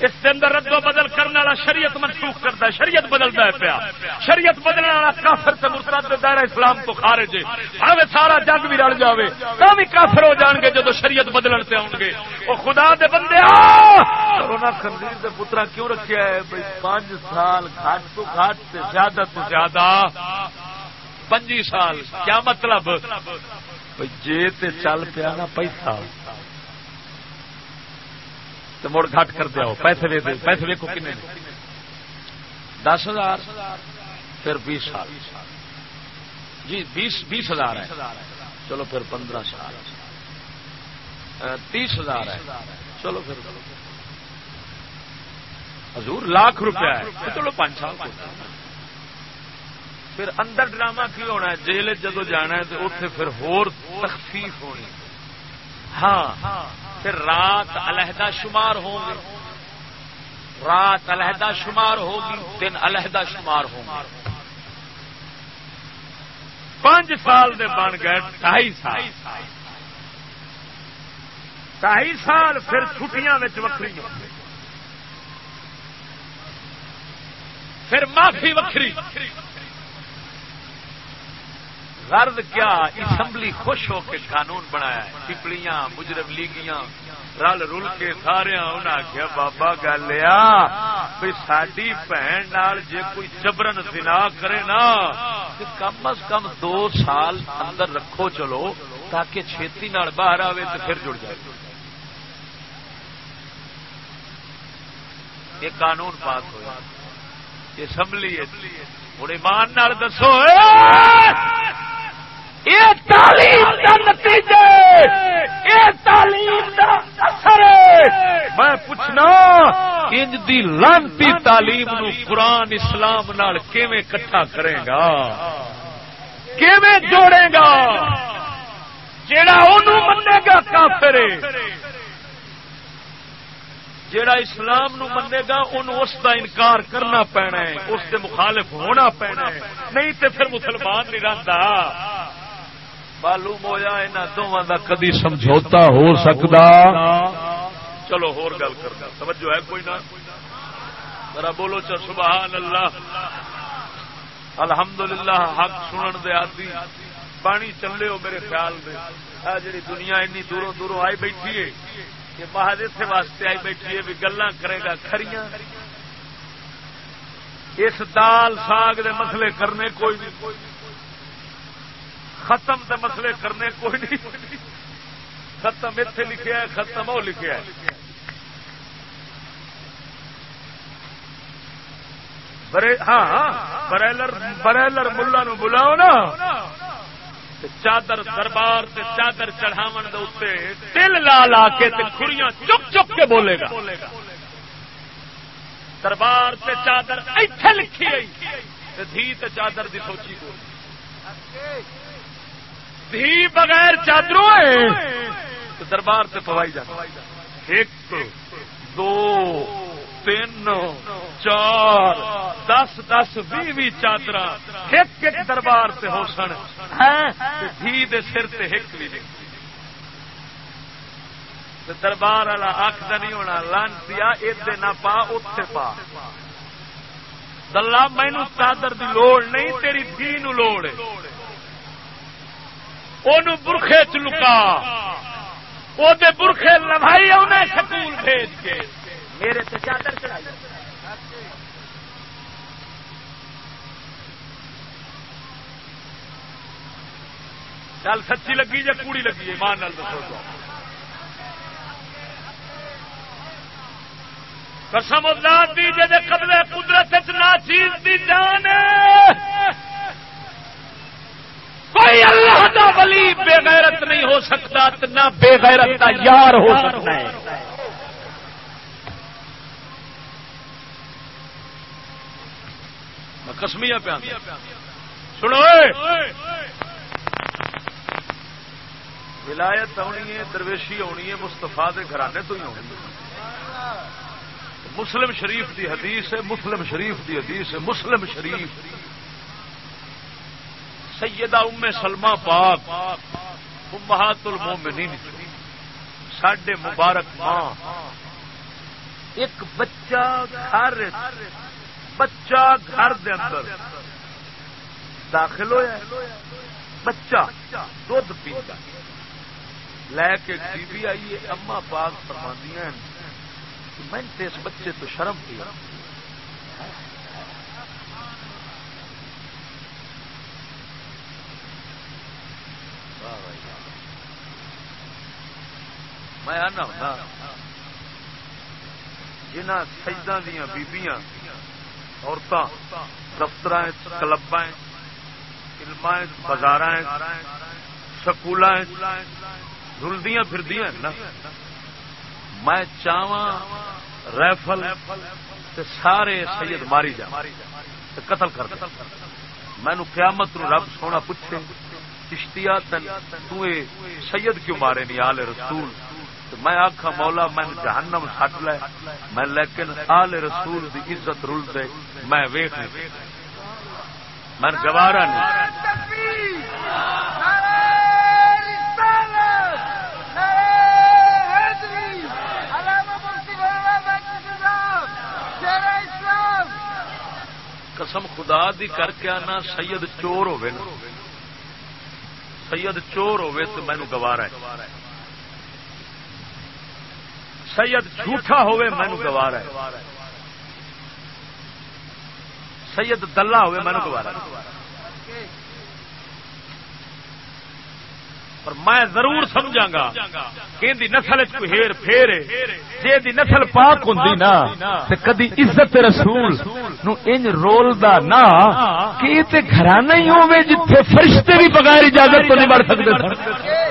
اس کے اندر رد و بدل کرنے والا شریعت منسوخ کرتا ہے، شریعت بدلتا ہے پیا۔ شریعت بدلنے والا کافر سے مرتد دائرہ اسلام تو خارج ہے۔ ہمیں سارا جنگ بھی رل جاوے تو بھی کافر ہو جان گے جب شریعت بدلن سے آؤ گے۔ وہ خدا دے بندے کرونا خنزیر دے پترا کیوں رکھا ہے؟ بھائی پانچ سال گھاٹ تو گھاٹ سے زیادہ تو زیادہ۔ پنجی سال، کیا مطلب؟ جی تے چل پیا نا پیسہ۔ تو مڑ گھٹ کر دیا پیسے دے پیسے دیکھو کنے دس ہزار، پھر بیس سال۔ جی بیس بیس ہزار ہے۔ چلو پھر پندرہ سال۔ تیس ہزار ہے۔ چلو پھر۔ حضور لاکھ روپیہ ہے۔ چلو پانچ سال۔ پھر اندر ڈرامہ کی ہونا ہے۔ جیل جدو جانا ہے تو اتنے پھر ہور تخفیف ہونی۔ ہاں۔ پھر رات علیحدہ شمار ہوں گے رات علیحدہ شمار ہوگی، دن علیحدہ شمار ہوں گے۔ پانچ سال دے بن گئے ڈھائی سال۔ ڈھائی سال پھر چھٹیاں وکری پھر معافی وکری غرض کیا؟ اسمبلی خوش ہو کے قانون بنایا ٹپڑیاں مجرم لیگیاں، رل رل کے سارے انہیں آخیا بابا گل بھائی ساری بھن جی کوئی جبرن دنا کرے نا کم از کم دو سال اندر رکھو چلو، تاکہ چھتی باہر آئے تو پھر جڑ جائے۔ یہ قانون پاس ہوا اسمبلی ہوں ایمان دسو۔ نتیجے تعلیم اثر میں پوچھنا انج دی لانتی تعلیم نو قرآن اسلام نال کیویں کٹھا کرے گا؟ کیویں جوڑے گا؟ جیڑا انہوں منے گا کافر جیڑا اسلام نو منے گا ان اس دا انکار کرنا پینا ہے، اس دے مخالف ہونا پینا ہے۔ نہیں تے پھر مسلمان نہیں رہتا معلوم ہوا یہاں دونوں کا کدی سمجھوتا ہو سکتا چلو ہور گل کرنا توجہ ہے کوئی نہ؟ ذرا بولو چا سبحان اللہ الحمدللہ، حق سنن دے آدی پانی چلے ہو میرے خیال میں جی دنیا اینی دوروں دوروں آئی بیٹھی ہے یہ باہر اتنے واسطے آئی بیٹھی ہے بھی گلا کرے گا کھریاں۔ اس دال ساگ دے مسئلے کرنے کوئی نہیں ختم دے مسئلے کرنے کوئی نہیں۔ ختم اتے لکھا ہے، ختم وہ لکھا ہے۔ ہاں،, ہاں برائلر برائلر ملا نو بلاؤ نا۔ چادر دربار سے چادر چڑھاو تل لا لا کے کڑیاں چک چک کے بولے گا۔ دربار سے چادر ایتھے لکھی گئی دھی چادر دی سوچی بول۔ دھی بغیر چادروں دربار سے پوائی جاتی ایک، دو، تین، چار، دس دس بھی بھی چادر ایک ایک دربار سے ہو سن۔ ہاں، دھی دے سر تے ایک بھی دربار والا آخر نہیں ہونا لانتی ادے نہ پا اتے پا۔ دلہ مینو چادر دی لوڑ نہیں، تیری دھی نو لوڑ برخے چ لکا۔ وہ برخے لمائی انہیں سکول بھیج کے۔ میرے سے چادر چڑھائی۔ گل سچی لگی یا کوڑی لگی مان دسو قسم اللہ دی جے قبل قدرت نہ چیز دی جان کوئی اللہ دا ولی بے غیرت نہیں ہو سکتا، نہ بے غیرت کا یار ہو سکتا ہے۔ کسمیا پیا سنو ولایت آنی ہے، درویشی آنی ہے مستفا کے گھرانے تو ہی آنی مسلم شریف دی حدیث ہے، مسلم شریف دی حدیث ہے، مسلم شریف۔ سیدہ ام سلمہ پاک، امہات المومنین، ساڈے مبارک ماں۔ ایک بچہ گھر بچہ گھر دے اندر داخل ہوا بچہ دھد پیتا لے کے ٹی وی آئیے اما پاک فرماندیاں میں اس بچے تو شرم پیا میں آنا ہوں جنہ سجدہ دیا بیبیاں عورتوں دفتر کلب علم بازار سکول رلدیاں پھردیاں نا میں چاواں ریفل سارے سید ماری جا قتل کر مینو قیامت نو رب سونا پوچھے چشتیا تن سید کیوں مارے نہیں آل رسول۔ میں آخا مولا، میں جہنم سٹ لے۔ میں لیکن آل رسول دی عزت رول دے میں ویخ میں گوارا نہیں۔ قسم خدا دی کر کے آنا، سید چور ہوئے نا۔ سید چور ہوئے تو مینو گوارا ہے۔ سید جھوٹا ہوئے مینو گوارا ہے۔ سید دلہ ہوئے مینو گوارا ہے۔ پر میں ضرور سمجھا گا کہ نسل ہیر پھیر جی نسل پاک ہوں نا کدی عزت رسول نو انج رول دا نا کہ گھرانا ہی ہوے جتھے فرشتے بھی بغیر اجازت تو نہیں بڑھ سکتے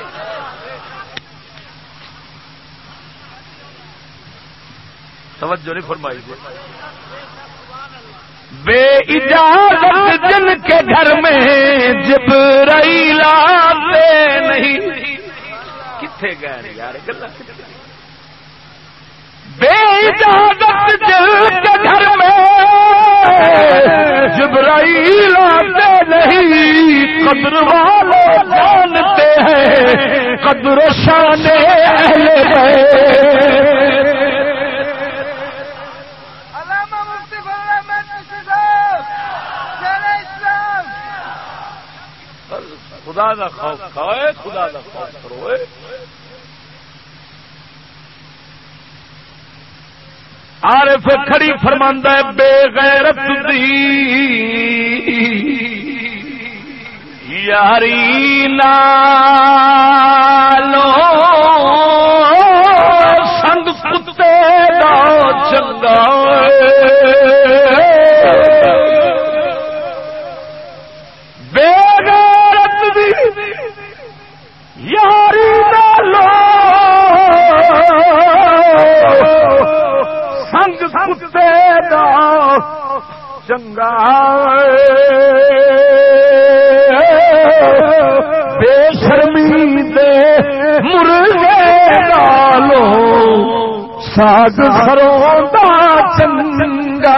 توجہ نہیں فرمائی جی بے اجازت جن کے گھر میں جبرائیل آتے نہیں۔ کتنے گئے یار؟ گلا بے اجازت جن کے گھر میں جبرائیل آتے نہیں۔ قدر والے جانتے ہیں، قدر شان اہل بیت۔ خدا دا خوف کھائے خدا دا خوف کرو آر کھڑی فرماندہ ہے، بے غیرت دی۔ یاری نالو سنگ کتے دا چنگا یاری لو سنگ کتے دا چنگا بے شرمی دے مرغے ڈالو ساگ سروں دا چنگا۔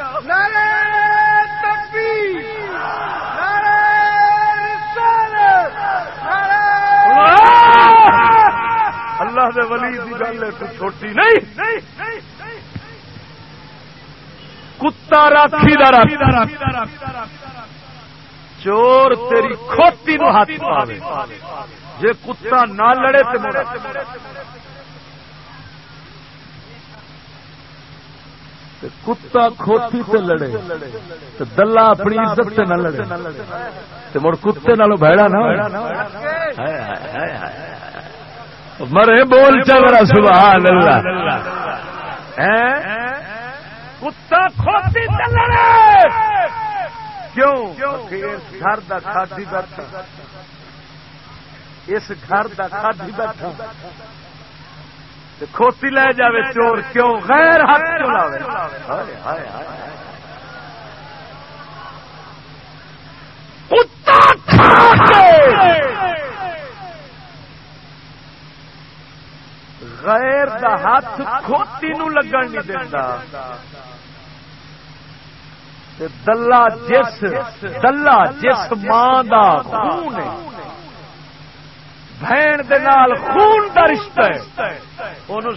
اللہ دے ولی دی گل چھوٹی نہیں۔ کتا راکھی دا چور تیری کھوتی نو ہاتھ پاوے۔ جے کتا نہ لڑے تے مرا کتا کھوتی تے لڑے۔ تے دلہ اپنی عزت تے نہ لڑے۔ تے مڑ کتے نالو بھڑا نہ ہائے ہائے ہائے ہائے۔ مرے بول چل رہا سبحان اللہ۔ کتا کھوتی چلنے کیوں؟ گھر کا کھادی بیٹھا۔ اس گھر کا کھادی بیٹھا۔ کھوتی لے جاوے چور کیوں؟ غیر حق چلاوے غیر دا ہاتھ کھوتی نو لگن نہیں دینا دلہ جس دلہ جس ماں دا خون ہے۔ بہن دے نال خون دا رشتہ ہے۔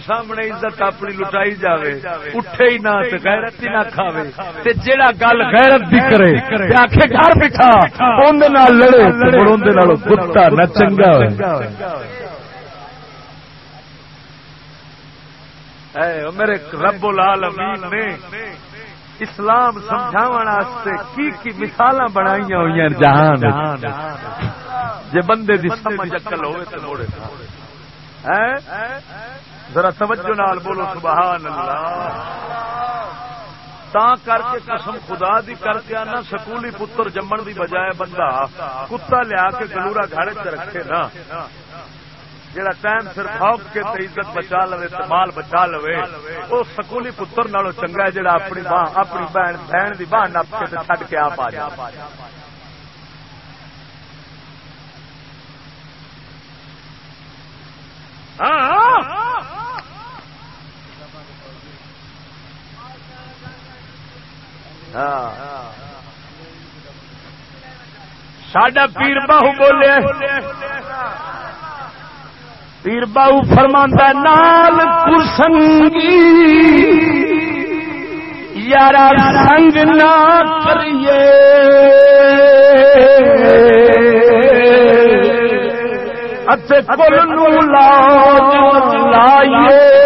سامنے عزت اپنی لٹائی جاوے، اٹھے ہی نہ غیرت ہی نہ کھاوے۔ تے جیڑا گل غیرت دی کرے، تے آکھے گھر بٹھا اون دے نال لڑے، تے اون دے نال کتا نہ چنگا ہوئے۔ اے میرے رب العالمین نے اسلام سمجھاون کی کی مثال بنائی ہوئی جہان جی بندے دی سمجھ اکل ہوئے تو موڑے ذرا توجہ نال بولو سبحان اللہ تا کر کے قسم خدا دی کر کے آنا، سکولی پتر جمن دی بجائے بندہ کتا لیا کے گلورا گھر چ رکھے نا۔ جہاں ٹائم سر خوف کے تے عزت بچا لو مال بچا لو وہ سکولی پتر نالوں چنگا جہاں اپنی باہ اپنی بہن بہن کی باہ نپ کے چڈ کے آپ آ جا ہاں۔ ہاں۔ ساڈا پیر باہو بولے۔ پیر باؤ فرماندہ نال کرسنگی۔ یار سنگ نہ کریے۔ کل نو لائیے۔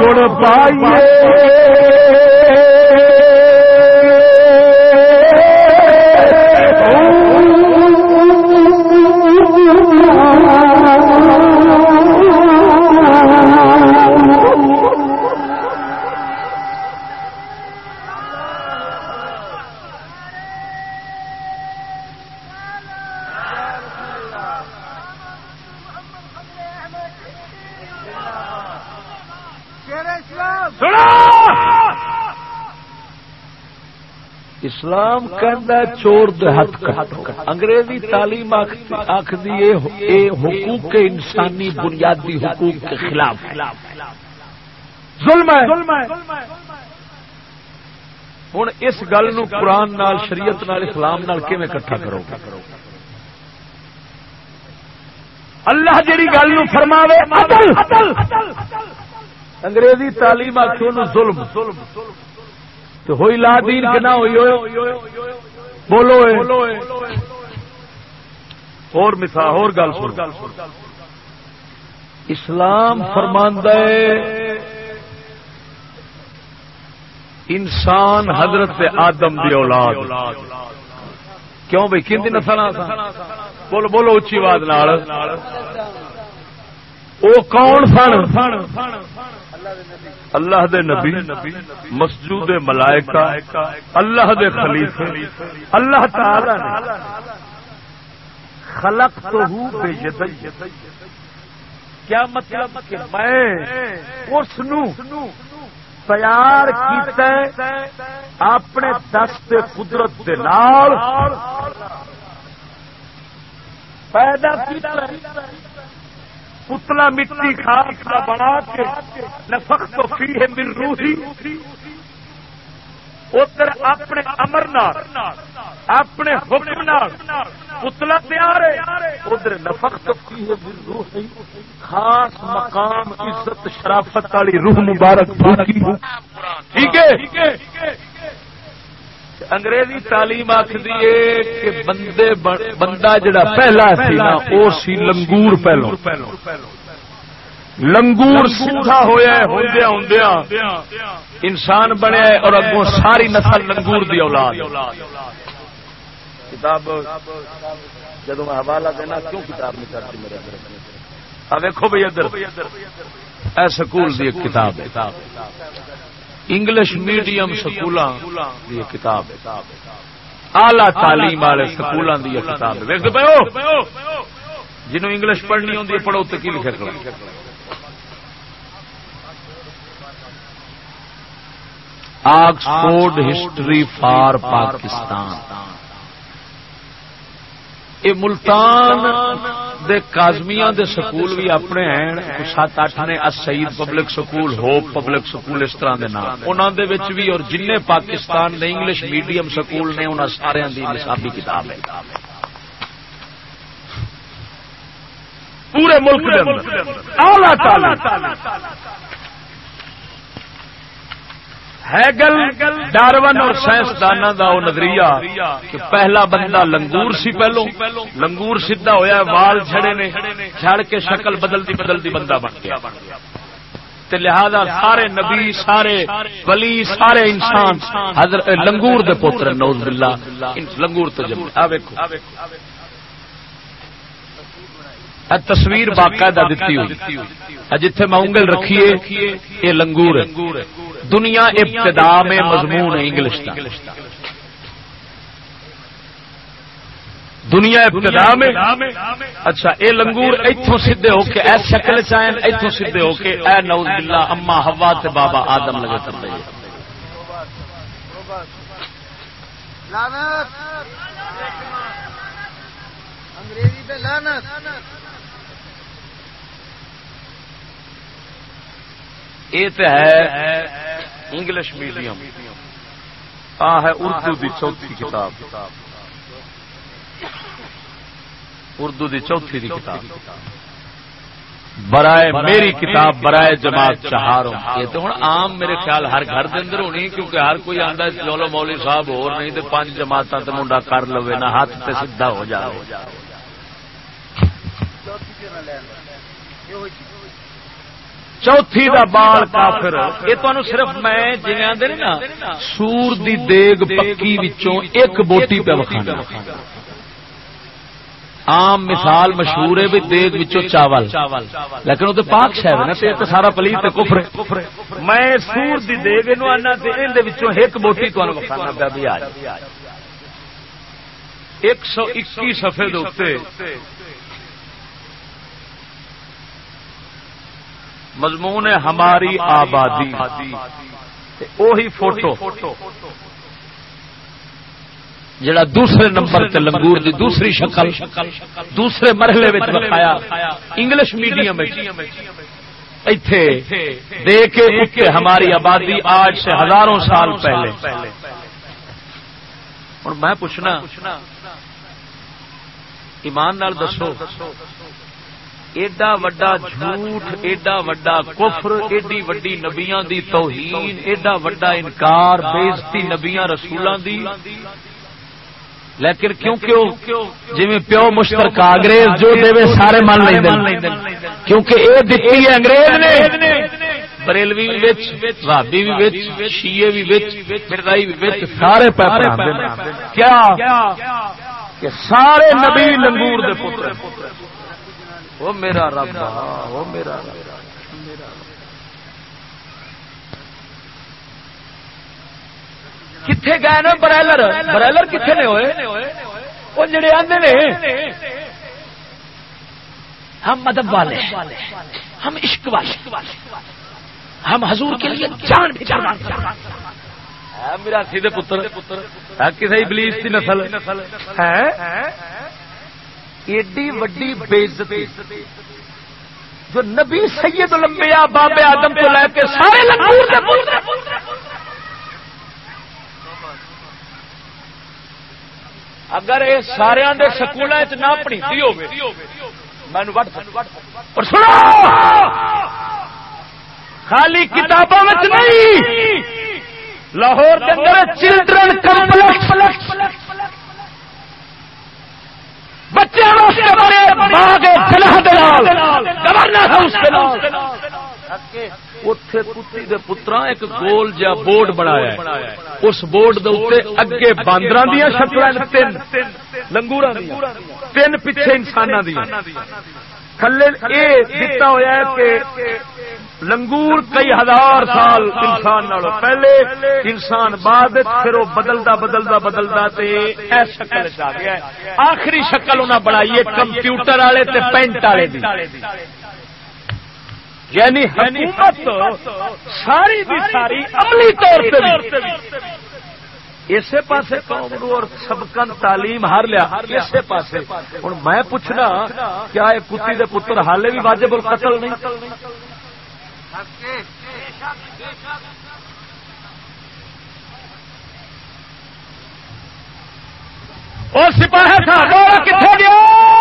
گڑ پائیے اسلام چور انگریزی تعلیم آخری حقوق انسانی بنیادی حقوق کے خلاف۔ ظلم ہوں اس گل نو قرآن نال، شریعت نال، اسلام نال کیویں کٹھا کرو؟ گے اللہ جی گل نو فرماوے انگریزی تعلیم آخو ظلم۔ تو ہوئی لا دین کہ نہ ہوئی بولو اور مثال، اور گل سن اسلام فرماندہ انسان حضرت آدم دی اولاد۔ کیوں بھائی کن نسل بولو بولو اچھی آواز وہ کون سن؟ اللہ دے نبی، مسجود ملائکہ، اللہ دے خلیفے، اللہ تعالی خلق تو ہوں بے کیا مطلب کہ میں اس تیار کیتا اپنے دست قدرت دے نال پیدا کیتا پتلا مٹی خاص کا بنا کے نفق تو فی ہے مل روحی. ادھر اپنے امر نال، اپنے حکم نال پتلا تیار ہے، ادھر نفق تو فی ہے مل روحی، خاص مقام، عزت، شرافت والی روح مبارک ٹھیک ہے؟ انگریزی تعلیم آخری کہ بندے بندہ جڑا پہلا سی نا وہ سی لنگور پہلو۔ لنگور سیدھا ہوا ہوں ہوں انسان بنیا اور اگوں ساری نسل لنگور دی اولاد کتاب جب میں حوالہ دینا، کیوں کتاب نہیں کرتی میرے ویکو بھائی ادھر۔ اے سکول دی ایک کتاب انگلش میڈیم سکول دی کتاب آلہ تعلیم والے سکولوں کی کتاب ویک پہ جنہوں انگلش پڑھنی ہوتی ہے، پڑھو تو کی لکھا کرو آکسفورڈ ہسٹری فار پاکستان۔ یہ ملتان دے کازمیا دے سکول بھی اپنے ہیں۔ سات اٹھ نے Saeed public school, Hope public school اس طرح دے نام۔ انہوں دے وچ بھی اور جن پاکستان دے انگلش میڈیم سکول نے انہوں سارے دی نصابی کتاب ہے۔ پورے ملک دے اندر۔ ہیگل ڈارون اور سائنسدانوں کا وہ نظریہ کہ پہلا بندہ لنگور سی پہلو، لنگور سیدا ہویا وال جھڑے نے، جھڑ کے شکل بدلتی بدلتی بندہ بن گیا۔ لہذا سارے نبی، سارے ولی، سارے انسان، حضرت لنگور دے پوتر نوز باللہ لنگور تو جمع۔ آ ویکھو۔ تصویر باقاعدہ دیتی ہوئی۔ جتھے میں انگل رکھیے، یہ لنگور دنیا ابتدا میں مضمون انگلش کا۔ دنیا ابتدا میں۔ اچھا اے لنگور اتوں سیدے ہو کے، اے شکل چائن اتوں سیدے ہو کے، اے نوز باللہ، اما ہوا تے بابا آدم لگے کر رہے انگریزی پہ لانت یہ تو ہے انگلش میڈیم آ ہے اردو دی چوتھی کتاب۔ اردو دی چوتھی دی کتاب۔ برائے میری کتاب، برائے جماعت چہاروں۔ یہ تو ہوں عام میرے خیال ہر گھر کے اندر ہونی کیونکہ ہر کوئی آتا چولو مولی صاحب ہو نہیں تو پانچ جماعت منڈا کر لو نہ ہاتھ سے سیدھا ہو جائے چوتھی دا بال کافر۔ یہ تو صرف میں جی آدھے نا سور دی دیگ پکی وچوں ایک بوٹی پہ وکھانا۔ عام مثال مشہور ہے بھی دیگ وچوں چاول۔ لیکن وہ تو پاک شہر ہے نا سارا پلیت تے کفر میں سور دی دیگ نو آنا تے ان دے وچوں ایک بوٹی تو وکھانا۔ پیا بھی آ ایک سو اکی صفحے دے مضمون ہے ہماری آبادی۔ وہی فوٹو۔ جڑا دوسرے نمبر تے لنگور دی دوسری شکل، دوسرے مرحلے بخایا انگلش میڈیم ایتھے دیکھے ہماری آبادی آج سے ہزاروں سال پہلے۔ اور میں پوچھنا، ایمان نال دسو۔ ایڈا وڈا جھوٹ، ایڈا وڈا کفر، ایڈی وڈی نبیاں دی توہین، ایڈا وڈا انکار بےزتی نبیاں رسولاں دی۔ لیکن کیونکہ جی پیو مشترک انگریز جو دے سارے من لیں کیونکہ اے دتی ہے انگریز نے، بریلوی بھابی بھی شیے بھی مردائی بھی سارے پیپر کیا؟ کہ سارے نبی لنگور دے پتر وہ میرا رب وہ میرا کتنے گئے نا برائلر؟ برائلر کتنے نے ہوئے؟ وہ جڑے آدھے نے۔ ہم مدد والے ہم عشق والے ہم حضور کے لیے جان بھی جان میرا سیدھے پتر کسی ابلیس کی نسل۔ ہے ایڈی وڈی بےزتی جو نبی سید لمبیا بابے آدم کو لے کے سارے اگر یہ سارے سکول نہ پڑھی ہو خالی کتابوں نہیں! لاہور کے اندر چلڈرن کمپلیکس۔ بچے اتے کتی دے پترا ایک گول جا بورڈ بنایا اس بورڈ دے اتنے اگے باندر دیا شکل تین لنگور تین پیچھے انسان دیا تھلے یہ دتا ہوا ہے کہ لنگور کئی ہزار سال انسان پہلے انسان بعد پھر وہ بدلتا بدلتا بدلتا شکل آ گیا آخری شکل انہیں بنائی ہے کمپیوٹر والے پینٹ والے یعنی حکومت ساری دی ساری عملی طور پہ اسی پاس قوم نو اور سبکن تعلیم ہار لیا اسی پاس ہوں میں پوچھنا کیا یہ کتی دے پتر حالے بھی واجب القتل نہیں اور سپاہی تھا کتنے گیا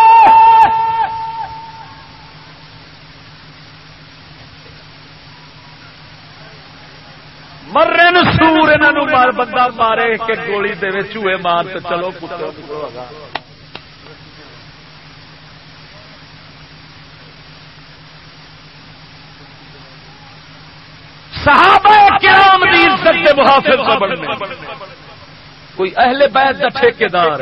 مرے سور انہوں مار بندہ مارے کہ گولی دے چوہے مار تو چلو صحابہ کرام دی عزت کے محافظ بننے کوئی اہل بیت کا ٹھیکار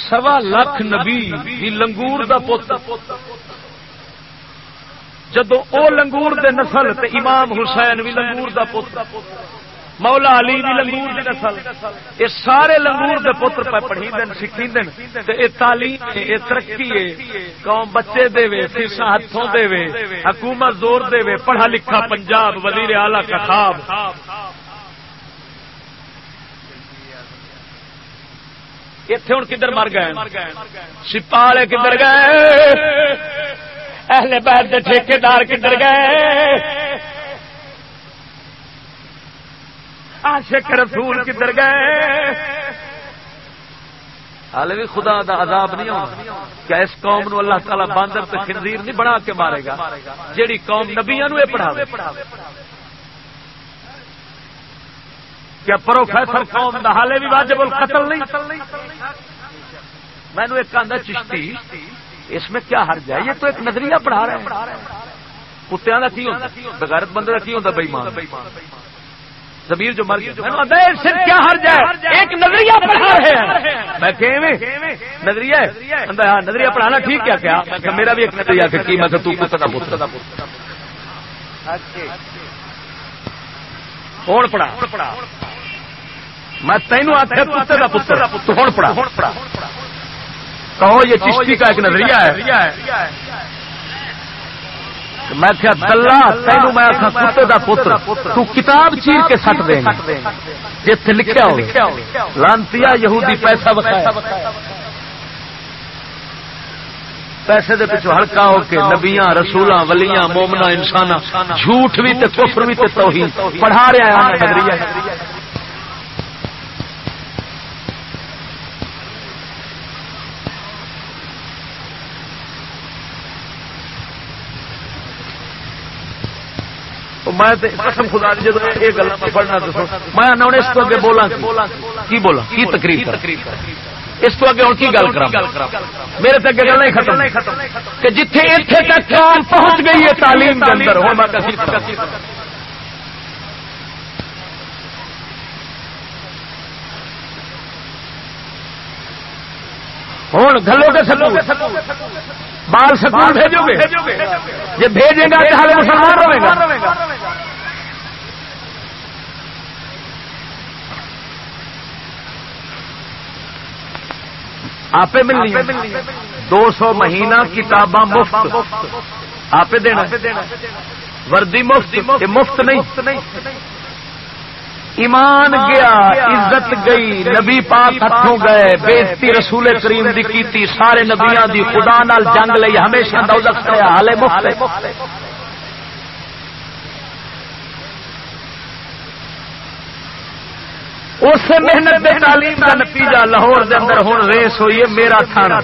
سوا لاکھ نبی لنگور دا پوتا جدو او لنگور دے نسل تے امام حسین بھی لنگور دا پتر، مولا علی بھی لنگور دی نسل یہ سارے لنگور دے پتر پہ پڑھی دن سکھی دن تے اے تعلیم، اے ترقی ہے قوم بچے دے وے فیسا ہاتھوں دے وے، حکومت زور دے وے، پڑھا لکھا پنجاب وزیر اعلی کا خواب۔ اتنے ہوں کدھر مر گئے؟ سپاہے کدھر گئے؟ اہل بیت کے ٹھیکار کدھر گئے؟ عاشق رسول کدھر گئے؟ ہال بھی خدا دا عذاب نہیں ہونا کیا اس قوم نو اللہ تعالی باندر تے خنزیر نہیں بنا کے مارے گا؟ جیڑی قوم نبیا نو اے پڑھا کیا پروفیسر قوم دا حالے بھی واجب القتل نہیں؟ میں نے ایک آدھا چشتی۔ اس میں کیا حرج ہے؟ یہ تو ایک نظریہ پڑھا رہے ہیں۔ کتیا کا کی ہوتا بغیرت بندے کا کی ہوتا بئی مان زمیر جو مر گیا۔ صرف کیا حرج ہے؟ ایک نظریہ پڑھا رہے ہیں۔ میں کہ نظریہ ہاں نظریہ پڑھانا ٹھیک کیا؟ کیا میرا بھی ایک نظریہ کہ کی میں تو کتا پوچھتا کون پڑھا۔ میں تینوں آخر پتر کا پتر ہوں پڑھا پڑھا۔ کہو یہ چشتی کا ایک نظریہ ہے۔ میں کیا دلہ تینوں میں آخا کتے کا پتر تو کتاب چیر کے سٹ دیں جیسے لکھا ہو لانتی یہودی پیسہ بتایا پیسے دے پیچھو ہلکا ہو کے نبیاں رسولاں ولیاں مومنا انسان جھوٹ بھی تے کفر بھی تے توہین پڑھا رہا ہے نظریہ۔ میں قسم خدا دی جدو یہ گل پڑھنا دسو میں ہوں اس کو اگے بولا کی؟ بولا کی تقریر کر اس کو اگے ہوں کی گل کرا میرے تک گل نہیں ختم۔ کہ جتھے اتنے تک قوم پہنچ گئی ہے، تعلیم کے اندر۔ ہوں، میں کسی ہوں گلو کے سکو بال سکول بھیجو گے۔ یہ بھیجے گا کہ حال مسلمان رہے گا۔ آپ ملنی دو سو مہینہ کتاباں مفت۔ آپ دینا۔ وردی مفت۔ مفت نہیں۔ ایمان گیا، عزت گئی، نبی پاک ہاتھوں گئے، بےزتی رسول کریم دی کیتی، سارے نبیاں دی، خدا نال جنگ لئی ہمیشہ دولت کیا حال مفت اس محنت دے تعلیم کا نتیجہ لاہور دے اندر ہوں ریس ہوئی ہے، میرا تھانا۔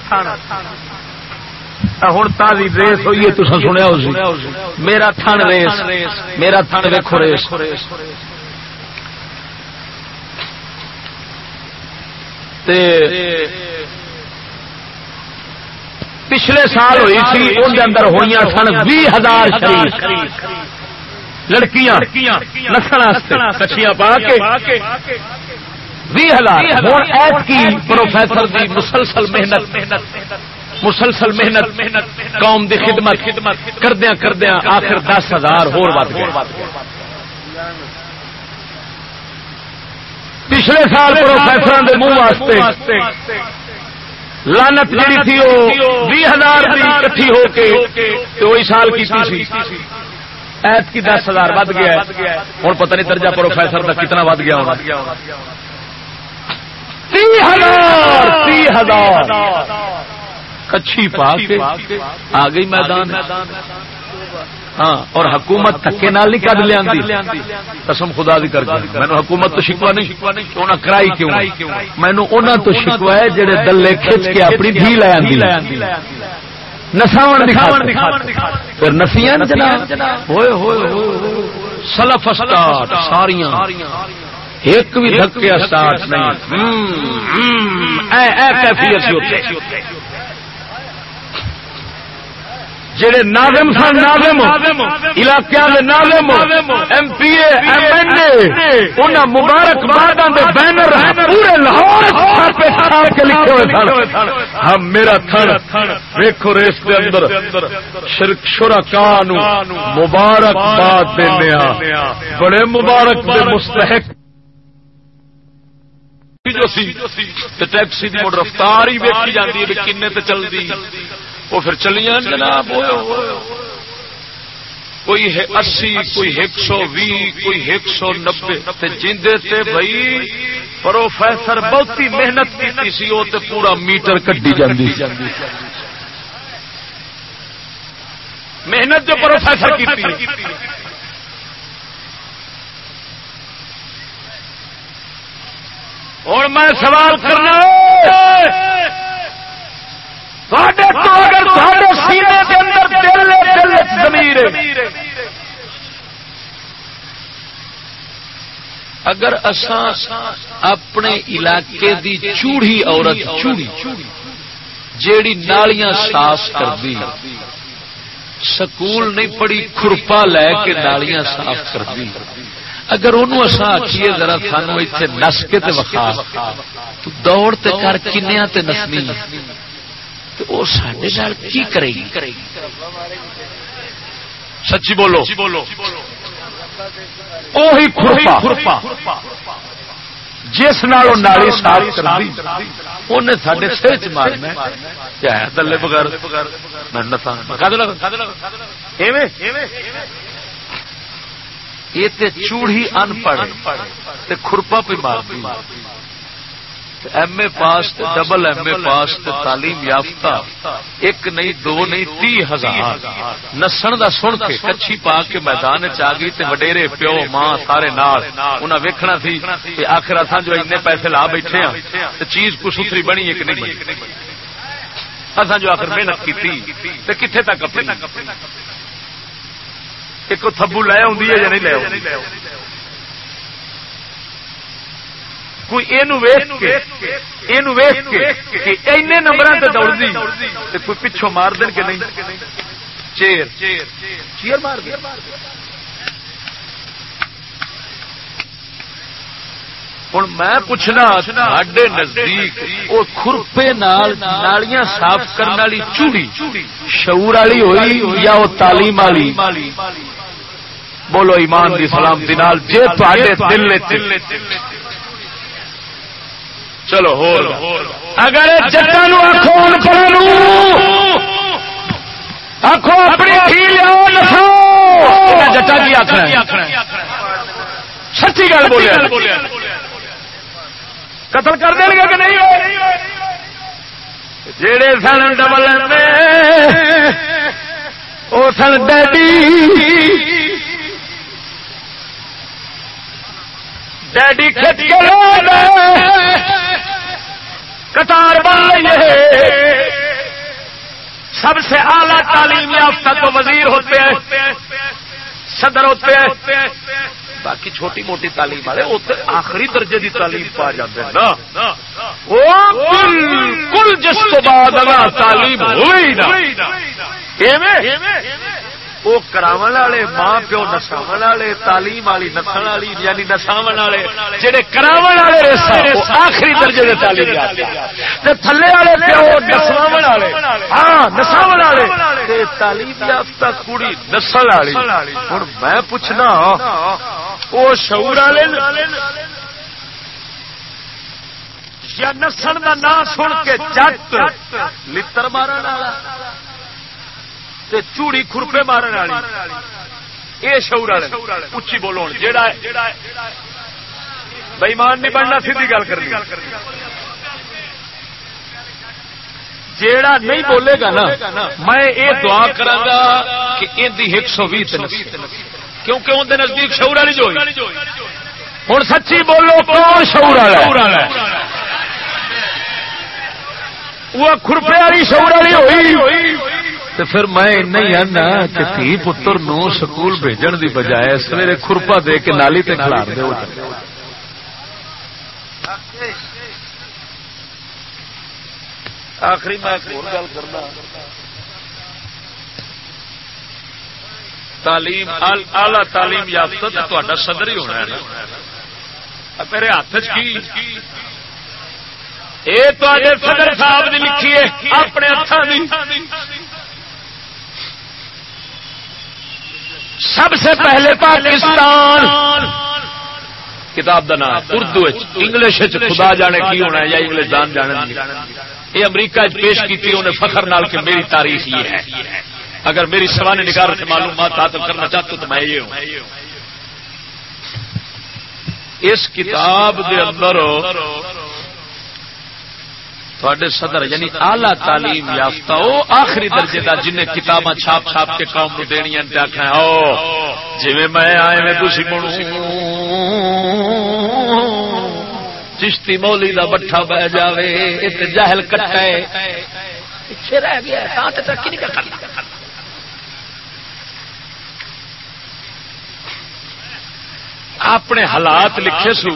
ہوں تازی ریس ہوئی ہے تو سنیا میرا تھن ریس، میرا تھن ویکو ریس۔ تے پچھلے سال ہوئی سی اندر اندر ہوئی سن بھی ہزار شریف لڑکیاں، نسل کچھیاں پا کے بھی ہزار۔ ہوں ایس کی پروفیسر دی مسلسل محنت مسلسل محنت، قوم دی خدمت خدمت کردیا کردیا آخر دس ہزار ہور بات پچھلے سال پروفیسر منہ واسطے لانت جی تھی وہ بھی ہزار کٹھی ہو کے وہی سال کی سی۔ ایت کی دس ہزار ود گیا ہوں پتہ نہیں درجہ پروفیسر کا کتنا ود گیا ہونا۔ تی ہزار تی ہزار۔ کچھی پا کے آ گئی میدان۔ ہاں اور حکومت تھکے نال نہیں کد لیا قسم خدا دی کر کے۔ مینو حکومت تو شکوا نہیں۔ انہیں کرائی کیوں؟ مینو انہوں تو شکوا ہے جہے دلے کھچ کے اپنی دھی لے آدھی نساون پھر نسیاں ہوئے ہوئے سلف اسٹارٹ، ساریاں۔ ایک بھی دھکے اسٹارٹ نہیں۔ اے اے کیفیت جہے ناظم سن ناظم علاقے ناظم M P M N A ان مبارک بادوں کے بینر پورے لاہور کے لکھے ہوئے سن۔ ہم میرا تھن ویکو ریس کے اندر شرک شرکا مبارک باد دینا بڑے مبارک دے مستحق۔ ٹیکسی کی رفتار ہی ویکھی جاتی ہے کن چلتی وہ پھر چلیاں جناب کوئی اسی کوئی ایک سو بھی کوئی ایک سو نبے۔ جیندے تے بھائی پروفیسر بہت ہی محنت کی سی وہ پورا میٹر کٹی محنت جو پروفیسر کی اور میں سوال کرنا ہے اگر اساں اپنے علاقے دی چوڑی عورت چوڑی، جیڑی نالیاں صاف کر دی سکول نہیں پڑی کھرپا لے کے نالیاں صاف کر دی اگر انہوں اصا آخیے ذرا سانو اتنے نس کے وقا تو دوڑ تے کر کنیا تے نسنی۔ تو وہ سڈے کی کرے گی؟ سچی بولو۔ بولو۔ جس نالی صاف انہیں سڈے سر چ مارنا دلے بغیر یہ چوڑی ان پڑھ خرپا پہ مار M A pass double M A pass تعلیم یافتہ، ایک نہیں، دو نہیں، تی ہزار۔ نسن دا سن کے کچھی پا کے میدان چ گئی تے وڈیرے پیو ماں سارے نال۔ انہاں ویکھنا سی کہ آخر اتھا جو اتنے پیسے لا بیٹھے ہاں تے چیز کو ستھری بنی ہے کہ نہیں بنی۔ اصا جو آخر محنت کی تے کتنے تک اپنی؟ ایک تھبو لے آ یا نہیں لے آ کوئی یہ نمبر دوڑ دی کوئی پچھوں مار دین کہ نہیں؟ چیر۔ چیر مار ہوں میں پوچھنا ساڈے نزدیک وہ خرپے نالیاں صاف کرنے والی چوڑی، شعور والی ہوئی یا وہ تعلیم والی؟ بولو ایمان دی سلامتی جی دل چلو ہو اگر جٹان آخو آخو اپنی جٹا کی آخر سچی گل بولے۔ قتل کر دیں گے کہ نہیں جڑے سن ڈبل وہ سن ڈیڈی۔ ڈیڈی کھچ کے قطار بن رہی سب سے اعلی تعلیم یافتہ تو وزیر ہوتے ہیں، صدر ہوتے ہیں۔ باقی چھوٹی موٹی تعلیم والے آخری درجے کی تعلیم پا جاتے ہیں نا۔ بالکل جس تو بعد اگر تعلیم ہوئی نا۔ وہ کرا والے ماں پیو نساو والے، تعلیم والی نسل والی یعنی نساو والے جہے کرا والے آخری درجے کے تعلیم تھلے والے پیو نساو والے ہاں نساو والے۔ تعلیم یافتہ کڑی نسل والی ہوں میں پوچھنا، وہ شعور والے یا نسل کا نام سن کے جٹ لڑ مارن والا؟ چوڑی خرپے مارن والی۔ یہ شعور والے اچھی بولو۔ جا بےمان نہیں بننا سی گل کر جیڑا نہیں بولے گا نا، میں یہ دعا کرا کہ یہ ایک سو بھی کیونکہ اندر نزدیک شعور والی جو ہوں سچی بولو، کون شعور والا وہ خرپے والی شعور والی ہوئی۔ تو پھر میں ہی آنا کہ تھی پتر نو سکول بھیجن دی بجائے سویرے خرپا دے کے نالی تے کھلار دے آخری میں گل کرنا۔ تعلیم آلہ تعلیم یافتہ تو صدر ہی ہونا ہے نا۔ میرے ہاتھ کی؟ یہ تو صدر صاحب نے لکھی ہے، اپنے ہاتھوں سب سے پہلے پاکستان. کتاب کا نام اردو انگلش خدا جانے کی ہونا ہے یا انگلش دان جانے یہ امریکہ پیش کی انہیں فخر نال کہ میری تاریخ یہ ہے۔ اگر میری سوانی نگار سے معلومات حاصل کرنا چاہتا تو میں یہ ہوں۔ اس کتاب دے اندر تھوڑے صدر یعنی آلہ تعلیم یافتہ وہ آخری درجے کا جن کتاباں چھاپ چھاپ کے قوم کو دینی آخنا او جی میں آئے میں تھی بنوں چشتی مولی دا بٹھا بہ جائے جہل کٹا پیچھے رہ گیا ہاں ترقی نہیں کر اپنے حالات لکھے سو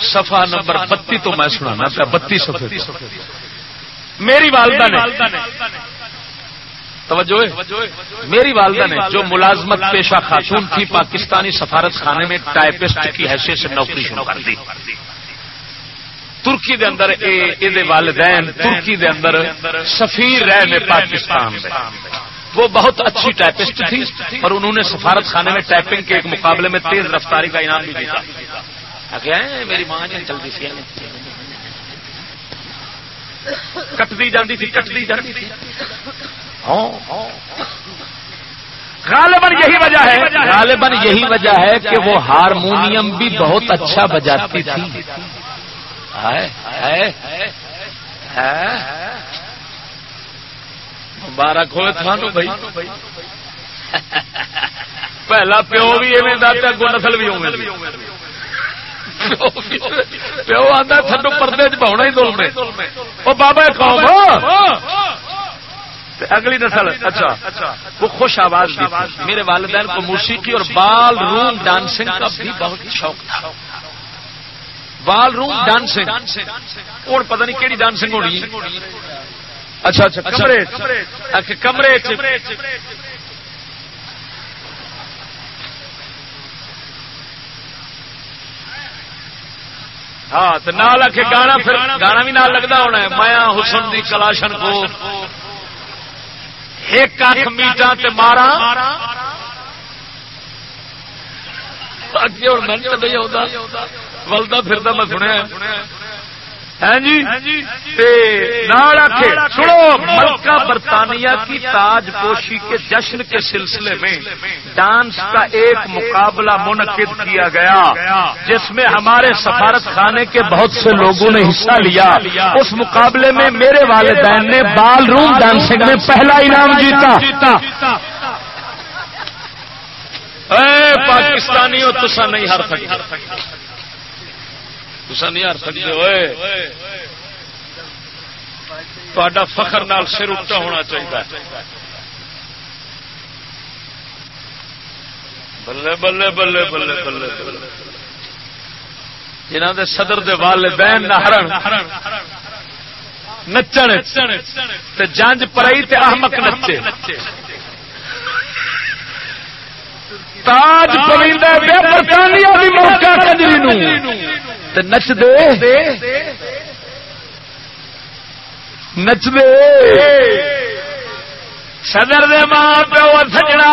سفا نمبر بتی تو میں سنا پیا، بتی سفے میری والدہ نے، توجہ میری والدہ نے جو ملازمت پیشہ خاتون تھی، پاکستانی سفارت خانے میں ٹائپسٹ کی حیثیت سے نوکری شروع کر دی۔ ترکی دے اندر اے والدین، ترکی دے اندر سفیر رہے میں پاکستان میں وہ بہت اچھی ٹائپسٹ تھی اور انہوں نے سفارت خانے میں ٹائپنگ کے ایک مقابلے میں تیز رفتاری کا انعام بھی دیا۔ میری ماں نے جلدی سی کٹتی جاتی تھی، کٹتی جاتی تھی۔ ہاں، ہاں۔ غالباً یہی وجہ ہے، غالباً یہی وجہ ہے کہ وہ ہارمونیم بھی بہت اچھا بجاتی تھی۔ مبارک ہوئے تھانو بھائی۔ پہلا پیو بھی ایویں اگو نسل بھی پیو آتا تھڈو پردے چاؤنا ہی دول میں وہ بابا قوم اگلی نسل اچھا۔ وہ خوش آواز میرے والدین کو موسیقی اور بال روم ڈانسنگ کا بھی بہت شوق تھا۔ Ballroom dancing. اور پتہ نہیں کہڑی ڈانسنگ ہونی۔ اچھا اچھا کمرے کمرے ہاں تو نال آ کے گانا پھر گانا بھی نال لگتا ہونا ہے۔ مایا حسن دی کلاشن کو ایک اک میٹا تے مارا۔ ولدا پھر میں سنیا ہاں جی؟ سنو ملکہ برطانیہ کی تاج پوشی کے جشن کے سلسلے میں ڈانس کا ایک مقابلہ منعقد کیا گیا، جس میں ہمارے سفارت خانے کے بہت سے لوگوں نے حصہ لیا۔ اس مقابلے میں میرے والدین نے بال روم ڈانسنگ میں پہلا انعام جیتا۔ پاکستانی ہو تو نہیں ہر سکتے۔ تسا نہیں ہر سکتے ہوئے تا فخر نال سر اٹھا ہونا چاہیے بلے بلے بلے بلے بلے بلے۔ جنہ دے صدر دے والدین نہ ہرن، نچن، تے جنج پرئی تے احمق نچے۔ تاج پویندا بے برطانیہ دی موقع کجری نو۔ تے نچ دے نچ دے صدر دے ماں پیو سجنا۔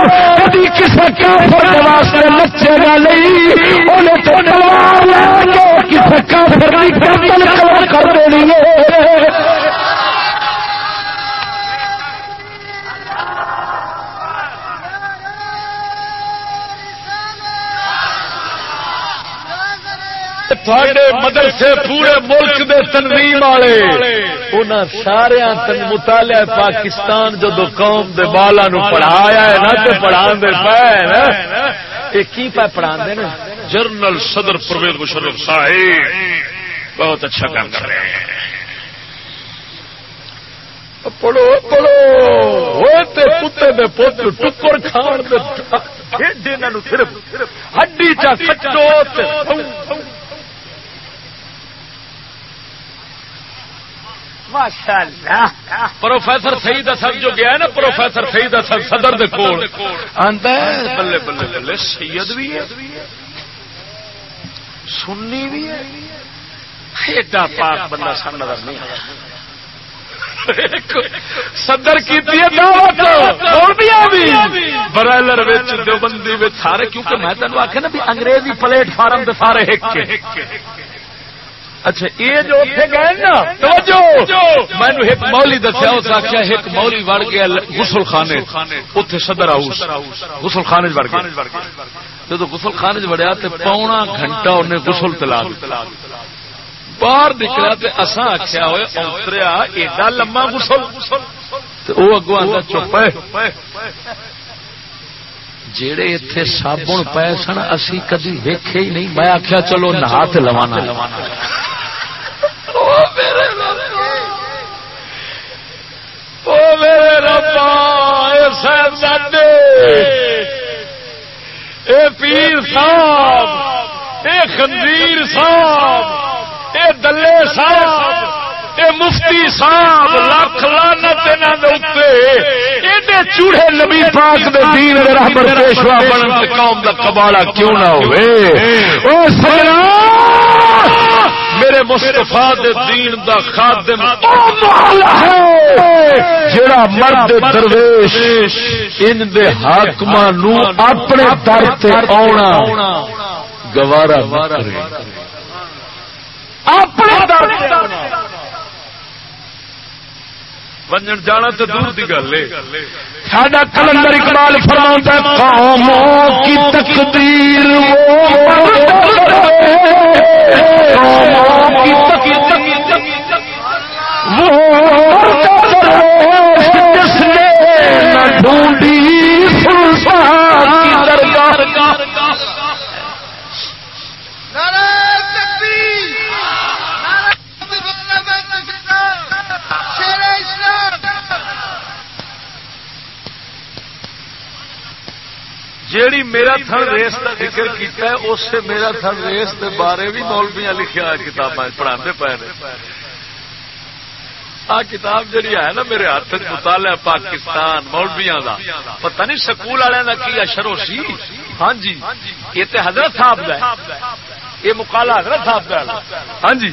کدی کسی کافر واسطے نچے گا نہیں انہیں تو تلوار لے کے کسی کافر کی گردن کر دینی ہے؟ مدرسے پورے ملک دے تنظیم والے ان سارا مطالعہ پاکستان جدو قوم دے بالا نو پڑھایا ہے نا تو پڑھا دے پہ کی پہ پڑھا جنرل صدر پرویز مشرف صاحب۔ بہت اچھا کام کر رہے ہیں۔ پڑھو پڑھو۔ کتے دے پوت ٹکر کھان صرف ہڈی چا سچو پروفیسر سعید اصل جو گیا نا پروفیسر سعید اصل صدر دے کول۔ بلے بلے بلے سید بھی ہے سنی بھی ہے۔ ایڈا پاک بندہ سن نظر نہیں صدر کی برائلر دیوبندی سارے کیونکہ میں تینوں آخیا نا بھی انگریزی پلیٹ فارم دے سارے ہک اچھا یہ جو اتنے گئے نا، توجہ! میں نے ایک مولی دسیا اس آخیا ایک مولی وڑ گیا گسل خانے اتنے صدر ہاؤس گسل خانے وڑ گیا۔ جب گسل خانے وڑیا تو پونا گھنٹہ انہیں گسل تلا باہر نکلا تو اصا آخیا ہوئے اتریا ایڈا لما گسل وہ اگو آتا چپ جڑے اتے سابن پے سن، اسی کدی ویکھے ہی نہیں۔ میں آخیا چلو نہا لوانا۔ اے پیر صاحب، اے خنزیر صاحب، اے دلے صاحب۔ مفتی صاحب، لکھ لانت ایڈے چوڑے نبی پاک دے دین دے رحمت پیشوا بنن قوم دا کباڑا کیوں نہ ہوئے؟ او سجنا! میرے مصطفیٰ دے دین دا خادم جڑا مرد درویش، ان دے حاکماں نو اپنے در تے آونا۔ گوارا نہ کرے۔ اپنے در تے آونا۔ ونجن جانا تو دور کی گل ہے۔ ساڈا کلندر اقبال فرما قوموں کی تقدیر وہ جیڑی میرا تھن ریس کا ذکر کیتا ہے، اس سے میرا تھن ریس کے بارے بھی مولویا لکھا کتابیں پڑھا پے آ کتاب جہی ہے نا میرے ہاتھ مطالعہ پاکستان مولویا کا پتہ نہیں سکول والوں کا کی اشرو سی ہاں جی یہ تو حضرت صاحب کا یہ مکالا حضرت صاحب ہاں جی۔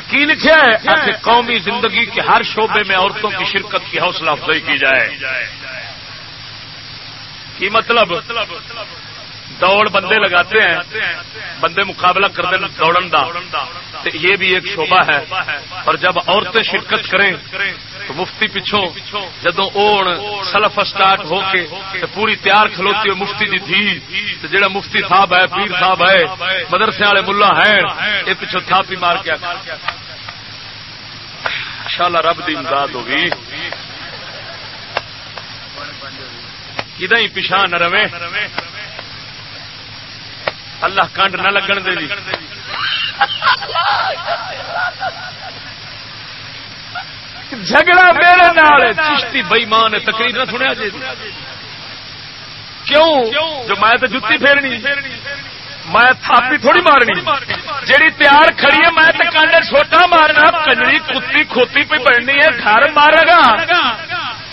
کی لکھا ہے؟ قومی زندگی کے ہر شعبے میں عورتوں کی شرکت کی حوصلہ افزائی کی جائے۔ کی مطلب? دوڑ بندے لگاتے ہیں، بندے مقابلہ کرتے ہیں دوڑن دا۔ یہ بھی ایک شعبہ ہے۔ اور جب عورتیں شرکت کریں، تو مفتی پچھوں جدو سلف اسٹارٹ ہو کے پوری تیار کھلوتی ہوئی مفتی دی تھی جڑا مفتی صاحب ہے، پیر صاحب ہے، مدرسے والے ملا ہیں یہ پچھوں تھاپی مار کے شالا رب کی امداد ہوگی۔ کدا ہی پچھا نہ رہے اللہ کنڈ نہ لگن دے جھگڑا میرے نال چشتی بئیمان تقریر نہ سنیا جی کیوں؟ جو میں تو جتی پھیرنی، میں تھاپی تھوڑی مارنی۔ جیڑی تیار کھڑی ہے، میں تو کانڈے چھوٹا مارنا، کنجری کتی کھوتی پہ بڑھنی ہے، گھر مارے گا۔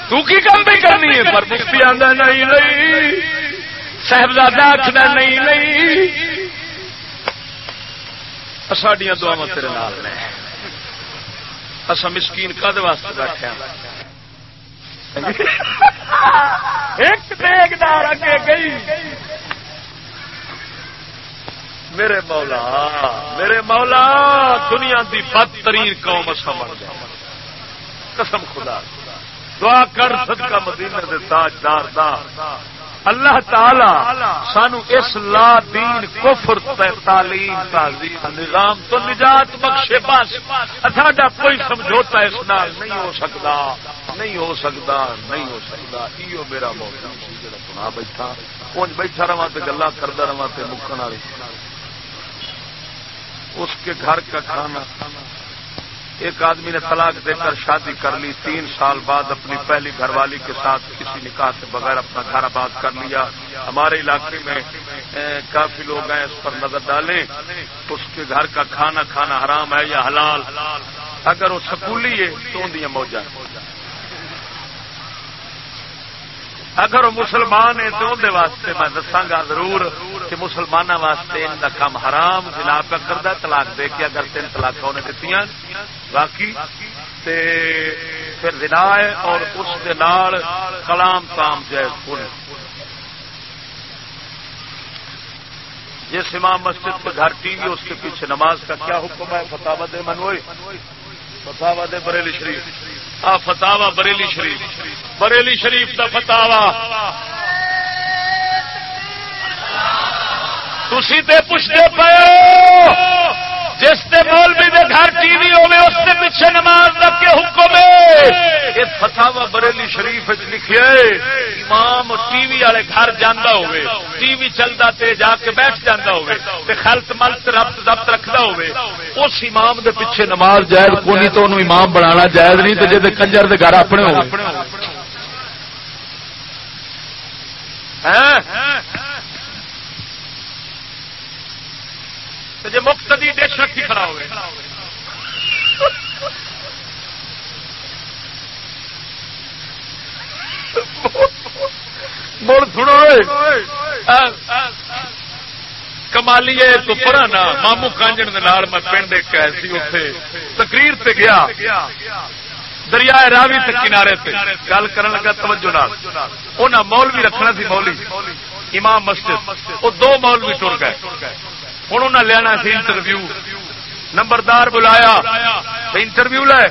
تو کی کم بھی کرنی ہے؟ پر مفتی آدھا نہیں نہیں۔ صاحبزادہ آخنا نہیں نہیں۔ ساڈیا دعا تیرے نال نے۔ اصا مسکین کد واسطے بیٹھے ہاں؟ ایک ٹھیکدار اگے گئی۔ میرے مولا میرے مولا، دنیا دی بدترین قوم سمجھ گیا قسم خدا۔ کی دعا کر صدقہ مدینہ دے تاجدار دا۔ اللہ تعالی سانو اس لا دین کفر تعلیم تعظیم نظام تو نجات بخشے بس۔ ساڈا کوئی سمجھوتا اس نال نہیں ہو سکتا نہیں ہو سکتا نہیں ہو سکتا ایو میرا موقع سنا بیٹھا۔ کون بیٹھا رہا تو گلا کرتا رہا تو مکن والی اس کے گھر کا کھانا۔ ایک آدمی نے طلاق دے کر شادی کر لی، تین سال بعد اپنی پہلی گھر والی کے ساتھ کسی نکاح سے بغیر اپنا گھر آباد کر لیا۔ ہمارے علاقے میں کافی لوگ ہیں، اس پر نظر ڈالیں۔ اس کے گھر کا کھانا کھانا حرام ہے یا حلال؟ اگر وہ سکولی ہے تو اندیاں موجہ اگر وہ مسلمان ہے تو اندر واسطے میں دساگا ضرور کہ مسلمانوں واسطے ان کا کام حرام جناب کا کردہ طلاق دے کے اگر تین طلاق انہیں دیتی باقی تے پھر دنا ہے اور اس کے نال کلام کام جائز کن جس امام مسجد کے گھر ٹی وی اس کے پیچھے نماز کا کیا حکم ہے؟ فتح دے منوئی فتوا دے بریلی شریف۔ آ فتوا بریلی شریف۔ بریلی شریف کا فتوا تھی پوچھتے پے جس سے مولوی دے گھر ٹی وی ہوے اس کے پیچھے نماز کا کیا حکم ہے؟ یہ فتوا بریلی شریف لکھے امام ٹی وی والے گھر جانا ہوے ٹی وی چلتا تے جا کے بیٹھ جانا ہوے تے خلط ملت ربط ضبط رکھتا ہوے اس امام دے پیچھے نماز جائز کونی تو انہوں امام بنانا جائز نہیں تو جی کنجر دے گھر اپنے جی مقتدی ڈش رکھی کھڑا ہوئے۔ مڑ سنو کمالی تو پرانا مامو کانجن میں پنڈ ایک ایسی اتے تقریر سے گیا۔ دریا راوی تے کنارے تے۔ گل کرن لگا توجہ نال۔ انہاں مولوی رکھنا سی مولوی۔ امام مسجد۔ وہ دو مولوی ٹر گئے۔ ہوں انہیں لینا سی انٹرویو نمبردار بلایا انٹرویو لے.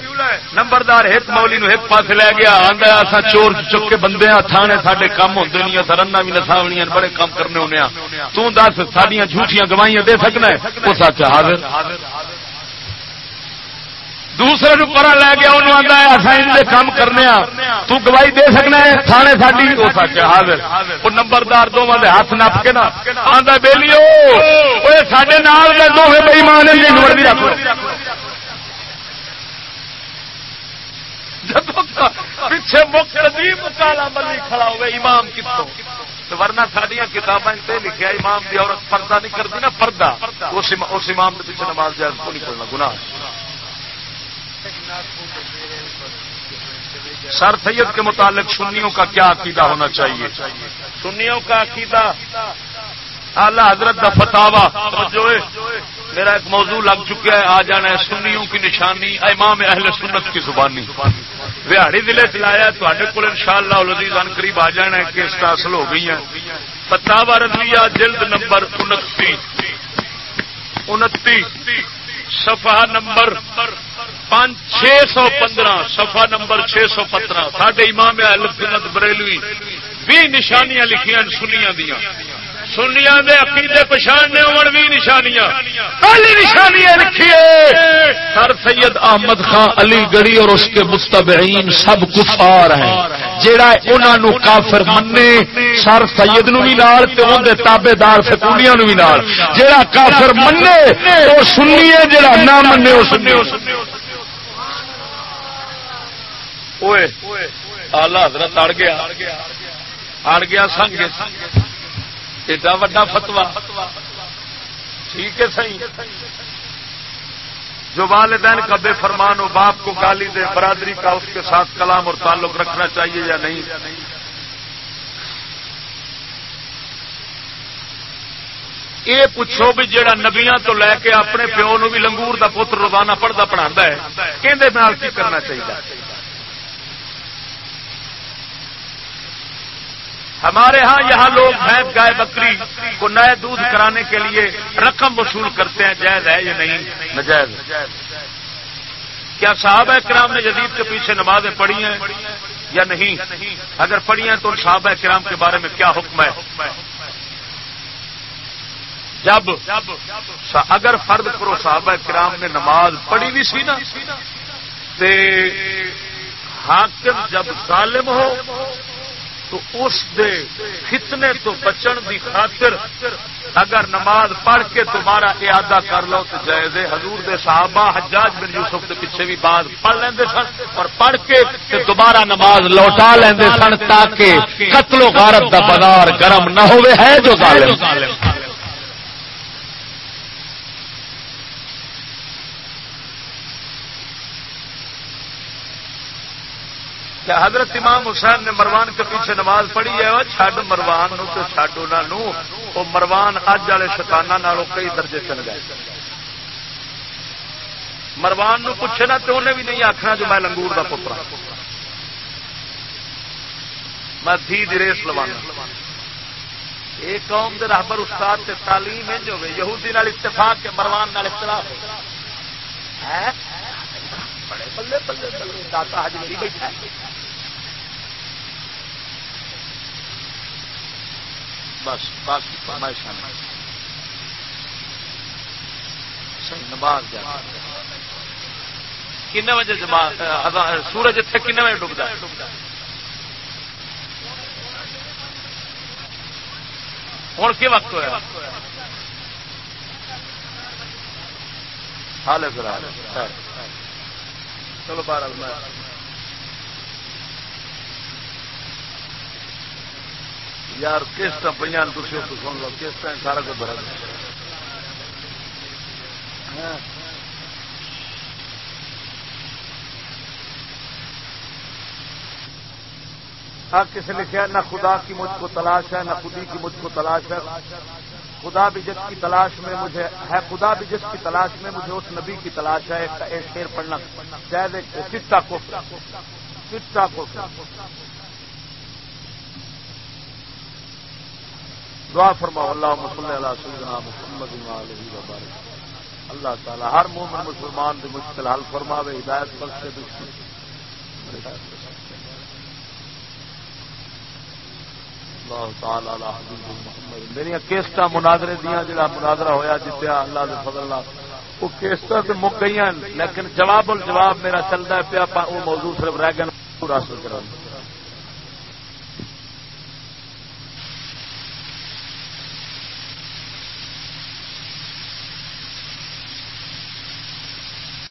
نمبردار ہت مولی نو پاس لے گیا آدھا اصا چور چک کے بندے ہاں تھانے سارے کام ہوتے نہیں سرنا بھی نساونی بڑے کام کرنے ہونے ہاں۔ توں دس سڈیا جھوٹیاں گواہیاں دے سکنا ہے، وہ سچ حاضر۔ دوسرے نو پرا لے گیا انہوں آتا ہے اصا ان کام کرنے تو گواہی دے سکنا ہے، تھانے ساری ہو سکے، حاضر۔ وہ نمبردار دونوں کے ہاتھ نپ کے نا آتا بہلی سڈے نال دو بئیمان مرضی رکھ جب پیچھے مکالا ملی کھڑا ہوئے، امام کتوں؟ ورنہ سڈیا کتابیں لکھا امام کی عورت پردہ نہیں کرتی نا، پردہ۔ اس امام کے پیچھے نماز جائز کو نہیں پڑھنا، گناہ۔ سر سید کے متعلق سنیوں کا کیا عقیدہ ہونا چاہیے؟ سنیوں کا عقیدہ؟ اعلی حضرت کا فتوا میرا ایک موضوع لگ چکا ہے آ جانا ہے سنیوں کی نشانی امام اہل سنت کی زبانی۔ بہاڑی ضلع چلایا تے کو ان شاء اللہ لذیذ ان قریب آ جانا ہے کہ اس کا اصل ہو گئی ہے فتوا رضویہ جلد نمبر انتی انتی صفحہ نمبر پانچ چھ سو پندرہ سفا نمبر چھ سو پندرہ سڈے امام سنت بریلوی بھی نشانیاں لکھیاں سنیا دیا سنیا دے عقیدے پچھان نے امڑ بھی نشانیاں۔ پہلی نشانیاں لکھیے سر سید احمد خان علی گڑھی اور اس کے مستبعین سب کفار ہیں۔ جیڑا انہوں کافر منے سر سید نو بھی نال تے اون دے تابعدار سکولیاں نو بھی نال۔ جیڑا کافر منے او سنی ہے، جیڑا نہ منے او سنی اوئے، آلہ حضرت اڑ گیا اڑ گیا سنگ ایڈا وا فتوا ٹھیک ہے، صحیح۔ جو والدین کا بے فرمان ہو، باپ کو گالی دے، برادری کا اس کے ساتھ کلام اور تعلق رکھنا چاہیے یا نہیں؟ یہ پوچھو بھی جہاں نبیاں تو لے کے اپنے پیو نو بھی لنگور دا پتر روزانہ پڑھتا پڑھا ہے کہ کرنا چاہیے ہمارے ہاں یہاں لوگ بھینس گائے بکری کو نئے دودھ کرانے کے لیے رقم وصول کرتے ہیں، جائز ہے یا نہیں؟ نجائز۔ کیا صاحب کرام نے جدید کے پیچھے نمازیں پڑھی ہیں یا نہیں؟ اگر پڑھی ہیں تو صاحب کرام کے بارے میں کیا حکم ہے؟ جب اگر فرد کرو صحابہ کرام نے نماز پڑھی بھی سی نا حاکم جب ظالم ہو تو اس دے فتنے تو بچن دی خاطر اگر نماز پڑھ کے تمہارا ارادہ کر لو تو جائز حضور دے صحابہ حجاج بن یوسف کے پیچھے بھی بعد پڑھ لیندے سن اور پڑھ کے دوبارہ نماز لوٹا لیندے سن تاکہ قتل و غارت دا بازار گرم نہ ہوئے۔ ہے جو ظالم۔ کیا حضرت امام حسین نے مروان کے پیچھے نماز پڑھی ہے، وہ چڈ مروان نو تو چڈ انہوں وہ مروان اج والے شکانہ کئی درجے چل گئے۔ مروان نو پوچھے نا تو انہیں بھی نہیں آخنا جو میں لنگور کا پترا ہاں۔ میں دھی دی ریس لوانا۔ یہ قوم کے رابر استاد سے تعلیم انج ہوگی یہودی نال اتفاق کے مروان نال اختلاف بڑے بلے بلے بلے۔ داتا حج میری بیٹھا ہے۔ بس، باقی فرمائش نماز کن بجے سورج اتنے کن بجے ڈبتا ہوں کی وقت ہوا حال ہے پھر چلو، بارہ یار کس طرح پہ تھی سن لو کس طرح سارا کچھ بھرا ہاں۔ کسی لکھا نہ خدا کی مجھ کو تلاش ہے، نہ خودی کی مجھ کو تلاش ہے۔ خدا بھی جس کی تلاش میں مجھے ہے، خدا بھی جس کی تلاش میں مجھے اس نبی کی تلاش ہے، ایک شیر پڑھنا۔ شاید چٹا کو چٹا کو دعا فرما اللہ مسلم اللہ سیدنا محمد اللہ تعالی ہر مومن مسلمان کی مشکل حل فرما ہدایت بخش میری کیسٹ مناظرے دیا جا مناظرہ ہوا جتیا اللہ کے فضل اللہ وہ کیسٹ تو مک گئی لیکن جواب الجواب میرا چلتا پیا وہ موضوع صرف رہ گیا حاصل کرا